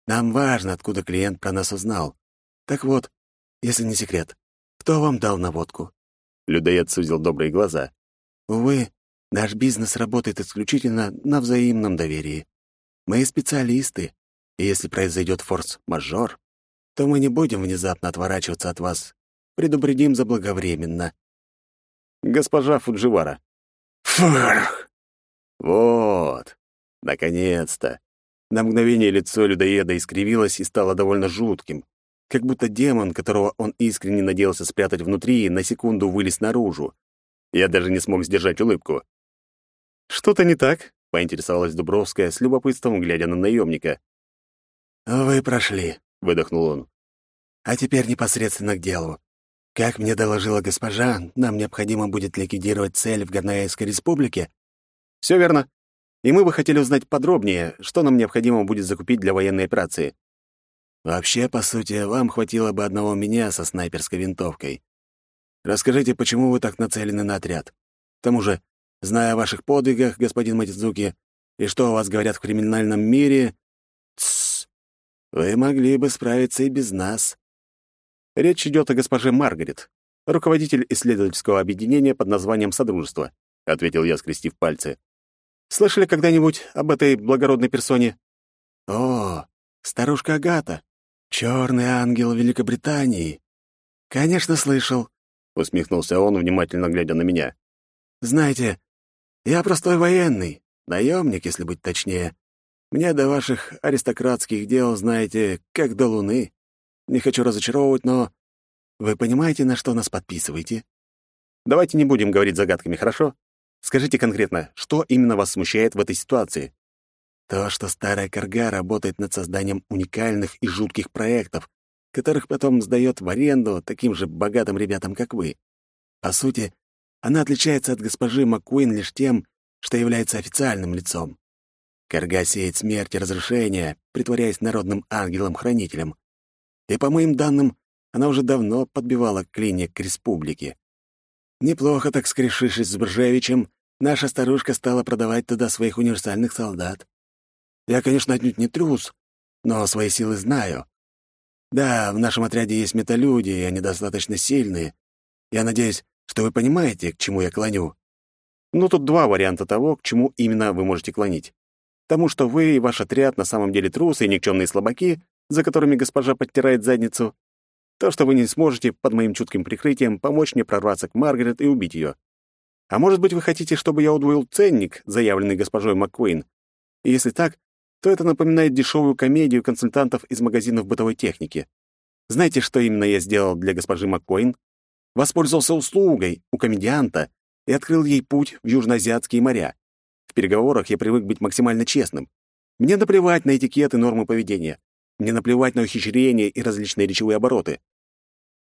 Нам важно, откуда клиент про нас узнал. Так вот, если не секрет, кто вам дал наводку?» Людоед сузил добрые глаза. «Увы, наш бизнес работает исключительно на взаимном доверии. Мы специалисты, и если произойдет форс-мажор, то мы не будем внезапно отворачиваться от вас. Предупредим заблаговременно». «Госпожа Фудживара». «Фырх!» «Вот. Наконец-то! На мгновение лицо людоеда искривилось и стало довольно жутким, как будто демон, которого он искренне надеялся спрятать внутри, на секунду вылез наружу. Я даже не смог сдержать улыбку. «Что-то не так?» — поинтересовалась Дубровская с любопытством, глядя на наемника. «Вы прошли», — выдохнул он. «А теперь непосредственно к делу. Как мне доложила госпожа, нам необходимо будет ликвидировать цель в Ганайской республике?» «Все верно и мы бы хотели узнать подробнее, что нам необходимо будет закупить для военной операции. Вообще, по сути, вам хватило бы одного меня со снайперской винтовкой. Расскажите, почему вы так нацелены на отряд? К тому же, зная о ваших подвигах, господин Матидзуки, и что о вас говорят в криминальном мире... Тссс! Вы могли бы справиться и без нас. Речь идет о госпоже Маргарет, руководитель исследовательского объединения под названием «Содружество», — ответил я, скрестив пальцы. Слышали когда-нибудь об этой благородной персоне? О, старушка Агата, черный ангел Великобритании. Конечно, слышал, усмехнулся он, внимательно глядя на меня. Знаете, я простой военный, наемник, если быть точнее. Мне до ваших аристократских дел, знаете, как до луны. Не хочу разочаровывать, но вы понимаете, на что нас подписываете? Давайте не будем говорить загадками, хорошо? Скажите конкретно, что именно вас смущает в этой ситуации? То, что старая корга работает над созданием уникальных и жутких проектов, которых потом сдает в аренду таким же богатым ребятам, как вы. По сути, она отличается от госпожи Маккуин лишь тем, что является официальным лицом. Корга сеет смерть и разрушение, притворяясь народным ангелом-хранителем. И, по моим данным, она уже давно подбивала клинья к республике. Неплохо так скрешившись с Бржевичем, наша старушка стала продавать туда своих универсальных солдат. Я, конечно, отнюдь не трус, но свои силы знаю. Да, в нашем отряде есть металюди, и они достаточно сильные. Я надеюсь, что вы понимаете, к чему я клоню. Ну, тут два варианта того, к чему именно вы можете клонить. Тому, что вы и ваш отряд на самом деле трусы и никчемные слабаки, за которыми госпожа подтирает задницу. То, что вы не сможете под моим чутким прикрытием помочь мне прорваться к Маргарет и убить ее. А может быть, вы хотите, чтобы я удвоил ценник, заявленный госпожой МакКуин? И если так, то это напоминает дешевую комедию консультантов из магазинов бытовой техники. Знаете, что именно я сделал для госпожи МакКуин? Воспользовался услугой у комедианта и открыл ей путь в южноазиатские моря. В переговорах я привык быть максимально честным. Мне наплевать на этикеты и нормы поведения. Мне наплевать на ухищрения и различные речевые обороты.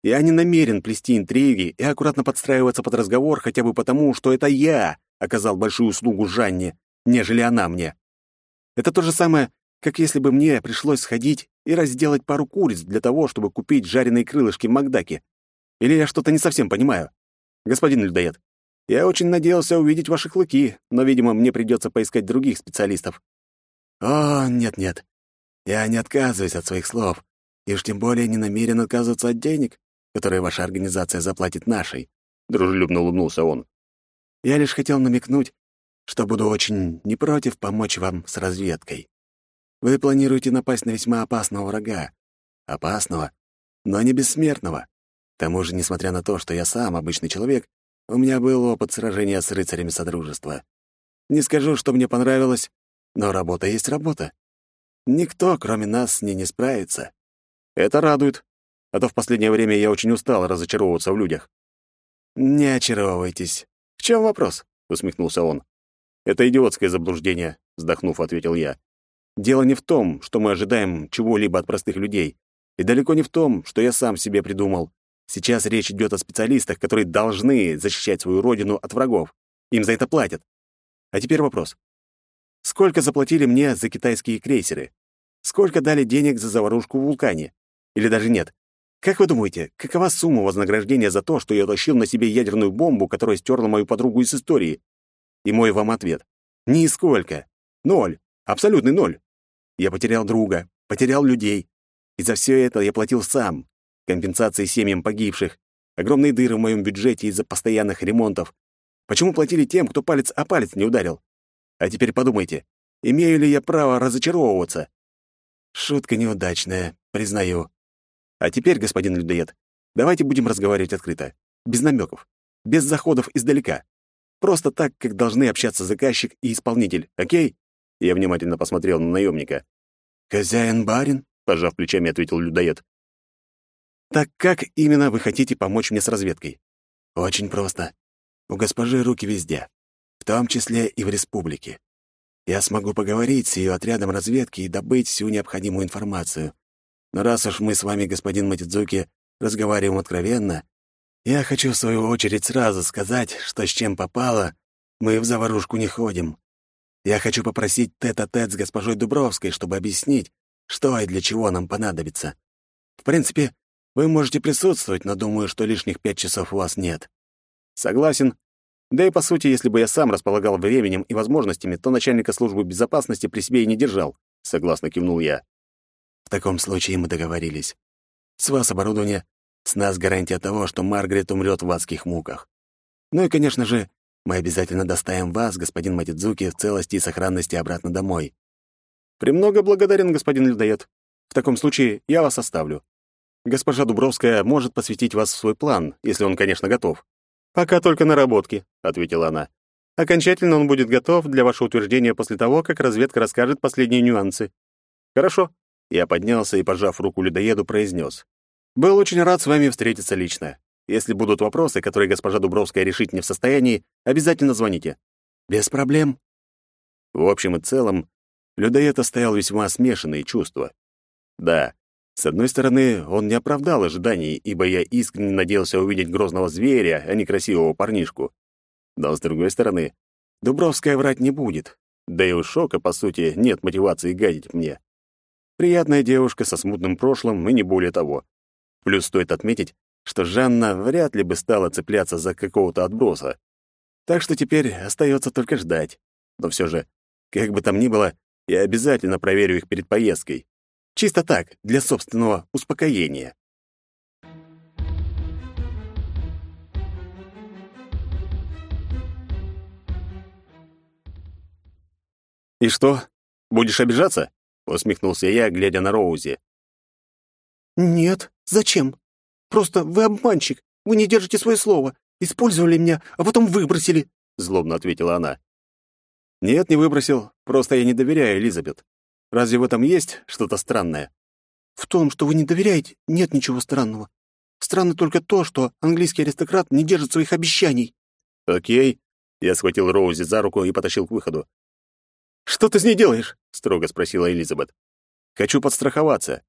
Я не намерен плести интриги и аккуратно подстраиваться под разговор хотя бы потому, что это я оказал большую услугу Жанне, нежели она мне. Это то же самое, как если бы мне пришлось сходить и разделать пару куриц для того, чтобы купить жареные крылышки Макдаки. Или я что-то не совсем понимаю? Господин людоед, я очень надеялся увидеть ваши клыки, но, видимо, мне придется поискать других специалистов. О, нет-нет. Я не отказываюсь от своих слов, и уж тем более не намерен отказываться от денег, которые ваша организация заплатит нашей. Дружелюбно улыбнулся он. Я лишь хотел намекнуть, что буду очень не против помочь вам с разведкой. Вы планируете напасть на весьма опасного врага. Опасного, но не бессмертного. К тому же, несмотря на то, что я сам обычный человек, у меня был опыт сражения с рыцарями Содружества. Не скажу, что мне понравилось, но работа есть работа. Никто, кроме нас, с ней не справится. Это радует. А то в последнее время я очень устал разочаровываться в людях. «Не очаровывайтесь. В чем вопрос?» — усмехнулся он. «Это идиотское заблуждение», — вздохнув, ответил я. «Дело не в том, что мы ожидаем чего-либо от простых людей, и далеко не в том, что я сам себе придумал. Сейчас речь идет о специалистах, которые должны защищать свою родину от врагов. Им за это платят. А теперь вопрос. Сколько заплатили мне за китайские крейсеры? Сколько дали денег за заварушку в вулкане? Или даже нет? Как вы думаете, какова сумма вознаграждения за то, что я тащил на себе ядерную бомбу, которая стерла мою подругу из истории? И мой вам ответ. Нисколько. Ноль. Абсолютный ноль. Я потерял друга, потерял людей. И за все это я платил сам, компенсации семьям погибших, огромные дыры в моем бюджете из-за постоянных ремонтов. Почему платили тем, кто палец о палец не ударил? А теперь подумайте, имею ли я право разочаровываться? Шутка неудачная, признаю. А теперь, господин людоед, давайте будем разговаривать открыто, без намеков, без заходов издалека. Просто так, как должны общаться заказчик и исполнитель, окей? Я внимательно посмотрел на наемника. «Хозяин-барин?» — пожав плечами, ответил людоед. Так как именно вы хотите помочь мне с разведкой? Очень просто. У госпожи руки везде, в том числе и в республике. Я смогу поговорить с ее отрядом разведки и добыть всю необходимую информацию. Но раз уж мы с вами, господин Матидзуки, разговариваем откровенно, я хочу, в свою очередь, сразу сказать, что с чем попало, мы в заварушку не ходим. Я хочу попросить тет-а-тет -тет с госпожой Дубровской, чтобы объяснить, что и для чего нам понадобится. В принципе, вы можете присутствовать, но думаю, что лишних пять часов у вас нет. Согласен. Да и по сути, если бы я сам располагал временем и возможностями, то начальника службы безопасности при себе и не держал. Согласно кивнул я. В таком случае мы договорились. С вас оборудование, с нас гарантия того, что Маргарет умрет в адских муках. Ну и, конечно же, мы обязательно доставим вас, господин Матидзуки, в целости и сохранности обратно домой. Премного благодарен, господин людоед. В таком случае я вас оставлю. Госпожа Дубровская может посвятить вас в свой план, если он, конечно, готов. Пока только наработки, ответила она. Окончательно он будет готов для вашего утверждения после того, как разведка расскажет последние нюансы. Хорошо. Я поднялся и, пожав руку людоеду, произнес. Был очень рад с вами встретиться лично. Если будут вопросы, которые госпожа Дубровская решить не в состоянии, обязательно звоните. Без проблем. В общем и целом, людоед оставил весьма смешанные чувства. Да, с одной стороны, он не оправдал ожиданий, ибо я искренне надеялся увидеть грозного зверя, а не красивого парнишку. Но с другой стороны, Дубровская врать не будет. Да и у Шока, по сути, нет мотивации гадить мне. Приятная девушка со смутным прошлым и не более того. Плюс стоит отметить, что Жанна вряд ли бы стала цепляться за какого-то отброса. Так что теперь остается только ждать. Но все же, как бы там ни было, я обязательно проверю их перед поездкой. Чисто так, для собственного успокоения. «И что, будешь обижаться?» — усмехнулся я, глядя на Роузи. «Нет, зачем? Просто вы обманщик, вы не держите свое слово. Использовали меня, а потом выбросили», — злобно ответила она. «Нет, не выбросил. Просто я не доверяю Элизабет. Разве в этом есть что-то странное?» «В том, что вы не доверяете, нет ничего странного. Странно только то, что английский аристократ не держит своих обещаний». «Окей». Я схватил Роузи за руку и потащил к выходу. «Что ты с ней делаешь?» — строго спросила Элизабет. «Хочу подстраховаться».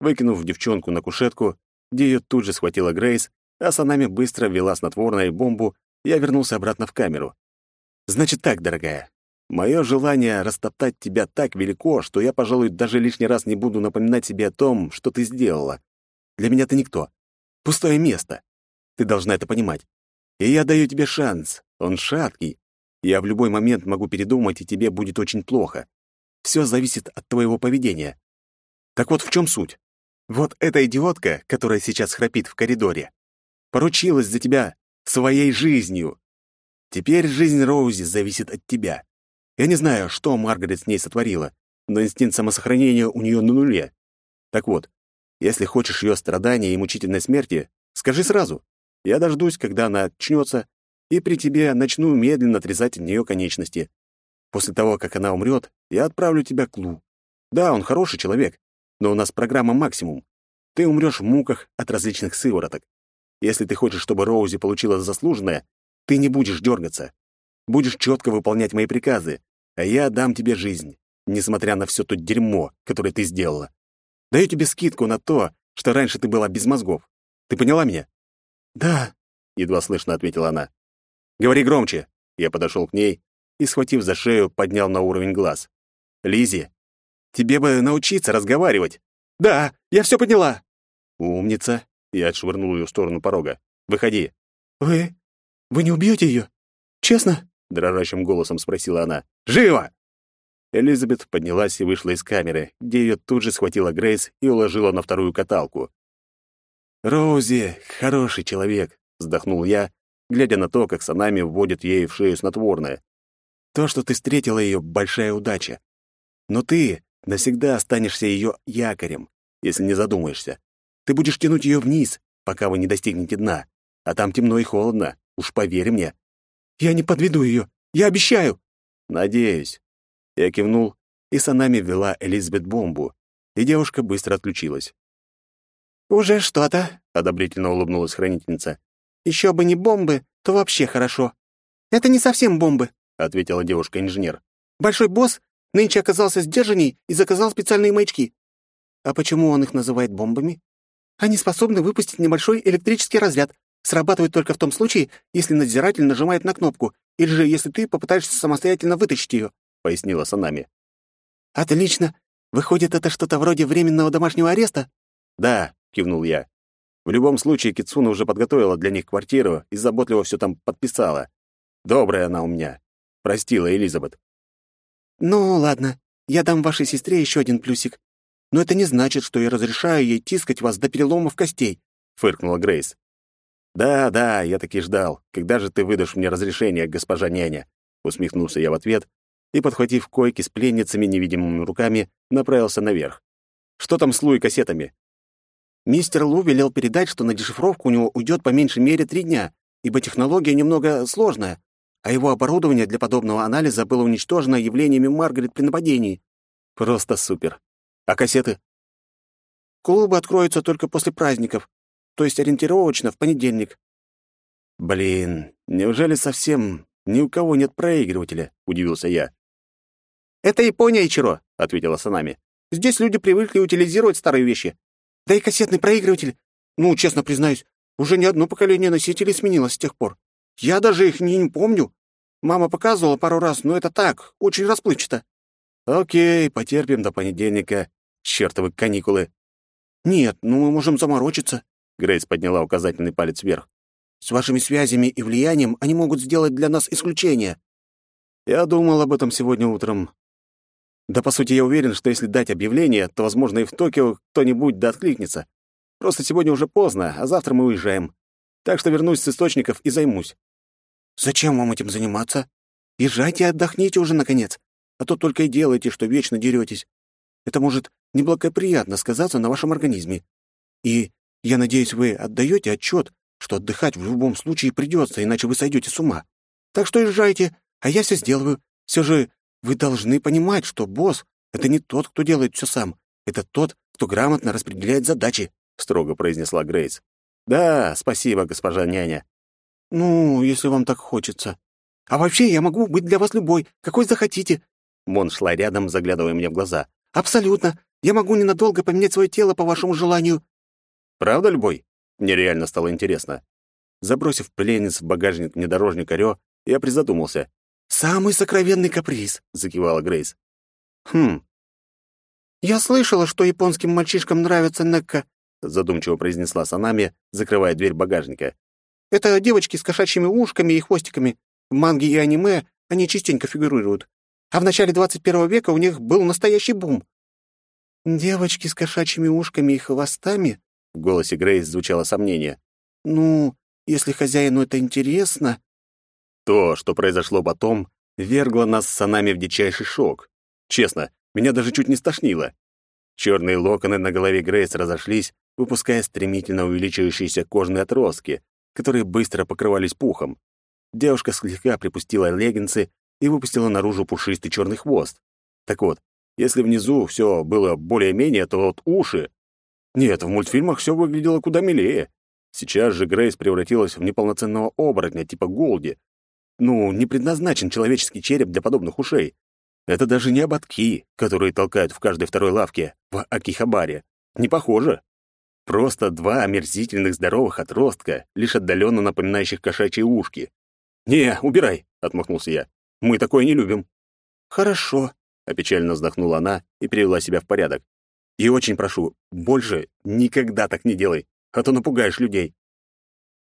Выкинув девчонку на кушетку, где ее тут же схватила Грейс, а за нами быстро ввела снотворное бомбу, я вернулся обратно в камеру. «Значит так, дорогая, мое желание растоптать тебя так велико, что я, пожалуй, даже лишний раз не буду напоминать себе о том, что ты сделала. Для меня ты никто. Пустое место. Ты должна это понимать. И я даю тебе шанс. Он шаткий, я в любой момент могу передумать, и тебе будет очень плохо. Все зависит от твоего поведения. Так вот в чем суть? Вот эта идиотка, которая сейчас храпит в коридоре, поручилась за тебя своей жизнью. Теперь жизнь Роузи зависит от тебя. Я не знаю, что Маргарет с ней сотворила, но инстинкт самосохранения у нее на нуле. Так вот, если хочешь ее страдания и мучительной смерти, скажи сразу. Я дождусь, когда она очнется, и при тебе начну медленно отрезать от нее конечности. После того, как она умрет, я отправлю тебя к Лу. Да, он хороший человек, но у нас программа максимум. Ты умрешь в муках от различных сывороток. Если ты хочешь, чтобы Роузи получила заслуженное, ты не будешь дергаться. Будешь четко выполнять мои приказы, а я дам тебе жизнь, несмотря на все то дерьмо, которое ты сделала. Даю тебе скидку на то, что раньше ты была без мозгов. Ты поняла меня? Да, едва слышно ответила она. «Говори громче!» Я подошел к ней и, схватив за шею, поднял на уровень глаз. Лизи, тебе бы научиться разговаривать!» «Да, я все поняла!» «Умница!» Я отшвырнул ее в сторону порога. «Выходи!» «Вы... вы не убьете ее? Честно?» Дрожащим голосом спросила она. «Живо!» Элизабет поднялась и вышла из камеры, где ее тут же схватила Грейс и уложила на вторую каталку. «Роузи — хороший человек», — вздохнул я глядя на то, как Санами вводит ей в шею снотворное. То, что ты встретила ее, большая удача. Но ты навсегда останешься ее якорем, если не задумаешься. Ты будешь тянуть ее вниз, пока вы не достигнете дна. А там темно и холодно, уж поверь мне. Я не подведу ее, я обещаю. Надеюсь. Я кивнул, и Санами ввела Элизабет бомбу, и девушка быстро отключилась. «Уже что-то», — одобрительно улыбнулась хранительница. Еще бы не бомбы, то вообще хорошо. Это не совсем бомбы, ответила девушка-инженер. Большой босс нынче оказался сдержанней и заказал специальные маячки. А почему он их называет бомбами? Они способны выпустить небольшой электрический разряд. Срабатывают только в том случае, если надзиратель нажимает на кнопку, или же если ты попытаешься самостоятельно вытащить ее, пояснила Санами. Отлично. Выходит, это что-то вроде временного домашнего ареста? Да, кивнул я. В любом случае, Кицуна уже подготовила для них квартиру и заботливо все там подписала. Добрая она у меня. Простила Элизабет. «Ну, ладно. Я дам вашей сестре еще один плюсик. Но это не значит, что я разрешаю ей тискать вас до переломов костей», — фыркнула Грейс. «Да, да, я таки ждал. Когда же ты выдашь мне разрешение, госпожа няня?» Усмехнулся я в ответ и, подхватив койки с пленницами невидимыми руками, направился наверх. «Что там с Луи кассетами?» Мистер Лу велел передать, что на дешифровку у него уйдет по меньшей мере три дня, ибо технология немного сложная, а его оборудование для подобного анализа было уничтожено явлениями Маргарет при нападении. Просто супер. А кассеты? Клубы откроются только после праздников, то есть ориентировочно в понедельник. Блин, неужели совсем ни у кого нет проигрывателя? Удивился я. Это Япония, Ичиро, ответила Санами. Здесь люди привыкли утилизировать старые вещи. Да и кассетный проигрыватель, ну, честно признаюсь, уже не одно поколение носителей сменилось с тех пор. Я даже их не, не помню. Мама показывала пару раз, но это так, очень расплывчато. Окей, потерпим до понедельника. Чёртовы каникулы. Нет, ну мы можем заморочиться. Грейс подняла указательный палец вверх. С вашими связями и влиянием они могут сделать для нас исключение. Я думал об этом сегодня утром. Да, по сути, я уверен, что если дать объявление, то, возможно, и в Токио кто-нибудь да откликнется. Просто сегодня уже поздно, а завтра мы уезжаем. Так что вернусь с источников и займусь. Зачем вам этим заниматься? Езжайте и отдохните уже, наконец. А то только и делайте, что вечно деретесь. Это может неблагоприятно сказаться на вашем организме. И я надеюсь, вы отдаете отчет, что отдыхать в любом случае придется, иначе вы сойдете с ума. Так что езжайте, а я все сделаю. Все же вы должны понимать, что босс — это не тот, кто делает все сам. Это тот, кто грамотно распределяет задачи», — строго произнесла Грейс. «Да, спасибо, госпожа няня». «Ну, если вам так хочется. А вообще, я могу быть для вас любой, какой захотите». Мон шла рядом, заглядывая мне в глаза. «Абсолютно. Я могу ненадолго поменять свое тело по вашему желанию». «Правда любой?» Мне реально стало интересно. Забросив пленниц в багажник внедорожника Рё, я призадумался. «Самый сокровенный каприз», — закивала Грейс. «Хм». «Я слышала, что японским мальчишкам нравится Некка», — задумчиво произнесла Санами, закрывая дверь багажника. «Это девочки с кошачьими ушками и хвостиками. В манге и аниме они частенько фигурируют. А в начале 21 века у них был настоящий бум». «Девочки с кошачьими ушками и хвостами?» — в голосе Грейс звучало сомнение. «Ну, если хозяину это интересно...» То, что произошло потом, вергло нас с Санами в дичайший шок. Честно, меня даже чуть не стошнило. Черные локоны на голове Грейс разошлись, выпуская стремительно увеличивающиеся кожные отростки, которые быстро покрывались пухом. Девушка слегка припустила леггинсы и выпустила наружу пушистый черный хвост. Так вот, если внизу все было более-менее, то вот уши... Нет, в мультфильмах все выглядело куда милее. Сейчас же Грейс превратилась в неполноценного оборотня типа Голди, ну, не предназначен человеческий череп для подобных ушей. Это даже не ободки, которые толкают в каждой второй лавке в Акихабаре. Не похоже. Просто два омерзительных здоровых отростка, лишь отдаленно напоминающих кошачьи ушки. «Не, убирай!» — отмахнулся я. «Мы такое не любим». «Хорошо», — опечально вздохнула она и привела себя в порядок. «И очень прошу, больше никогда так не делай, а то напугаешь людей».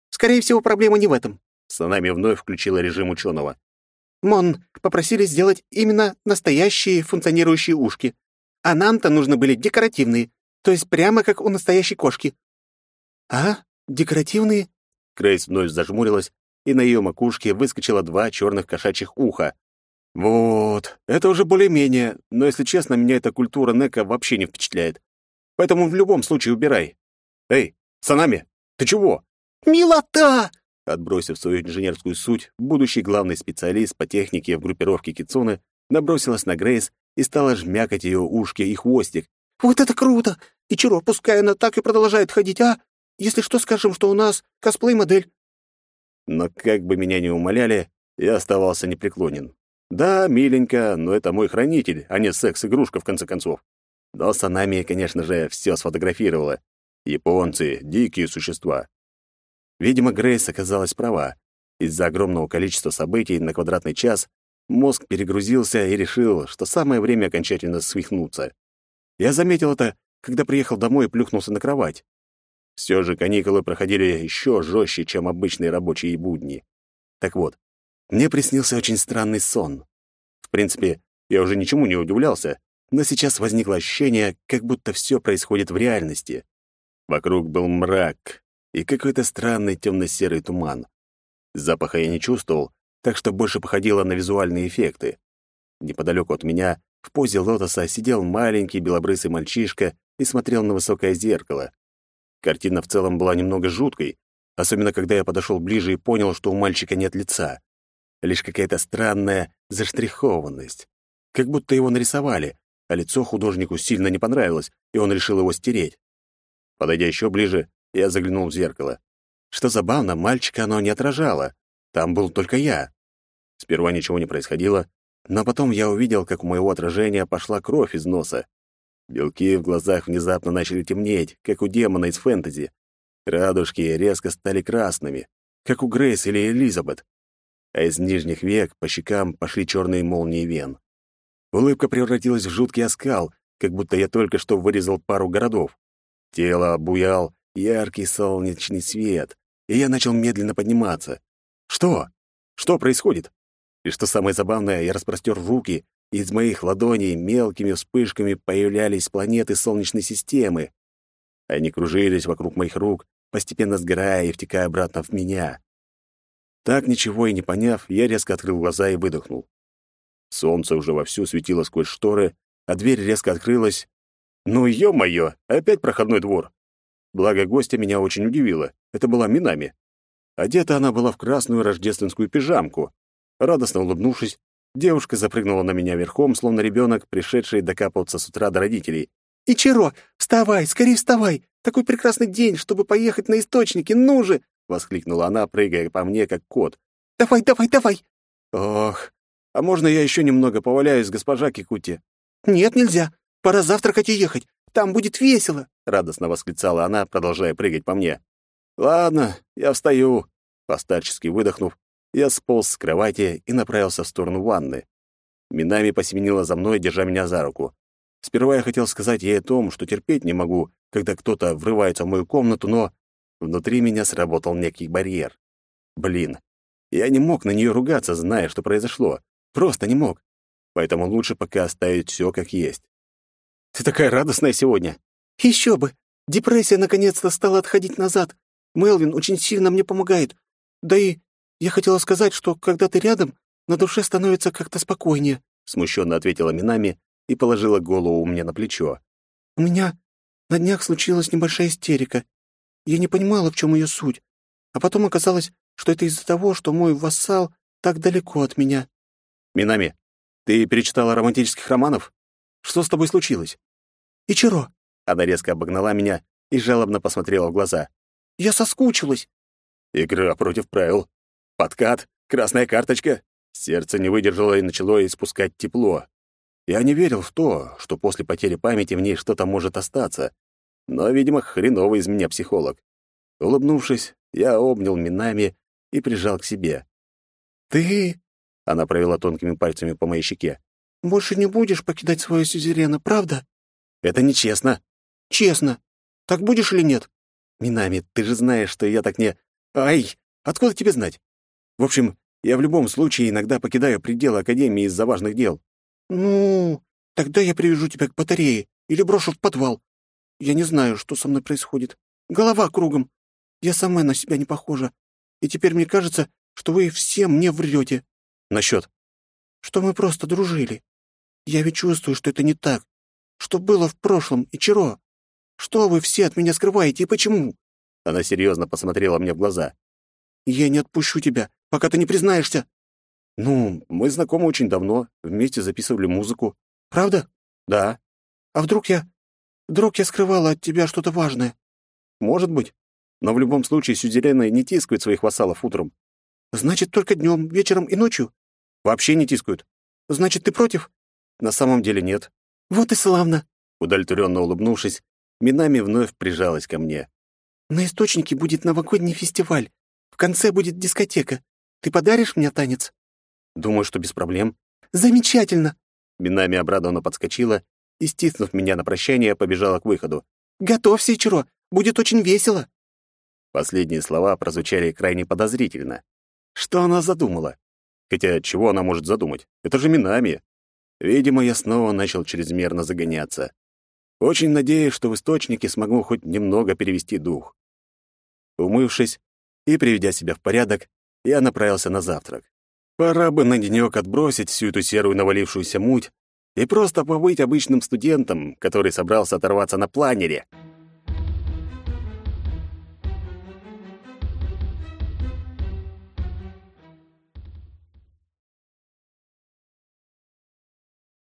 «Скорее всего, проблема не в этом. Санами вновь включила режим ученого. «Мон, попросили сделать именно настоящие функционирующие ушки. А нам-то нужны были декоративные, то есть прямо как у настоящей кошки». «А? Декоративные?» Крейс вновь зажмурилась, и на ее макушке выскочило два черных кошачьих уха. «Вот, это уже более-менее, но, если честно, меня эта культура Нека вообще не впечатляет. Поэтому в любом случае убирай. Эй, Санами, ты чего?» «Милота!» Отбросив свою инженерскую суть, будущий главный специалист по технике в группировке Кицуны набросилась на Грейс и стала жмякать ее ушки и хвостик. «Вот это круто! И Чиро, пускай она так и продолжает ходить, а? Если что, скажем, что у нас косплей-модель». Но как бы меня ни умоляли, я оставался непреклонен. Да, миленько, но это мой хранитель, а не секс-игрушка, в конце концов. Но Санами, конечно же, все сфотографировала. Японцы — дикие существа. Видимо, Грейс оказалась права. Из-за огромного количества событий на квадратный час мозг перегрузился и решил, что самое время окончательно свихнуться. Я заметил это, когда приехал домой и плюхнулся на кровать. Все же каникулы проходили еще жестче, чем обычные рабочие будни. Так вот, мне приснился очень странный сон. В принципе, я уже ничему не удивлялся, но сейчас возникло ощущение, как будто все происходит в реальности. Вокруг был мрак, и какой-то странный темно-серый туман. Запаха я не чувствовал, так что больше походило на визуальные эффекты. Неподалеку от меня, в позе лотоса, сидел маленький белобрысый мальчишка и смотрел на высокое зеркало. Картина в целом была немного жуткой, особенно когда я подошел ближе и понял, что у мальчика нет лица. Лишь какая-то странная заштрихованность. Как будто его нарисовали, а лицо художнику сильно не понравилось, и он решил его стереть. Подойдя еще ближе, я заглянул в зеркало. Что забавно, мальчика оно не отражало. Там был только я. Сперва ничего не происходило, но потом я увидел, как у моего отражения пошла кровь из носа. Белки в глазах внезапно начали темнеть, как у демона из фэнтези. Радужки резко стали красными, как у Грейс или Элизабет. А из нижних век по щекам пошли черные молнии вен. Улыбка превратилась в жуткий оскал, как будто я только что вырезал пару городов. Тело обуял яркий солнечный свет, и я начал медленно подниматься. Что? Что происходит? И что самое забавное, я распростер руки из моих ладоней мелкими вспышками появлялись планеты Солнечной системы. Они кружились вокруг моих рук, постепенно сгорая и втекая обратно в меня. Так ничего и не поняв, я резко открыл глаза и выдохнул. Солнце уже вовсю светило сквозь шторы, а дверь резко открылась. Ну, ё-моё, опять проходной двор. Благо, гостья меня очень удивила. Это была Минами. Одета она была в красную рождественскую пижамку. Радостно улыбнувшись, девушка запрыгнула на меня верхом, словно ребенок, пришедший докапываться с утра до родителей. «Ичиро, вставай, скорее вставай! Такой прекрасный день, чтобы поехать на источники, ну же!» — воскликнула она, прыгая по мне, как кот. «Давай, давай, давай!» «Ох, а можно я еще немного поваляюсь, госпожа Кикути?» «Нет, нельзя. Пора завтракать и ехать. Там будет весело!» — радостно восклицала она, продолжая прыгать по мне. «Ладно, я встаю». Постарчески выдохнув, я сполз с кровати и направился в сторону ванны. Минами посеменила за мной, держа меня за руку. Сперва я хотел сказать ей о том, что терпеть не могу, когда кто-то врывается в мою комнату, но внутри меня сработал некий барьер. Блин, я не мог на нее ругаться, зная, что произошло. Просто не мог. Поэтому лучше пока оставить все как есть. «Ты такая радостная сегодня!» «Еще бы! Депрессия наконец-то стала отходить назад. Мелвин очень сильно мне помогает. Да и я хотела сказать, что когда ты рядом, на душе становится как-то спокойнее», — смущенно ответила Минами и положила голову мне на плечо. «У меня на днях случилась небольшая истерика. Я не понимала, в чем ее суть. А потом оказалось, что это из-за того, что мой вассал так далеко от меня». «Минами, ты перечитала романтических романов? Что с тобой случилось?» «Ичиро». Она резко обогнала меня и жалобно посмотрела в глаза. Я соскучилась. Игра против правил. Подкат, красная карточка. Сердце не выдержало и начало испускать тепло. Я не верил в то, что после потери памяти в ней что-то может остаться. Но, видимо, хреновый из меня психолог. Улыбнувшись, я обнял Минами и прижал к себе. «Ты...» — она провела тонкими пальцами по моей щеке. «Больше не будешь покидать свою сюзерена, правда?» «Это нечестно». «Честно. Так будешь или нет?» Минами, ты же знаешь, что я так не... Ай, откуда тебе знать? В общем, я в любом случае иногда покидаю пределы Академии из-за важных дел. Ну, тогда я привяжу тебя к батарее или брошу в подвал. Я не знаю, что со мной происходит. Голова кругом. Я сама на себя не похожа. И теперь мне кажется, что вы все мне врете. Насчет? Что мы просто дружили. Я ведь чувствую, что это не так. Что было в прошлом, и Чиро. Что вы все от меня скрываете и почему?» Она серьезно посмотрела мне в глаза. «Я не отпущу тебя, пока ты не признаешься». «Ну, мы знакомы очень давно, вместе записывали музыку». «Правда?» «Да». «А вдруг я... Вдруг я скрывала от тебя что-то важное?» «Может быть. Но в любом случае сюзерены не тискают своих вассалов утром». «Значит, только днем, вечером и ночью?» «Вообще не тискают». «Значит, ты против?» «На самом деле нет». «Вот и славно!» Удовлетворенно улыбнувшись, Минами вновь прижалась ко мне. «На источнике будет новогодний фестиваль. В конце будет дискотека. Ты подаришь мне танец?» «Думаю, что без проблем». «Замечательно!» Минами обрадованно подскочила и, стиснув меня на прощание, побежала к выходу. «Готовься, Ичиро! Будет очень весело!» Последние слова прозвучали крайне подозрительно. Что она задумала? Хотя чего она может задумать? Это же Минами. Видимо, я снова начал чрезмерно загоняться. Очень надеюсь, что в источнике смогу хоть немного перевести дух. Умывшись и приведя себя в порядок, я направился на завтрак. Пора бы на денёк отбросить всю эту серую навалившуюся муть и просто побыть обычным студентом, который собрался оторваться на планере.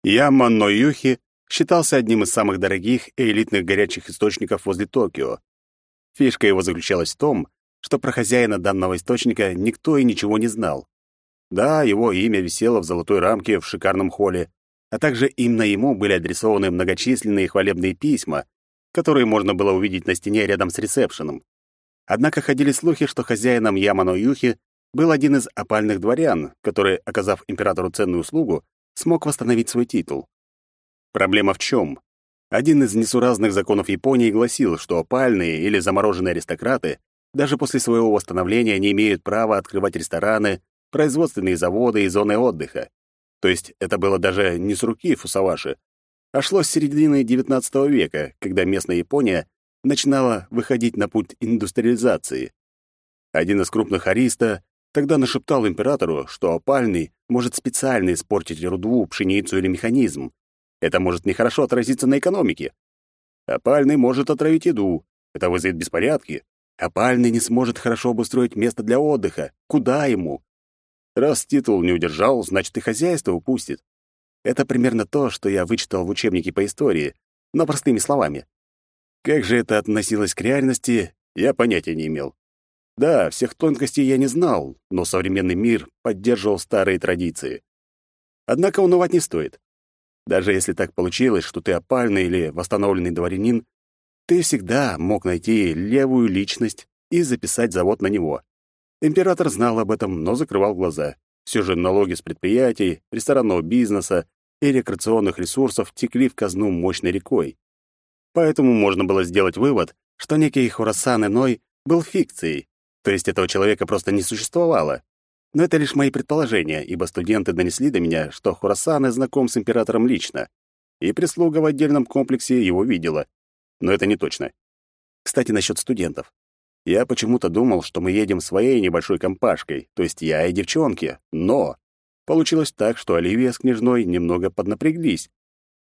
Яма Ноюхи считался одним из самых дорогих и элитных горячих источников возле Токио. Фишка его заключалась в том, что про хозяина данного источника никто и ничего не знал. Да, его имя висело в золотой рамке в шикарном холле, а также именно ему были адресованы многочисленные хвалебные письма, которые можно было увидеть на стене рядом с ресепшеном. Однако ходили слухи, что хозяином Ямано Юхи был один из опальных дворян, который, оказав императору ценную услугу, смог восстановить свой титул. Проблема в чем? Один из несуразных законов Японии гласил, что опальные или замороженные аристократы даже после своего восстановления не имеют права открывать рестораны, производственные заводы и зоны отдыха. То есть это было даже не с руки Фусаваши, а шло с середины XIX века, когда местная Япония начинала выходить на путь индустриализации. Один из крупных ариста тогда нашептал императору, что опальный может специально испортить руду, пшеницу или механизм. Это может нехорошо отразиться на экономике. Опальный может отравить еду, это вызовет беспорядки. Опальный не сможет хорошо обустроить место для отдыха. Куда ему? Раз титул не удержал, значит и хозяйство упустит. Это примерно то, что я вычитал в учебнике по истории, но простыми словами. Как же это относилось к реальности, я понятия не имел. Да, всех тонкостей я не знал, но современный мир поддерживал старые традиции. Однако унывать не стоит. Даже если так получилось, что ты опальный или восстановленный дворянин, ты всегда мог найти левую личность и записать завод на него. Император знал об этом, но закрывал глаза. Все же налоги с предприятий, ресторанного бизнеса и рекреационных ресурсов текли в казну мощной рекой. Поэтому можно было сделать вывод, что некий Хурасан Иной был фикцией, то есть этого человека просто не существовало. Но это лишь мои предположения, ибо студенты донесли до меня, что Хурасан знаком с императором лично, и прислуга в отдельном комплексе его видела. Но это не точно. Кстати, насчет студентов. Я почему-то думал, что мы едем своей небольшой компашкой, то есть я и девчонки, но получилось так, что Оливия с княжной немного поднапряглись.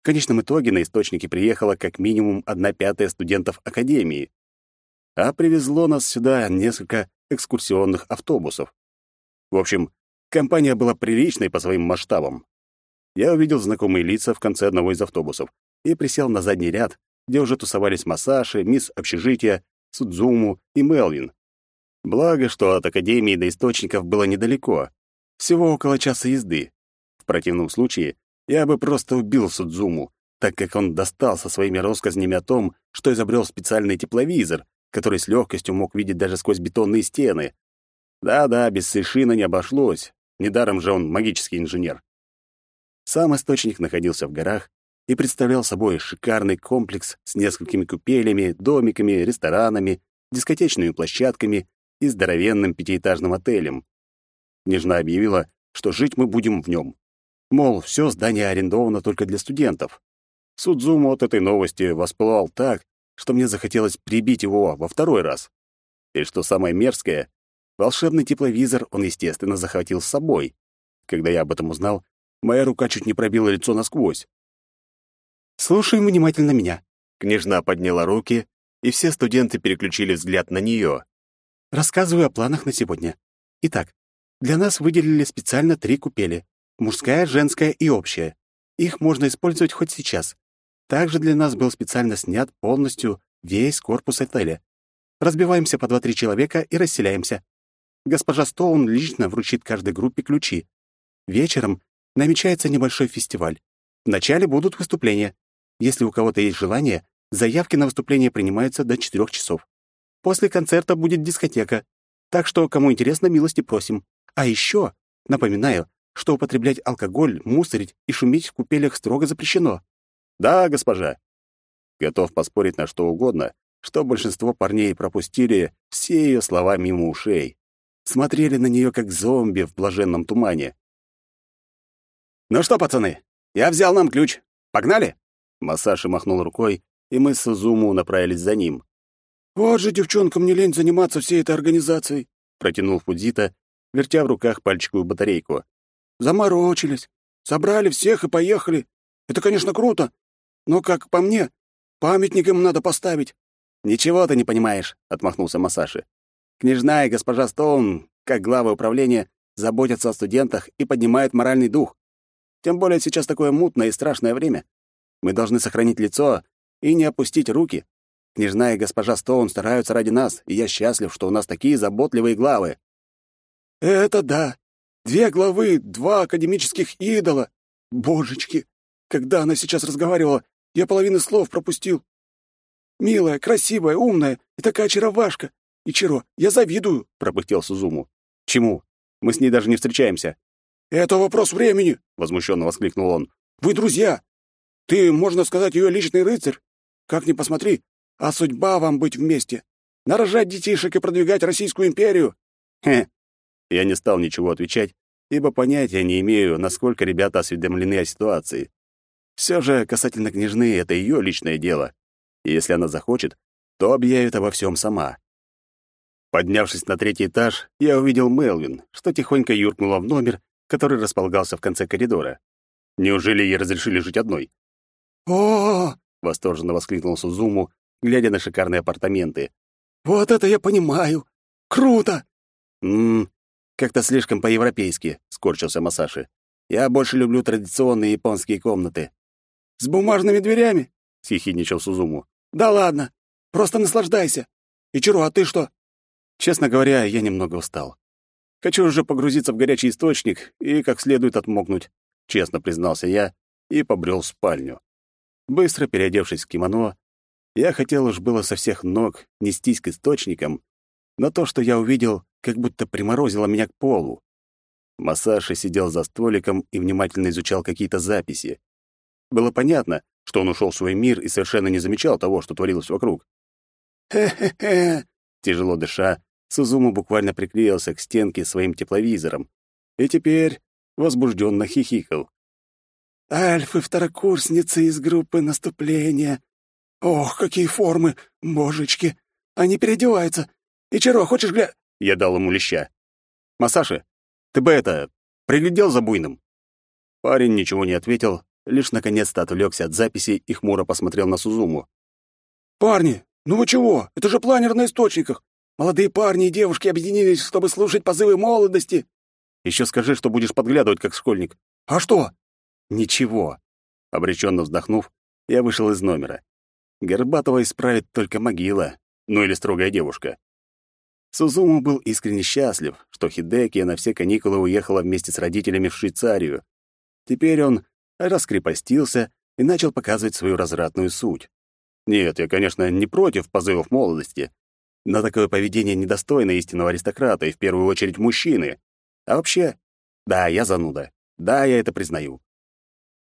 В конечном итоге на источники приехала как минимум одна пятая студентов академии. А привезло нас сюда несколько экскурсионных автобусов. В общем, компания была приличной по своим масштабам. Я увидел знакомые лица в конце одного из автобусов и присел на задний ряд, где уже тусовались Масаши, мисс общежития, Судзуму и Мелвин. Благо, что от Академии до источников было недалеко, всего около часа езды. В противном случае я бы просто убил Судзуму, так как он достал со своими рассказнями о том, что изобрел специальный тепловизор, который с легкостью мог видеть даже сквозь бетонные стены. Да-да, без Сейшина не обошлось. Недаром же он магический инженер. Сам источник находился в горах и представлял собой шикарный комплекс с несколькими купелями, домиками, ресторанами, дискотечными площадками и здоровенным пятиэтажным отелем. Княжна объявила, что жить мы будем в нем. Мол, все здание арендовано только для студентов. Судзуму от этой новости воспылал так, что мне захотелось прибить его во второй раз. И что самое мерзкое, волшебный тепловизор он, естественно, захватил с собой. Когда я об этом узнал, моя рука чуть не пробила лицо насквозь. Слушай внимательно меня». Княжна подняла руки, и все студенты переключили взгляд на нее. «Рассказываю о планах на сегодня. Итак, для нас выделили специально три купели. Мужская, женская и общая. Их можно использовать хоть сейчас. Также для нас был специально снят полностью весь корпус отеля. Разбиваемся по два-три человека и расселяемся. Госпожа Стоун лично вручит каждой группе ключи. Вечером намечается небольшой фестиваль. Вначале будут выступления. Если у кого-то есть желание, заявки на выступление принимаются до 4 часов. После концерта будет дискотека. Так что, кому интересно, милости просим. А еще, напоминаю, что употреблять алкоголь, мусорить и шуметь в купелях строго запрещено. Да, госпожа. Готов поспорить на что угодно, что большинство парней пропустили все ее слова мимо ушей. Смотрели на нее как зомби в блаженном тумане. «Ну что, пацаны, я взял нам ключ. Погнали?» Масаши махнул рукой, и мы с Сузуму направились за ним. «Вот же девчонкам не лень заниматься всей этой организацией», — протянул Фудзита, вертя в руках пальчиковую батарейку. «Заморочились, собрали всех и поехали. Это, конечно, круто, но, как по мне, памятник им надо поставить». «Ничего ты не понимаешь», — отмахнулся Масаши. «Княжна и госпожа Стоун, как главы управления, заботятся о студентах и поднимают моральный дух. Тем более сейчас такое мутное и страшное время. Мы должны сохранить лицо и не опустить руки. Княжна и госпожа Стоун стараются ради нас, и я счастлив, что у нас такие заботливые главы». «Это да! Две главы, два академических идола! Божечки! Когда она сейчас разговаривала, я половину слов пропустил. Милая, красивая, умная и такая очаровашка. Ичиро, я завидую!» — пробыхтел Сузуму. «Чему? Мы с ней даже не встречаемся». «Это вопрос времени!» — возмущенно воскликнул он. «Вы друзья! Ты, можно сказать, ее личный рыцарь. Как ни посмотри, а судьба вам быть вместе. Нарожать детишек и продвигать Российскую империю. Хе. Я не стал ничего отвечать ибо понятия не имею, насколько ребята осведомлены о ситуации. Все же, касательно княжны, это ее личное дело. И если она захочет, то объявит обо всем сама. Поднявшись на третий этаж, я увидел Мелвин, что тихонько юркнула в номер, который располагался в конце коридора. Неужели ей разрешили жить одной? «О!» — восторженно воскликнул Сузуму, глядя на шикарные апартаменты. «Вот это я понимаю! Круто!» «Ммм, как-то слишком по-европейски», — скорчился Масаши. «Я больше люблю традиционные японские комнаты». «С бумажными дверями?» — съехидничал Сузуму. «Да ладно! Просто наслаждайся! Ичиро, а ты что?» Честно говоря, я немного устал. Хочу уже погрузиться в горячий источник и как следует отмокнуть, честно признался я и побрел в спальню. Быстро переодевшись в кимоно, я хотел уж было со всех ног нестись к источникам, но то, что я увидел, как будто приморозило меня к полу. Масаши сидел за столиком и внимательно изучал какие-то записи. Было понятно, что он ушел в свой мир и совершенно не замечал того, что творилось вокруг. «Хе-хе-хе!» Тяжело дыша, Сузуму буквально приклеился к стенке своим тепловизором и теперь возбужденно хихикал. «Альфы-второкурсницы из группы наступления. Ох, какие формы, божечки! Они переодеваются. И Ичиро, хочешь гля...» Я дал ему леща. «Масаши, ты бы это... приглядел за буйным?» Парень ничего не ответил, лишь наконец-то отвлекся от записи и хмуро посмотрел на Сузуму. «Парни, ну вы чего? Это же планер на источниках. Молодые парни и девушки объединились, чтобы слушать позывы молодости. Еще скажи, что будешь подглядывать, как школьник. А что? Ничего. Обреченно вздохнув, я вышел из номера. Горбатова исправит только могила, ну или строгая девушка. Сузуму был искренне счастлив, что Хидеки на все каникулы уехала вместе с родителями в Швейцарию. Теперь он раскрепостился и начал показывать свою развратную суть. Нет, я, конечно, не против позывов молодости, но такое поведение недостойно истинного аристократа и в первую очередь мужчины. А вообще, да, я зануда. Да, я это признаю.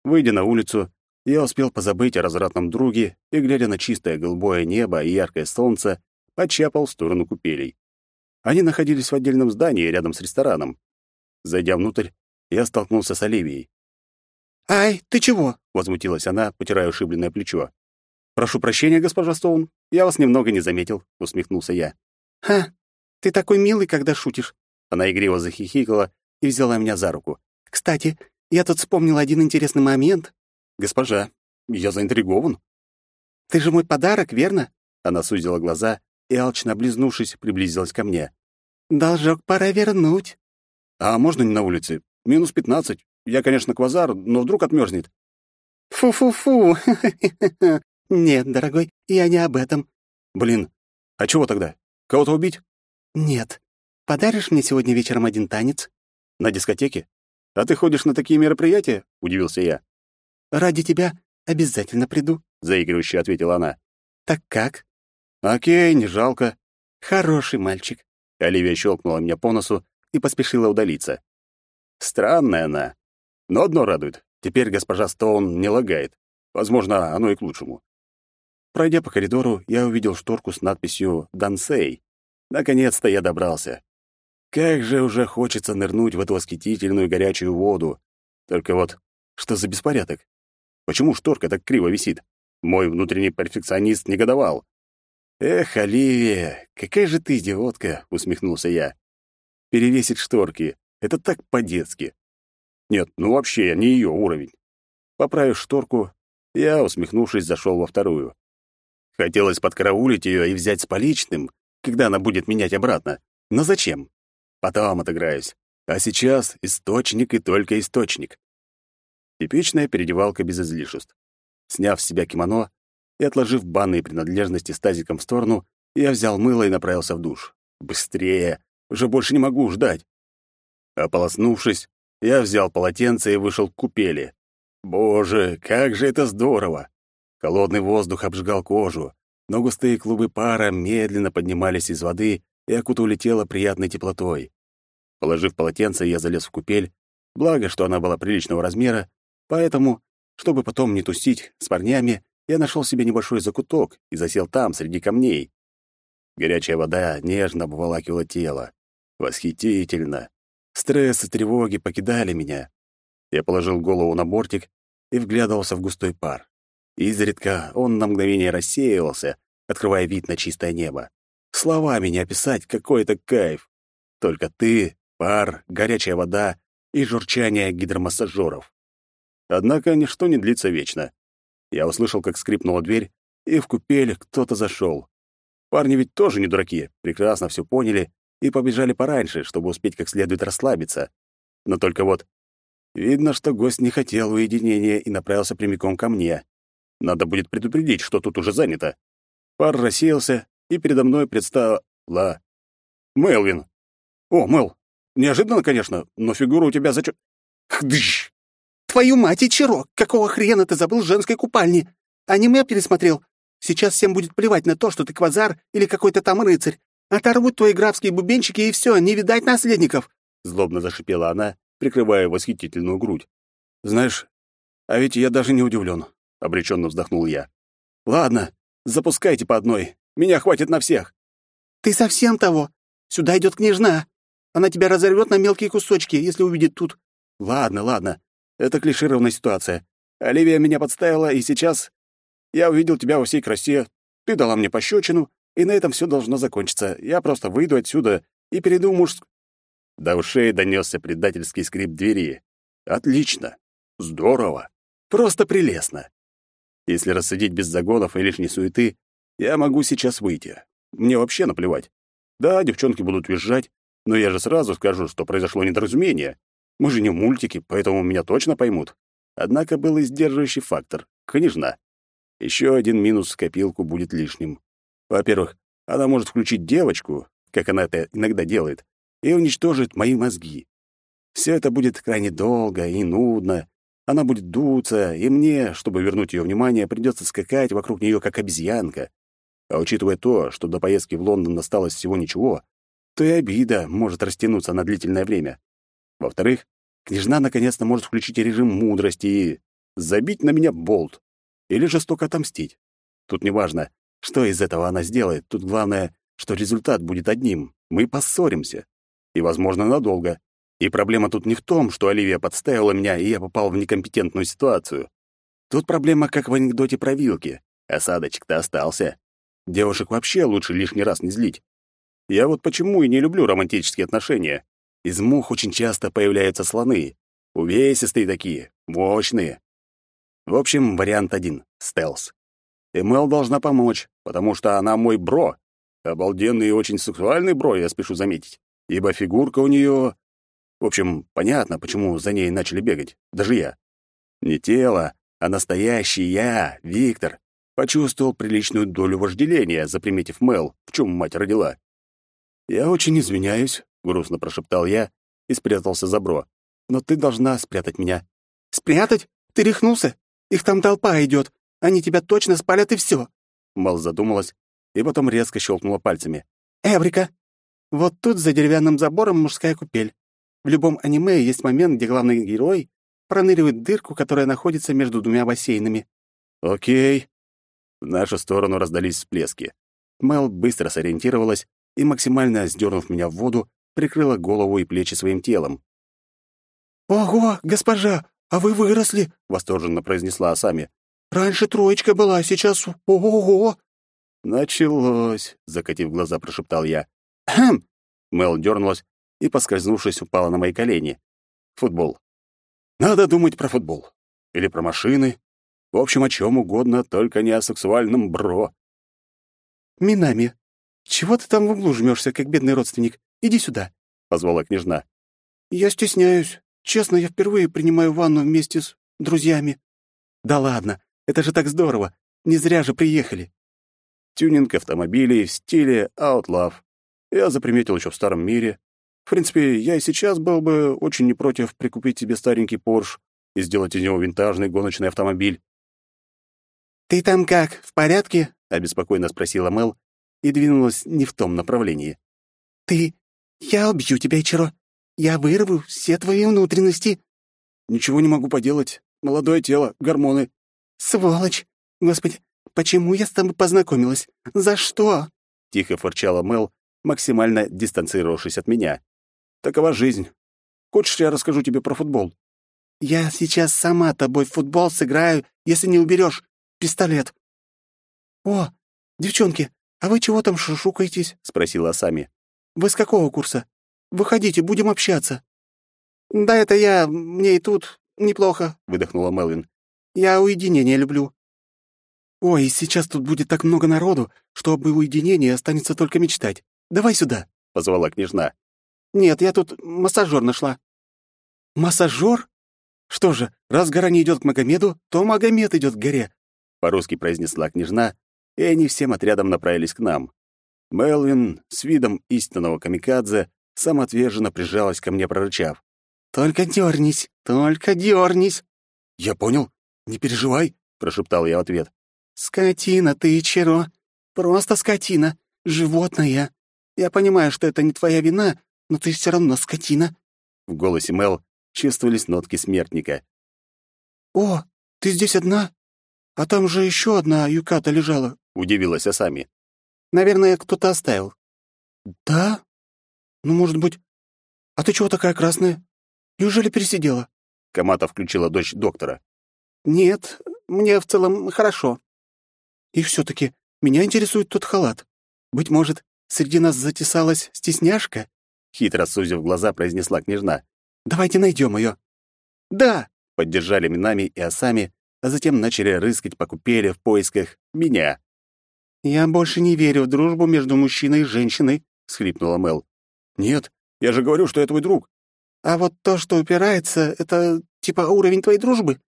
Выйдя на улицу, я успел позабыть о развратном друге и, глядя на чистое голубое небо и яркое солнце, почапал в сторону купелей. Они находились в отдельном здании рядом с рестораном. Зайдя внутрь, я столкнулся с Оливией. «Ай, ты чего?» — возмутилась она, потирая ушибленное плечо. «Прошу прощения, госпожа Стоун, я вас немного не заметил», — усмехнулся я. «Ха, ты такой милый, когда шутишь». Она игриво захихикала и взяла меня за руку. «Кстати, я тут вспомнил один интересный момент». «Госпожа, я заинтригован». «Ты же мой подарок, верно?» Она сузила глаза и, алчно облизнувшись, приблизилась ко мне. «Должок пора вернуть». «А можно не на улице? Минус пятнадцать. Я, конечно, квазар, но вдруг отмерзнет». «Фу-фу-фу! «Нет, дорогой, я не об этом». «Блин, а чего тогда? Кого-то убить?» «Нет. Подаришь мне сегодня вечером один танец?» «На дискотеке? А ты ходишь на такие мероприятия?» — удивился я. «Ради тебя обязательно приду», — заигрывающе ответила она. «Так как?» «Окей, не жалко». «Хороший мальчик». Оливия щелкнула меня по носу и поспешила удалиться. Странная она. Но одно радует. Теперь госпожа Стоун не лагает. Возможно, оно и к лучшему. Пройдя по коридору, я увидел шторку с надписью «Дансей». Наконец-то я добрался. Как же уже хочется нырнуть в эту восхитительную горячую воду. Только вот, что за беспорядок? Почему шторка так криво висит? Мой внутренний перфекционист негодовал. «Эх, Оливия, какая же ты идиотка!» — усмехнулся я. «Перевесить шторки — это так по-детски». Нет, ну вообще, не ее уровень. Поправив шторку, я, усмехнувшись, зашел во вторую. Хотелось подкараулить ее и взять с поличным, когда она будет менять обратно. Но зачем? Потом отыграюсь. А сейчас источник и только источник. Типичная переодевалка без излишеств. Сняв с себя кимоно и отложив банные принадлежности с тазиком в сторону, я взял мыло и направился в душ. Быстрее! Уже больше не могу ждать. Ополоснувшись, я взял полотенце и вышел к купели. Боже, как же это здорово! Холодный воздух обжигал кожу, но густые клубы пара медленно поднимались из воды и окутывали тело приятной теплотой. Положив полотенце, я залез в купель, благо, что она была приличного размера, поэтому, чтобы потом не тусить с парнями, я нашел себе небольшой закуток и засел там, среди камней. Горячая вода нежно обволакивала тело. Восхитительно. Стресс и тревоги покидали меня. Я положил голову на бортик и вглядывался в густой пар. Изредка он на мгновение рассеивался, открывая вид на чистое небо. Словами не описать, какой это кайф. Только ты, пар, горячая вода и журчание гидромассажеров. Однако ничто не длится вечно. Я услышал, как скрипнула дверь, и в купель кто-то зашел. Парни ведь тоже не дураки, прекрасно все поняли и побежали пораньше, чтобы успеть как следует расслабиться. Но только вот видно, что гость не хотел уединения и направился прямиком ко мне. Надо будет предупредить, что тут уже занято. Пар рассеялся, и передо мной предстала... Мелвин. О, Мел, неожиданно, конечно, но фигура у тебя зачем... Хдыщ! Твою мать, Ичиро, какого хрена ты забыл в женской купальне? Аниме пересмотрел? Сейчас всем будет плевать на то, что ты квазар или какой-то там рыцарь. Оторвут твои графские бубенчики, и все, не видать наследников!» Злобно зашипела она, прикрывая восхитительную грудь. «Знаешь, а ведь я даже не удивлен», — обреченно вздохнул я. «Ладно, запускайте по одной. Меня хватит на всех». «Ты совсем того? Сюда идет княжна. Она тебя разорвет на мелкие кусочки, если увидит тут». «Ладно, ладно. Это клишированная ситуация. Оливия меня подставила, и сейчас я увидел тебя во всей красе. Ты дала мне пощечину, и на этом все должно закончиться. Я просто выйду отсюда и перейду мужск...» До ушей донесся предательский скрип двери. «Отлично! Здорово! Просто прелестно! Если рассудить без загонов и лишней суеты, я могу сейчас выйти. Мне вообще наплевать. Да, девчонки будут визжать, но я же сразу скажу, что произошло недоразумение. Мы же не в мультике, поэтому меня точно поймут. Однако был и сдерживающий фактор — княжна. Еще один минус в копилку будет лишним. Во-первых, она может включить девочку, как она это иногда делает, и уничтожить мои мозги. Все это будет крайне долго и нудно. Она будет дуться, и мне, чтобы вернуть ее внимание, придется скакать вокруг нее как обезьянка. А учитывая то, что до поездки в Лондон осталось всего ничего, то и обида может растянуться на длительное время. Во-вторых, княжна наконец-то может включить режим мудрости и забить на меня болт или жестоко отомстить. Тут неважно, что из этого она сделает, тут главное, что результат будет одним. Мы поссоримся. И, возможно, надолго. И проблема тут не в том, что Оливия подставила меня, и я попал в некомпетентную ситуацию. Тут проблема, как в анекдоте про вилки. Осадочек-то остался. Девушек вообще лучше лишний раз не злить. Я вот почему и не люблю романтические отношения. Из мух очень часто появляются слоны. Увесистые такие, мощные. В общем, вариант один — стелс. Эмэл должна помочь, потому что она мой бро. Обалденный и очень сексуальный бро, я спешу заметить. Ибо фигурка у нее... В общем, понятно, почему за ней начали бегать. Даже я. Не тело, а настоящий я, Виктор, почувствовал приличную долю вожделения, заприметив Мэл, в чем мать родила. «Я очень извиняюсь», — грустно прошептал я и спрятался за бро. «Но ты должна спрятать меня». «Спрятать? Ты рехнулся? Их там толпа идет. Они тебя точно спалят и все. Мал задумалась и потом резко щелкнула пальцами. «Эврика! Вот тут за деревянным забором мужская купель. В любом аниме есть момент, где главный герой проныривает дырку, которая находится между двумя бассейнами». «Окей». В нашу сторону раздались всплески. Мел быстро сориентировалась и, максимально сдернув меня в воду, прикрыла голову и плечи своим телом. «Ого, госпожа, а вы выросли!» — восторженно произнесла Асами. «Раньше троечка была, сейчас ого-го!» «Началось!» — закатив глаза, прошептал я. «Хм!» Мел дернулась и, поскользнувшись, упала на мои колени. «Футбол. Надо думать про футбол. Или про машины. В общем, о чем угодно, только не о сексуальном бро». «Минами, чего ты там в углу жмешься, как бедный родственник? Иди сюда!» — позвала княжна. «Я стесняюсь. Честно, я впервые принимаю ванну вместе с друзьями». «Да ладно, это же так здорово! Не зря же приехали!» Тюнинг автомобилей в стиле Outlaw. Я заприметил еще в старом мире. В принципе, я и сейчас был бы очень не против прикупить себе старенький Порш и сделать из него винтажный гоночный автомобиль. «Ты там как, в порядке?» — обеспокоенно спросила Мел и двинулась не в том направлении. «Ты... Я убью тебя, Ичиро. Я вырву все твои внутренности». «Ничего не могу поделать. Молодое тело, гормоны». «Сволочь! Господи, почему я с тобой познакомилась? За что?» Тихо фырчала Мел, максимально дистанцировавшись от меня. «Такова жизнь. Хочешь, я расскажу тебе про футбол?» «Я сейчас сама тобой в футбол сыграю, если не уберешь пистолет». «О, девчонки, а вы чего там шушукаетесь?» — спросила Сами. «Вы с какого курса? Выходите, будем общаться». «Да это я, мне и тут неплохо», — выдохнула Мелвин. «Я уединение люблю». «Ой, сейчас тут будет так много народу, что об уединении останется только мечтать. Давай сюда», — позвала княжна. «Нет, я тут массажер нашла». «Массажер? Что же, раз гора не идет к Магомеду, то Магомед идет к горе», — по-русски произнесла княжна, и они всем отрядом направились к нам. Мелвин с видом истинного камикадзе самоотверженно прижалась ко мне, прорычав. «Только дернись, только дернись!» «Я понял, не переживай», — прошептал я в ответ. «Скотина ты, Чиро, просто скотина, животное. Я понимаю, что это не твоя вина, но ты все равно скотина». В голосе Мел чувствовались нотки смертника. «О, ты здесь одна? А там же еще одна юката лежала», — удивилась Асами. «Наверное, кто-то оставил». «Да? Ну, может быть. А ты чего такая красная? Неужели пересидела?» Камата включила дочь доктора. «Нет, мне в целом хорошо. И все таки меня интересует тот халат. Быть может, среди нас затесалась стесняшка?» Хитро сузив глаза, произнесла княжна. «Давайте найдем ее». «Да!» — поддержали Минами и Осами, а затем начали рыскать по купели в поисках меня. «Я больше не верю в дружбу между мужчиной и женщиной», — схлипнула Мел. «Нет, я же говорю, что я твой друг». «А вот то, что упирается, это типа уровень твоей дружбы?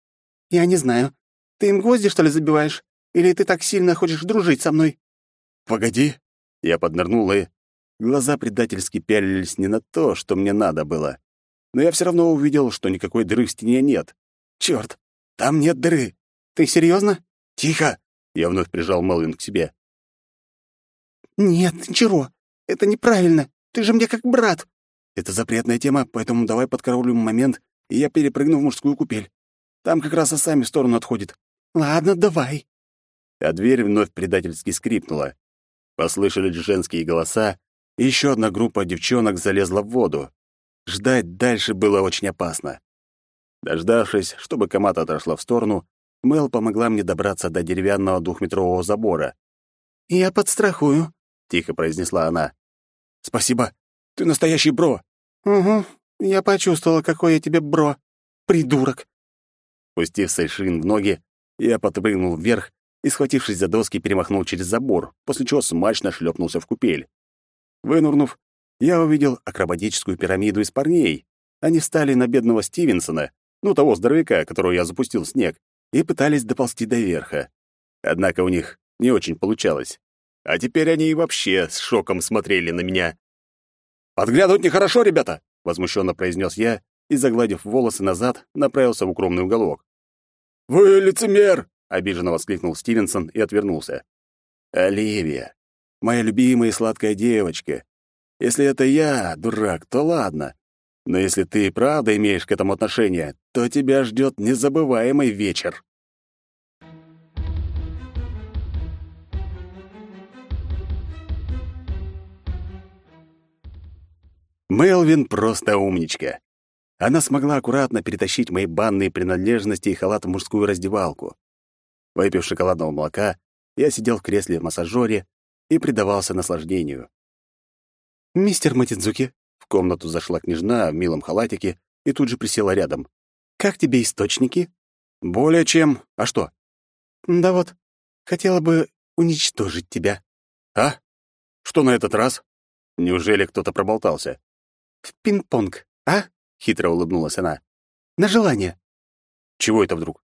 Я не знаю. Ты им гвозди, что ли, забиваешь? Или ты так сильно хочешь дружить со мной?» «Погоди». Я поднырнул и... Глаза предательски пялились не на то, что мне надо было. Но я все равно увидел, что никакой дыры в стене нет. Черт, там нет дыры. Ты серьезно? Тихо. Я вновь прижал Мелвин к себе. Нет, ничего. Это неправильно. Ты же мне как брат. Это запретная тема, поэтому давай подкараулим момент, и я перепрыгну в мужскую купель. Там как раз сами в сторону отходит. Ладно, давай. А дверь вновь предательски скрипнула. Послышались женские голоса, и еще одна группа девчонок залезла в воду. Ждать дальше было очень опасно. Дождавшись, чтобы Камата отошла в сторону, Мел помогла мне добраться до деревянного двухметрового забора. «Я подстрахую», — тихо произнесла она. «Спасибо. Ты настоящий бро». «Угу. Я почувствовала, какой я тебе бро. Придурок». Пустив Сайшин в ноги, я подпрыгнул вверх и, схватившись за доски, перемахнул через забор, после чего смачно шлепнулся в купель. Вынурнув, я увидел акробатическую пирамиду из парней. Они встали на бедного Стивенсона, ну, того здоровяка, которого я запустил в снег, и пытались доползти до верха. Однако у них не очень получалось. А теперь они и вообще с шоком смотрели на меня. «Подглядывать нехорошо, ребята!» — возмущенно произнес я и, загладив волосы назад, направился в укромный уголок. «Вы лицемер!» — обиженно воскликнул Стивенсон и отвернулся. «Оливия, моя любимая и сладкая девочка. Если это я, дурак, то ладно. Но если ты и правда имеешь к этому отношение, то тебя ждет незабываемый вечер». Мелвин просто умничка. Она смогла аккуратно перетащить мои банные принадлежности и халат в мужскую раздевалку. Выпив шоколадного молока, я сидел в кресле в массажере и предавался наслаждению. «Мистер Матидзуки», — в комнату зашла княжна в милом халатике и тут же присела рядом. «Как тебе источники?» «Более чем. А что?» «Да вот, хотела бы уничтожить тебя». «А? Что на этот раз?» Неужели кто-то проболтался? «В пинг-понг, а?» — хитро улыбнулась она. «На желание». «Чего это вдруг?»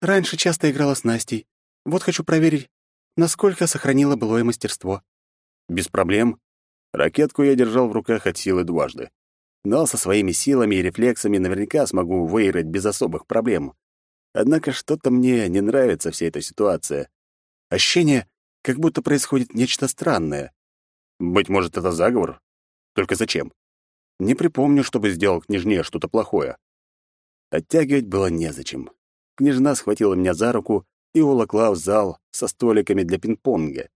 «Раньше часто играла с Настей. Вот хочу проверить, насколько сохранила былое мастерство». «Без проблем. Ракетку я держал в руках от силы дважды. Но со своими силами и рефлексами наверняка смогу выиграть без особых проблем. Однако что-то мне не нравится вся эта ситуация. Ощущение, как будто происходит нечто странное. Быть может, это заговор? Только зачем? Не припомню, чтобы сделал княжне что-то плохое. Оттягивать было незачем. Княжна схватила меня за руку и уволокла в зал со столиками для пинг-понга.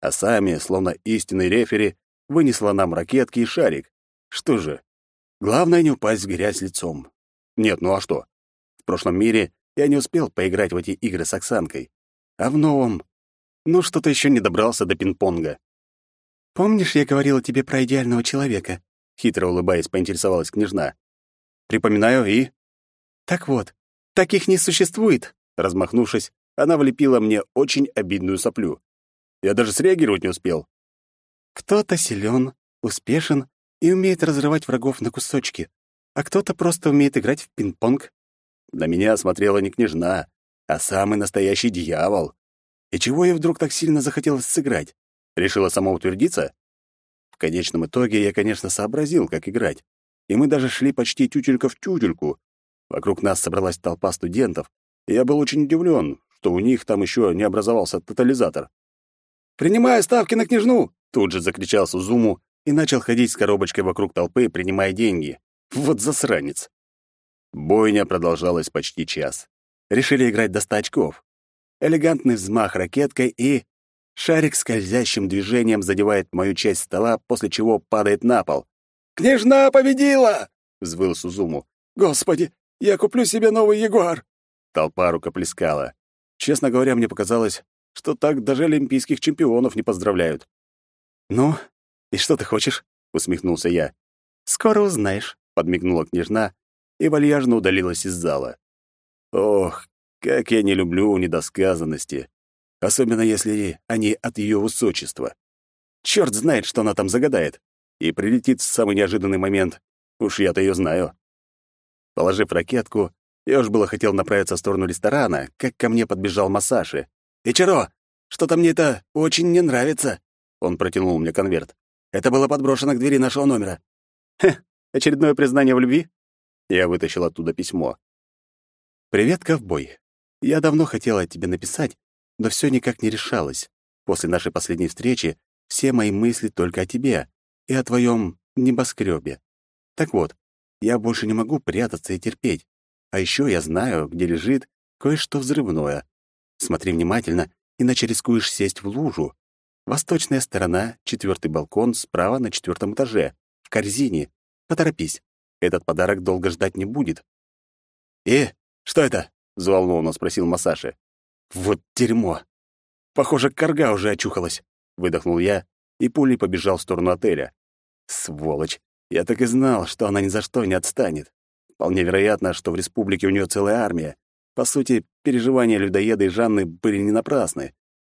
А сами, словно истинный рефери, вынесла нам ракетки и шарик. Что же, Главное не упасть в грязь лицом. Нет, ну а что? В прошлом мире я не успел поиграть в эти игры с Оксанкой. А в новом... Ну, что-то еще не добрался до пинг-понга. «Помнишь, я говорила тебе про идеального человека?» Хитро улыбаясь, поинтересовалась княжна. «Припоминаю и...» «Так вот, таких не существует!» Размахнувшись, она влепила мне очень обидную соплю. Я даже среагировать не успел. «Кто-то силен, успешен и умеет разрывать врагов на кусочки, а кто-то просто умеет играть в пинг-понг. На меня смотрела не княжна, а самый настоящий дьявол. И чего я вдруг так сильно захотелось сыграть? Решила самоутвердиться? В конечном итоге я, конечно, сообразил, как играть. И мы даже шли почти тютелька в тютельку. Вокруг нас собралась толпа студентов, и я был очень удивлен, что у них там еще не образовался тотализатор. «Принимаю ставки на княжну!» — тут же закричал Сузуму, и начал ходить с коробочкой вокруг толпы, принимая деньги. Вот засранец. Бойня продолжалась почти час. Решили играть до ста очков. Элегантный взмах ракеткой и... Шарик скользящим движением задевает мою часть стола, после чего падает на пол. «Княжна победила!» — взвыл Сузуму. «Господи, я куплю себе новый Ягуар!» Толпа рукоплескала. Честно говоря, мне показалось, что так даже олимпийских чемпионов не поздравляют. «Ну, «И что ты хочешь?» — усмехнулся я. «Скоро узнаешь», — подмигнула княжна и вальяжно удалилась из зала. Ох, как я не люблю недосказанности, особенно если они от ее высочества. Черт знает, что она там загадает, и прилетит в самый неожиданный момент. Уж я-то ее знаю. Положив ракетку, я уж было хотел направиться в сторону ресторана, как ко мне подбежал Масаши. «Ичиро, что-то мне это очень не нравится!» Он протянул мне конверт. Это было подброшено к двери нашего номера. Хе, очередное признание в любви? Я вытащил оттуда письмо. «Привет, ковбой. Я давно хотела тебе написать, но все никак не решалось. После нашей последней встречи все мои мысли только о тебе и о твоем небоскребе. Так вот, я больше не могу прятаться и терпеть. А еще я знаю, где лежит кое-что взрывное. Смотри внимательно, иначе рискуешь сесть в лужу. Восточная сторона, четвертый балкон, справа на четвертом этаже, в корзине. Поторопись. Этот подарок долго ждать не будет. «Э, что это?» — взволнованно спросил Масаши. «Вот дерьмо! Похоже, корга уже очухалась», — выдохнул я и пулей побежал в сторону отеля. «Сволочь! Я так и знал, что она ни за что не отстанет. Вполне вероятно, что в республике у нее целая армия. По сути, переживания людоеда и Жанны были не напрасны.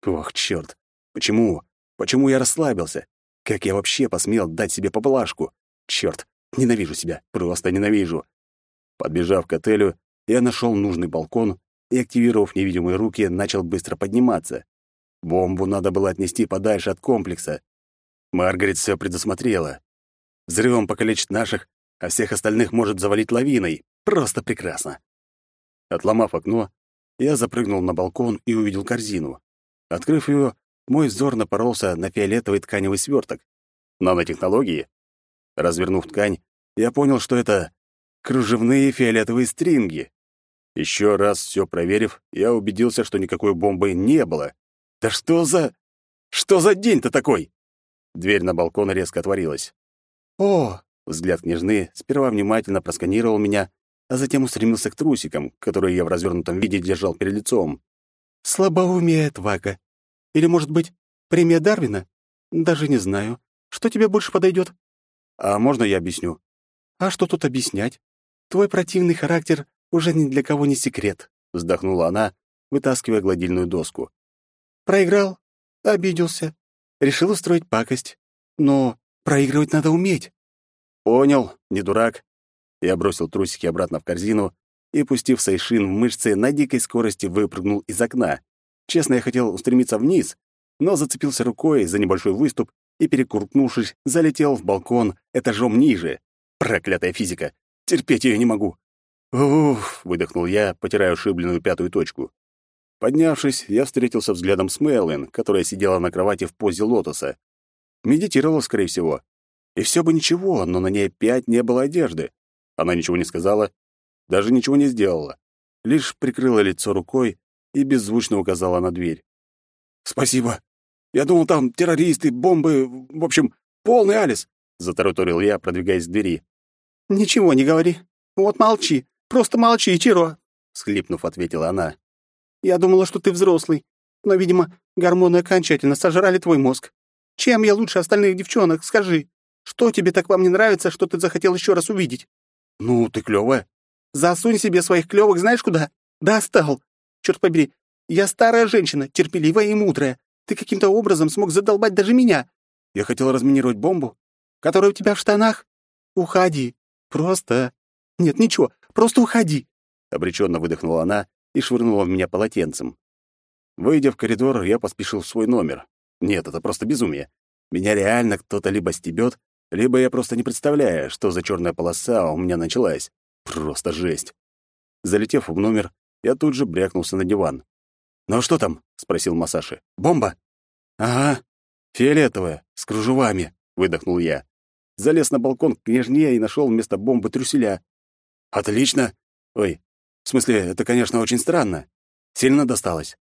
Ох, чёрт! Почему? Почему я расслабился? Как я вообще посмел дать себе поблажку? Черт, ненавижу себя, просто ненавижу. Подбежав к отелю, я нашел нужный балкон и, активировав невидимые руки, начал быстро подниматься. Бомбу надо было отнести подальше от комплекса. Маргарет все предусмотрела. Взрывом покалечит наших, а всех остальных может завалить лавиной. Просто прекрасно. Отломав окно, я запрыгнул на балкон и увидел корзину. Открыв ее, мой взор напоролся на фиолетовый тканевый сверток. Нанотехнологии? Развернув ткань, я понял, что это кружевные фиолетовые стринги. Еще раз все проверив, я убедился, что никакой бомбы не было. Да что за... Что за день-то такой? Дверь на балкон резко отворилась. «О!» — взгляд княжны сперва внимательно просканировал меня, а затем устремился к трусикам, которые я в развернутом виде держал перед лицом. «Слабоумие, Твака. Или, может быть, премия Дарвина? Даже не знаю. Что тебе больше подойдет? А можно я объясню? А что тут объяснять? Твой противный характер уже ни для кого не секрет, вздохнула она, вытаскивая гладильную доску. Проиграл, обиделся, решил устроить пакость. Но проигрывать надо уметь. Понял, не дурак. Я бросил трусики обратно в корзину и, пустив Сайшин в мышцы, на дикой скорости выпрыгнул из окна. Честно, я хотел устремиться вниз, но зацепился рукой за небольшой выступ и, перекуркнувшись, залетел в балкон этажом ниже. Проклятая физика! Терпеть ее не могу. «Уф!» — выдохнул я, потирая ушибленную пятую точку. Поднявшись, я встретился взглядом с Мэллен, которая сидела на кровати в позе лотоса. Медитировала, скорее всего. И все бы ничего, но на ней опять не было одежды. Она ничего не сказала, даже ничего не сделала. Лишь прикрыла лицо рукой и беззвучно указала на дверь. «Спасибо. Я думал, там террористы, бомбы, в общем, полный Алис», — затараторил я, продвигаясь к двери. Ничего не говори. Вот молчи. Просто молчи, Чиро, схлипнув, ответила она. Я думала, что ты взрослый, но, видимо, гормоны окончательно сожрали твой мозг. Чем я лучше остальных девчонок, скажи? Что тебе так во мне нравится, что ты захотел еще раз увидеть? Ну, ты клёвая. Засунь себе своих клёвых знаешь куда? Достал. Черт побери, я старая женщина, терпеливая и мудрая. Ты каким-то образом смог задолбать даже меня. Я хотел разминировать бомбу. Которая у тебя в штанах? Уходи. Просто... Нет, ничего, просто уходи. Обреченно выдохнула она и швырнула в меня полотенцем. Выйдя в коридор, я поспешил в свой номер. Нет, это просто безумие. Меня реально кто-то либо стебет, либо я просто не представляю, что за черная полоса у меня началась. Просто жесть. Залетев в номер, я тут же брякнулся на диван. «Ну а что там?» — спросил Масаши. «Бомба?» «Ага, фиолетовая, с кружевами», — выдохнул я. Залез на балкон к княжне и нашел вместо бомбы трюселя. «Отлично! Ой, в смысле, это, конечно, очень странно. Сильно досталось?»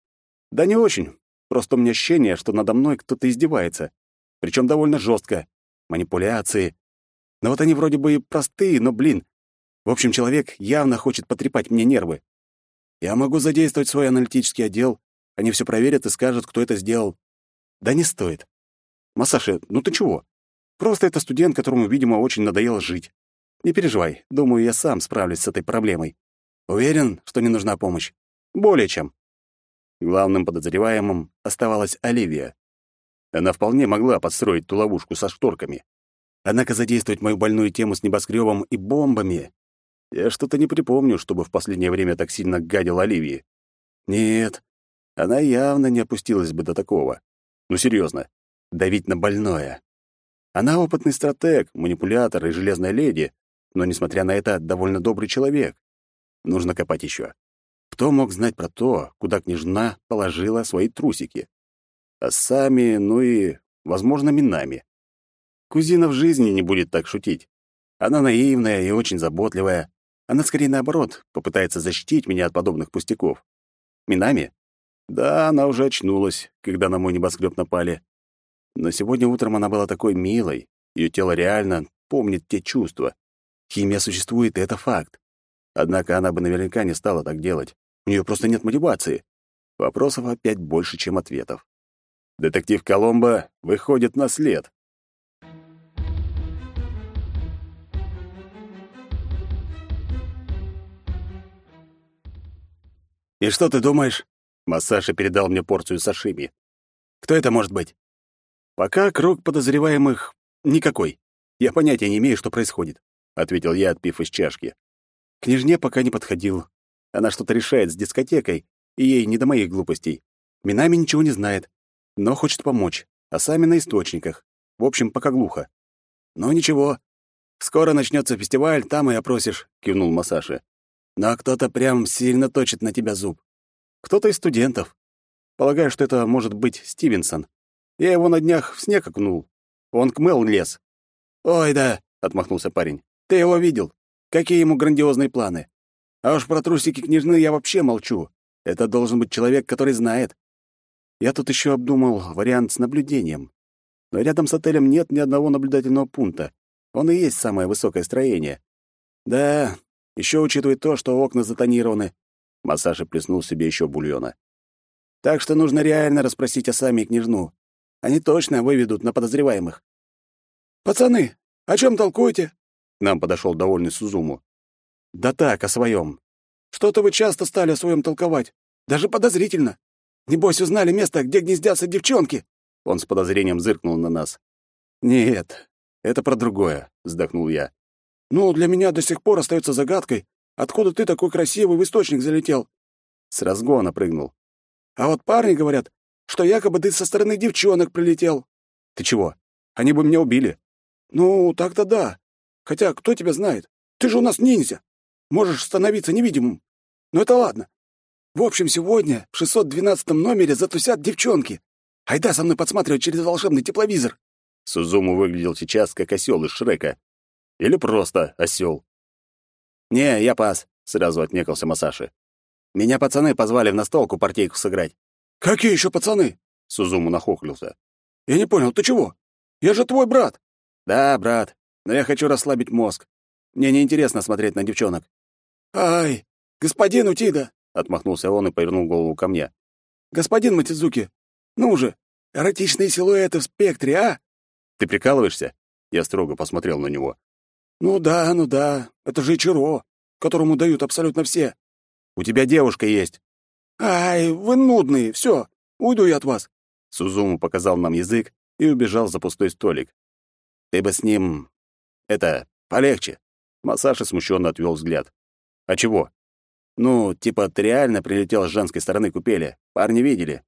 «Да не очень. Просто у меня ощущение, что надо мной кто-то издевается. Причем довольно жестко. Манипуляции. Но вот они вроде бы и простые, но, блин. В общем, человек явно хочет потрепать мне нервы. Я могу задействовать свой аналитический отдел. Они все проверят и скажут, кто это сделал. Да не стоит. Масаши, ну ты чего? Просто это студент, которому, видимо, очень надоело жить. Не переживай, думаю, я сам справлюсь с этой проблемой. Уверен, что не нужна помощь. Более чем. Главным подозреваемым оставалась Оливия. Она вполне могла подстроить ту ловушку со шторками. Однако задействовать мою больную тему с небоскребом и бомбами я что-то не припомню, чтобы в последнее время так сильно гадил Оливии. Нет, она явно не опустилась бы до такого. Ну, серьезно, давить на больное. Она опытный стратег, манипулятор и железная леди, но, несмотря на это, довольно добрый человек. Нужно копать еще. Кто мог знать про то, куда княжна положила свои трусики? А сами, ну и, возможно, минами. Кузина в жизни не будет так шутить. Она наивная и очень заботливая, она скорее наоборот, попытается защитить меня от подобных пустяков. Минами? Да, она уже очнулась, когда на мой небоскреб напали. Но сегодня утром она была такой милой, ее тело реально помнит те чувства. Химия существует, и это факт. Однако она бы наверняка не стала так делать. У нее просто нет мотивации. Вопросов опять больше, чем ответов. Детектив Коломбо выходит на след. «И что ты думаешь?» Массаша передал мне порцию сашими. «Кто это может быть?» «Пока круг подозреваемых никакой. Я понятия не имею, что происходит», — ответил я, отпив из чашки. «Княжне пока не подходил. Она что-то решает с дискотекой, и ей не до моих глупостей. Минами ничего не знает, но хочет помочь, а сами на источниках. В общем, пока глухо. Но ничего. Скоро начнется фестиваль, там и опросишь», — кивнул Масаши. Но кто-то прям сильно точит на тебя зуб. Кто-то из студентов. Полагаю, что это может быть Стивенсон. Я его на днях в снег окунул. Он к Мэл лез. «Ой, да», — отмахнулся парень. «Ты его видел? Какие ему грандиозные планы? А уж про трусики княжны я вообще молчу. Это должен быть человек, который знает. Я тут еще обдумал вариант с наблюдением. Но рядом с отелем нет ни одного наблюдательного пункта. Он и есть самое высокое строение. Да, еще учитывая то, что окна затонированы. Массажи плеснул себе еще бульона. Так что нужно реально расспросить о сами княжну. Они точно выведут на подозреваемых. «Пацаны, о чем толкуете?» К нам подошел довольный Сузуму. «Да так, о своем. Что-то вы часто стали о своем толковать. Даже подозрительно. Небось, узнали место, где гнездятся девчонки?» Он с подозрением зыркнул на нас. «Нет, это про другое», — вздохнул я. Ну, для меня до сих пор остается загадкой, откуда ты такой красивый в источник залетел. С разгона прыгнул. А вот парни говорят, что якобы ты со стороны девчонок прилетел. Ты чего? Они бы меня убили. Ну, так-то да. Хотя кто тебя знает? Ты же у нас ниндзя. Можешь становиться невидимым. Но это ладно. В общем, сегодня в 612 номере затусят девчонки. Айда со мной подсматривать через волшебный тепловизор. Сузуму выглядел сейчас как осел из Шрека. Или просто осел. «Не, я пас», — сразу отнекался Масаши. «Меня пацаны позвали в настолку партийку сыграть». «Какие еще пацаны?» — Сузуму нахохлился. «Я не понял, ты чего? Я же твой брат!» «Да, брат, но я хочу расслабить мозг. Мне неинтересно смотреть на девчонок». «Ай, господин Утида!» — отмахнулся он и повернул голову ко мне. «Господин Матидзуки, ну же, эротичные силуэты в спектре, а?» «Ты прикалываешься?» Я строго посмотрел на него. «Ну да, ну да, это же Ичиро, которому дают абсолютно все». «У тебя девушка есть». «Ай, вы нудные, все, уйду я от вас». Сузуму показал нам язык и убежал за пустой столик. «Ты бы с ним... это... полегче». Масаши смущенно отвел взгляд. «А чего?» «Ну, типа, ты реально прилетел с женской стороны купели. Парни видели.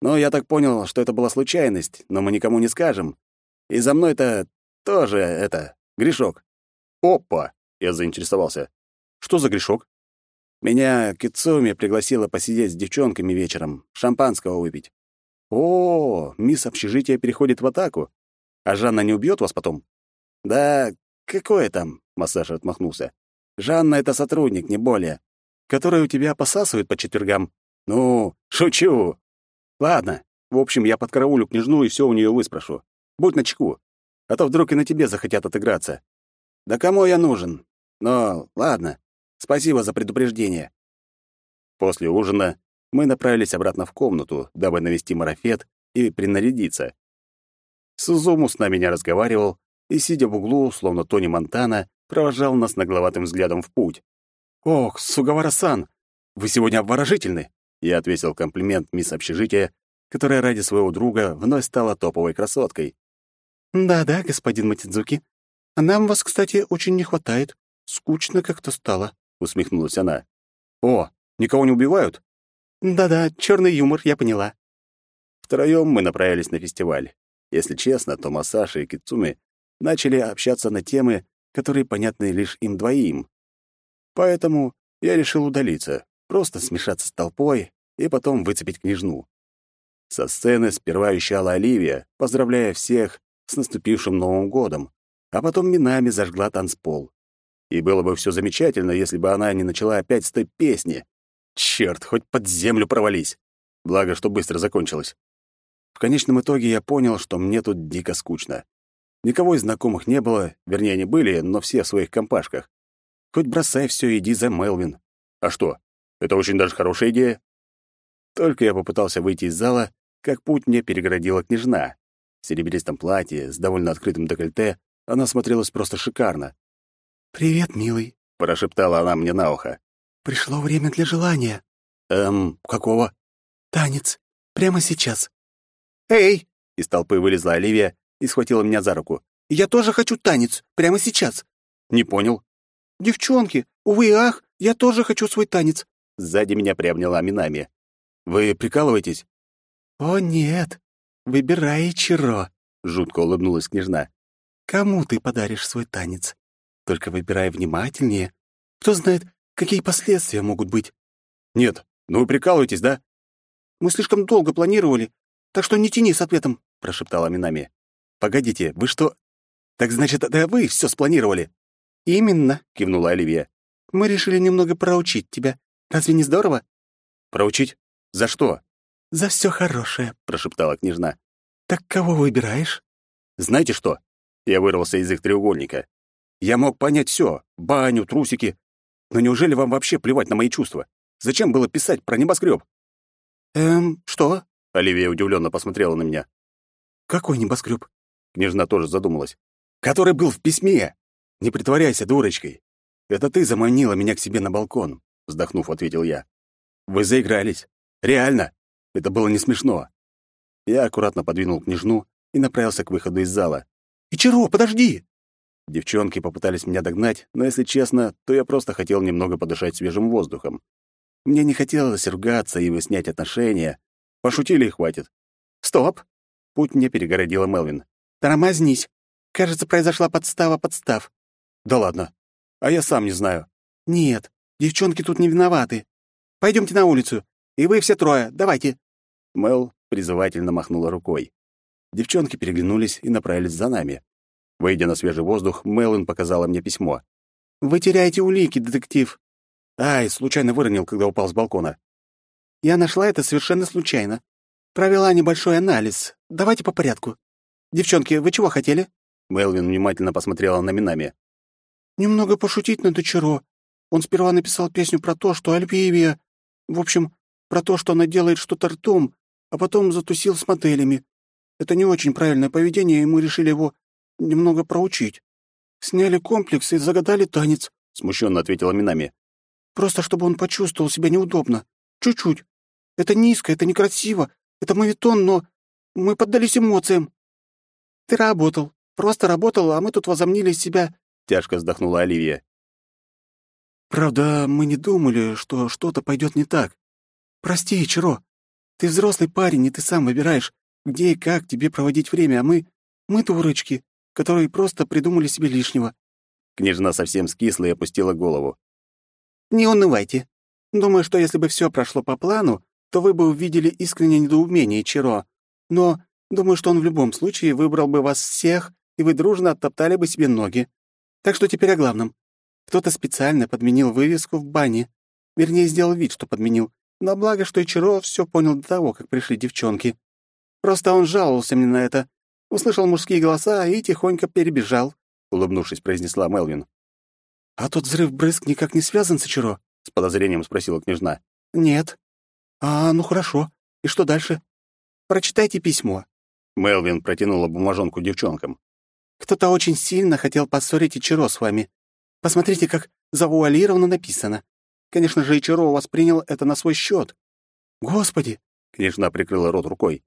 Но я так понял, что это была случайность, но мы никому не скажем. И за мной-то тоже это... грешок». «Опа!» — я заинтересовался. «Что за грешок?» Меня Кицуми пригласила посидеть с девчонками вечером, шампанского выпить. О, мисс общежития переходит в атаку. А Жанна не убьет вас потом? Да, какое там? Массаж отмахнулся. Жанна — это сотрудник, не более. Который у тебя посасывает по четвергам. Ну, шучу. Ладно. В общем, я подкараулю княжну и все у нее выспрошу. Будь начеку. А то вдруг и на тебе захотят отыграться. Да кому я нужен? Но ладно. Спасибо за предупреждение. После ужина мы направились обратно в комнату, дабы навести марафет и принарядиться. Сузуму с нами не разговаривал и, сидя в углу, словно Тони Монтана, провожал нас нагловатым взглядом в путь. «Ох, Сугавара-сан, вы сегодня обворожительны!» Я ответил комплимент мисс общежития, которая ради своего друга вновь стала топовой красоткой. «Да-да, господин Матидзуки. Нам вас, кстати, очень не хватает. Скучно как-то стало», — усмехнулась она. «О, никого не убивают?» Да-да, черный юмор, я поняла. Втроем мы направились на фестиваль. Если честно, то Масаши и Кицуми начали общаться на темы, которые понятны лишь им двоим. Поэтому я решил удалиться, просто смешаться с толпой и потом выцепить княжну. Со сцены сперва вещала Оливия, поздравляя всех с наступившим Новым годом, а потом минами зажгла танцпол. И было бы все замечательно, если бы она не начала опять с той песни. Черт, хоть под землю провались. Благо, что быстро закончилось. В конечном итоге я понял, что мне тут дико скучно. Никого из знакомых не было, вернее, они были, но все в своих компашках. Хоть бросай все иди за Мелвин. А что? Это очень даже хорошая идея. Только я попытался выйти из зала, как путь мне перегородила княжна. В серебристом платье, с довольно открытым декольте, она смотрелась просто шикарно. «Привет, милый», — прошептала она мне на ухо. Пришло время для желания. Эм, какого? Танец. Прямо сейчас. Эй! Из толпы вылезла Оливия и схватила меня за руку. Я тоже хочу танец. Прямо сейчас. Не понял. Девчонки, увы и ах, я тоже хочу свой танец. Сзади меня приобняла Минами. Вы прикалываетесь? О, нет. Выбирай, Чиро. Жутко улыбнулась княжна. Кому ты подаришь свой танец? Только выбирай внимательнее. Кто знает, Какие последствия могут быть? Нет, ну вы прикалываетесь, да? Мы слишком долго планировали, так что не тяни с ответом, прошептала Минами. Погодите, вы что? Так значит, это вы все спланировали? Именно, кивнула Оливия. Мы решили немного проучить тебя. Разве не здорово? Проучить? За что? За все хорошее, прошептала княжна. Так кого выбираешь? Знаете что? Я вырвался из их треугольника. Я мог понять все: баню, трусики, но неужели вам вообще плевать на мои чувства? Зачем было писать про небоскреб? Эм, что? Оливия удивленно посмотрела на меня. Какой небоскреб? Княжна тоже задумалась. Который был в письме. Не притворяйся дурочкой. Это ты заманила меня к себе на балкон, вздохнув, ответил я. Вы заигрались. Реально. Это было не смешно. Я аккуратно подвинул княжну и направился к выходу из зала. «Ичиро, подожди!» Девчонки попытались меня догнать, но, если честно, то я просто хотел немного подышать свежим воздухом. Мне не хотелось ругаться и выяснять отношения. Пошутили и хватит. «Стоп!» Путь мне перегородила Мелвин. «Тормознись. Кажется, произошла подстава подстав». «Да ладно. А я сам не знаю». «Нет, девчонки тут не виноваты. Пойдемте на улицу. И вы все трое. Давайте». Мел призывательно махнула рукой. Девчонки переглянулись и направились за нами. Выйдя на свежий воздух, Мелвин показала мне письмо. «Вы теряете улики, детектив». «Ай, случайно выронил, когда упал с балкона». «Я нашла это совершенно случайно. Провела небольшой анализ. Давайте по порядку. Девчонки, вы чего хотели?» Мелвин внимательно посмотрела на Минами. «Немного пошутить над Ичиро. Он сперва написал песню про то, что Альпиевия... В общем, про то, что она делает что-то ртом, а потом затусил с моделями. Это не очень правильное поведение, и мы решили его немного проучить. Сняли комплекс и загадали танец», — смущенно ответила Минами. «Просто чтобы он почувствовал себя неудобно. Чуть-чуть. Это низко, это некрасиво, это мавитон, но мы поддались эмоциям». «Ты работал, просто работал, а мы тут возомнили себя...» — тяжко вздохнула Оливия. «Правда, мы не думали, что что-то пойдет не так. Прости, Чиро. Ты взрослый парень, и ты сам выбираешь, где и как тебе проводить время, а мы... Мы дурочки, которые просто придумали себе лишнего». Княжна совсем скисла и опустила голову. «Не унывайте. Думаю, что если бы все прошло по плану, то вы бы увидели искреннее недоумение Чиро. Но думаю, что он в любом случае выбрал бы вас всех, и вы дружно оттоптали бы себе ноги. Так что теперь о главном. Кто-то специально подменил вывеску в бане. Вернее, сделал вид, что подменил. Но благо, что Ичиро все понял до того, как пришли девчонки. Просто он жаловался мне на это. Услышал мужские голоса и тихонько перебежал, — улыбнувшись, произнесла Мелвин. «А тот взрыв-брызг никак не связан с Ичиро?» — с подозрением спросила княжна. «Нет». «А, ну хорошо. И что дальше?» «Прочитайте письмо». Мелвин протянула бумажонку девчонкам. «Кто-то очень сильно хотел поссорить Ичиро с вами. Посмотрите, как завуалированно написано. Конечно же, Ичиро воспринял это на свой счет. Господи!» — княжна прикрыла рот рукой.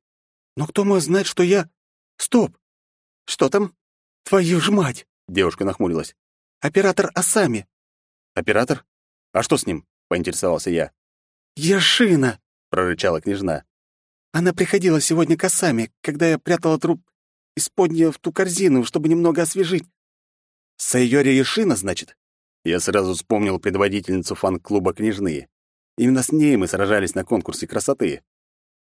«Но кто может знать, что я... Стоп! Что там? Твою ж мать!» — девушка нахмурилась. «Оператор Асами». «Оператор? А что с ним?» — поинтересовался я. «Яшина!» — прорычала княжна. «Она приходила сегодня к Асами, когда я прятала труп исподня в ту корзину, чтобы немного освежить. Сайори Яшина, значит? Я сразу вспомнил предводительницу фан-клуба «Княжны». Именно с ней мы сражались на конкурсе красоты.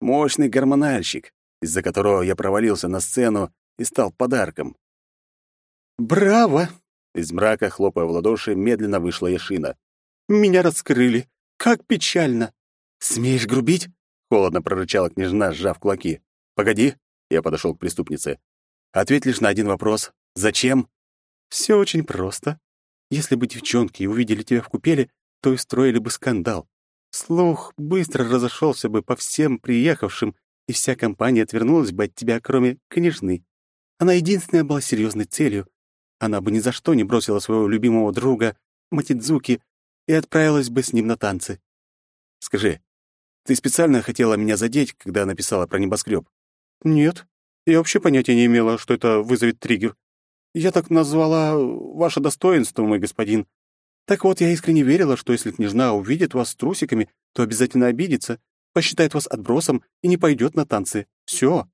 Мощный гормональщик, из-за которого я провалился на сцену и стал подарком. «Браво!» — из мрака, хлопая в ладоши, медленно вышла Яшина. «Меня раскрыли! Как печально!» «Смеешь грубить?» — холодно прорычала княжна, сжав кулаки. «Погоди!» — я подошел к преступнице. «Ответь лишь на один вопрос. Зачем?» Все очень просто. Если бы девчонки увидели тебя в купели, то и строили бы скандал. Слух быстро разошелся бы по всем приехавшим, и вся компания отвернулась бы от тебя, кроме княжны. Она единственная была серьезной целью. Она бы ни за что не бросила своего любимого друга, Матидзуки, и отправилась бы с ним на танцы. Скажи, ты специально хотела меня задеть, когда написала про небоскреб? Нет. Я вообще понятия не имела, что это вызовет триггер. Я так назвала ваше достоинство, мой господин. Так вот, я искренне верила, что если княжна увидит вас с трусиками, то обязательно обидится, посчитает вас отбросом и не пойдет на танцы. Все.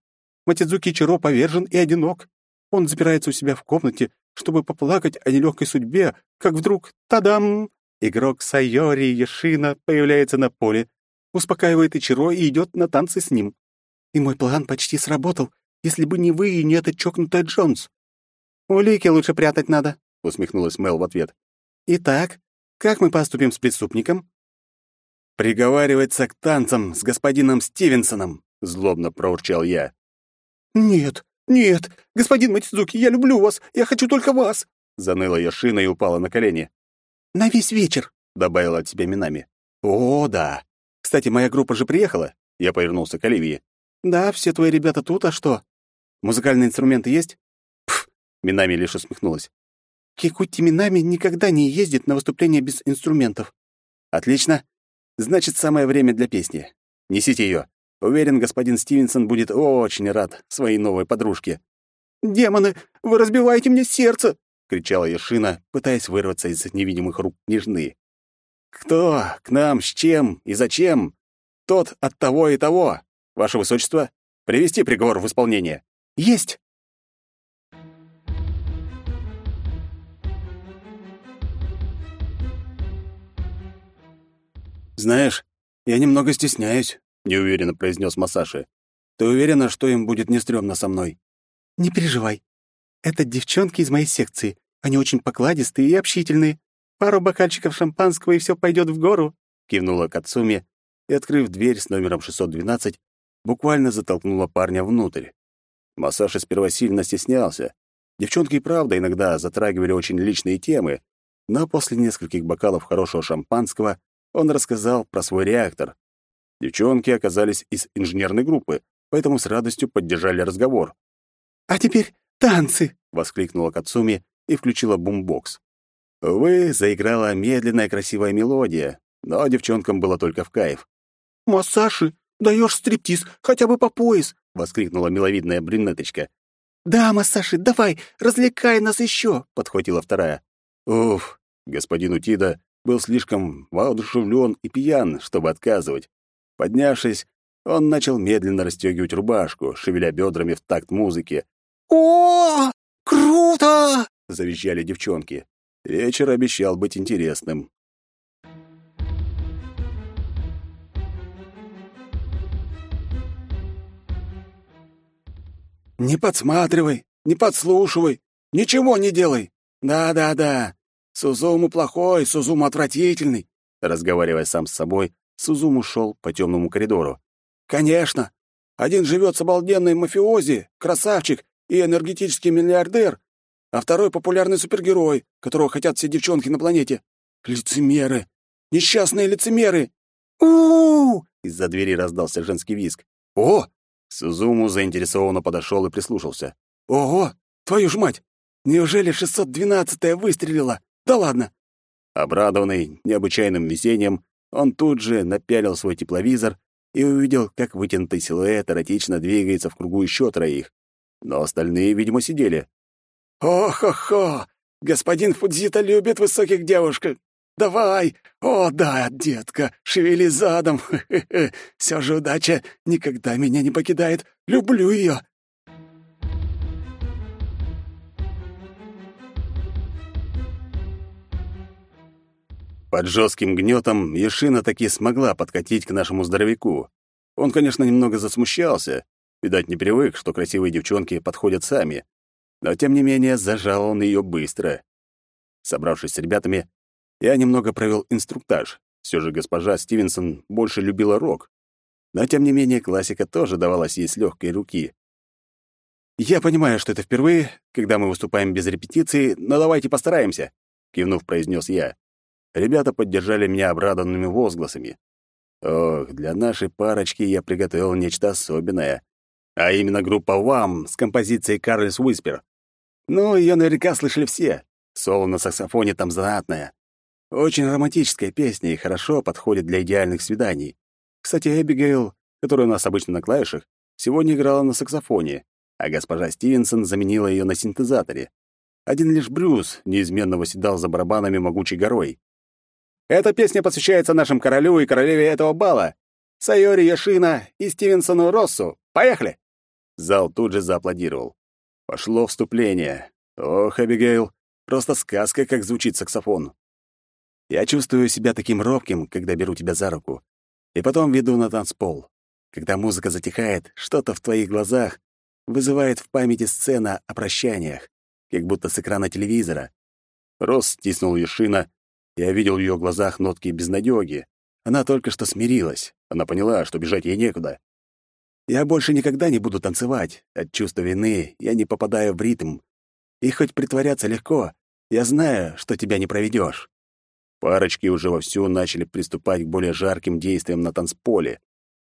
Матидзуки Чиро повержен и одинок. Он запирается у себя в комнате, чтобы поплакать о нелегкой судьбе, как вдруг, тадам, игрок Сайори Яшина появляется на поле, успокаивает Ичиро и идет на танцы с ним. И мой план почти сработал, если бы не вы и не эта чокнутая Джонс. «Улики лучше прятать надо», — усмехнулась Мел в ответ. «Итак, как мы поступим с преступником?» «Приговаривается к танцам с господином Стивенсоном», — злобно проурчал я. «Нет, нет, господин Матидзуки, я люблю вас, я хочу только вас», — заныла Яшина и упала на колени. «На весь вечер», — добавила от себя Минами. «О, да. Кстати, моя группа же приехала?» Я повернулся к Оливии. «Да, все твои ребята тут, а что?» «Музыкальные инструменты есть?» Минами лишь усмехнулась. Кикути Минами никогда не ездит на выступления без инструментов. Отлично. Значит, самое время для песни. Несите ее. Уверен, господин Стивенсон будет очень рад своей новой подружке. «Демоны, вы разбиваете мне сердце!» — кричала Яшина, пытаясь вырваться из невидимых рук княжны. «Кто? К нам? С чем? И зачем? Тот от того и того. Ваше Высочество, привести приговор в исполнение». «Есть!» «Знаешь, я немного стесняюсь», — неуверенно произнес Масаши. «Ты уверена, что им будет не стрёмно со мной?» «Не переживай. Это девчонки из моей секции. Они очень покладистые и общительные. Пару бокальчиков шампанского, и все пойдет в гору», — кивнула Кацуми и, открыв дверь с номером 612, буквально затолкнула парня внутрь. Масаши сперва сильно стеснялся. Девчонки и правда иногда затрагивали очень личные темы, Но после нескольких бокалов хорошего шампанского он рассказал про свой реактор. Девчонки оказались из инженерной группы, поэтому с радостью поддержали разговор. «А теперь танцы!» — воскликнула Кацуми и включила бумбокс. Увы, заиграла медленная красивая мелодия, но девчонкам было только в кайф. «Массаши, даешь стриптиз, хотя бы по пояс!» — воскликнула миловидная брюнеточка. «Да, Массаши, давай, развлекай нас еще!» — подхватила вторая. Уф, господин Утида был слишком воодушевлен и пьян, чтобы отказывать. Поднявшись, он начал медленно расстегивать рубашку, шевеля бедрами в такт музыки. «О, круто!» — завизжали девчонки. Вечер обещал быть интересным. «Не подсматривай, не подслушивай, ничего не делай. Да-да-да, Сузуму плохой, Сузуму отвратительный», разговаривая сам с собой, Сузуму шел по темному коридору. «Конечно! Один живет с обалденной мафиози, красавчик и энергетический миллиардер, а второй — популярный супергерой, которого хотят все девчонки на планете. Лицемеры! Несчастные лицемеры! у Из-за двери раздался женский визг. «О!» Сузуму заинтересованно подошел и прислушался. «Ого! Твою ж мать! Неужели 612-я выстрелила? Да ладно!» Обрадованный необычайным везением, он тут же напялил свой тепловизор и увидел, как вытянутый силуэт эротично двигается в кругу еще троих. Но остальные, видимо, сидели. «О-хо-хо! Господин Фудзита любит высоких девушек! Давай! О, да, детка, шевели задом! Все же удача никогда меня не покидает! Люблю ее!» Под жестким гнетом Ешина таки смогла подкатить к нашему здоровяку. Он, конечно, немного засмущался. Видать, не привык, что красивые девчонки подходят сами. Но, тем не менее, зажал он ее быстро. Собравшись с ребятами, я немного провел инструктаж. Все же госпожа Стивенсон больше любила рок. Но, тем не менее, классика тоже давалась ей с легкой руки. «Я понимаю, что это впервые, когда мы выступаем без репетиции, но давайте постараемся», — кивнув, произнес я. Ребята поддержали меня обрадованными возгласами. Ох, для нашей парочки я приготовил нечто особенное. А именно группа «Вам» с композицией «Карлес Уиспер». Ну, ее наверняка слышали все. Соло на саксофоне там знатное. Очень романтическая песня и хорошо подходит для идеальных свиданий. Кстати, Эбигейл, которая у нас обычно на клавишах, сегодня играла на саксофоне, а госпожа Стивенсон заменила ее на синтезаторе. Один лишь Брюс неизменно восседал за барабанами могучей горой. Эта песня посвящается нашим королю и королеве этого бала, Сайори Яшина и Стивенсону Россу. Поехали!» Зал тут же зааплодировал. Пошло вступление. Ох, Эбигейл, просто сказка, как звучит саксофон. Я чувствую себя таким робким, когда беру тебя за руку, и потом веду на танцпол. Когда музыка затихает, что-то в твоих глазах вызывает в памяти сцена о прощаниях, как будто с экрана телевизора. Рос стиснул Яшина, я видел в ее глазах нотки безнадёги. Она только что смирилась. Она поняла, что бежать ей некуда. Я больше никогда не буду танцевать. От чувства вины я не попадаю в ритм. И хоть притворяться легко, я знаю, что тебя не проведешь. Парочки уже вовсю начали приступать к более жарким действиям на танцполе.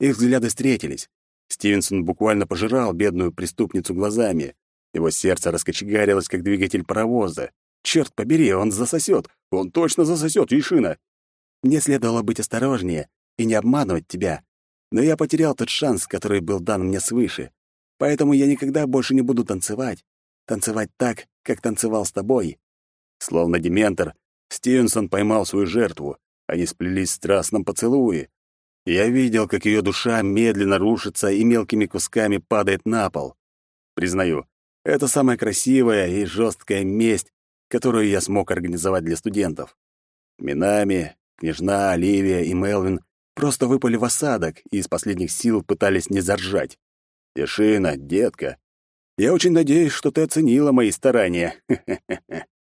Их взгляды встретились. Стивенсон буквально пожирал бедную преступницу глазами. Его сердце раскочегарилось, как двигатель паровоза. Черт побери, он засосет. Он точно засосет, Ишина. Мне следовало быть осторожнее и не обманывать тебя. Но я потерял тот шанс, который был дан мне свыше. Поэтому я никогда больше не буду танцевать. Танцевать так, как танцевал с тобой. Словно дементор, Стивенсон поймал свою жертву. Они сплелись в страстном поцелуе. Я видел, как ее душа медленно рушится и мелкими кусками падает на пол. Признаю, это самая красивая и жесткая месть, которую я смог организовать для студентов. Минами, княжна, Оливия и Мелвин просто выпали в осадок и из последних сил пытались не заржать. Тишина, детка, я очень надеюсь, что ты оценила мои старания.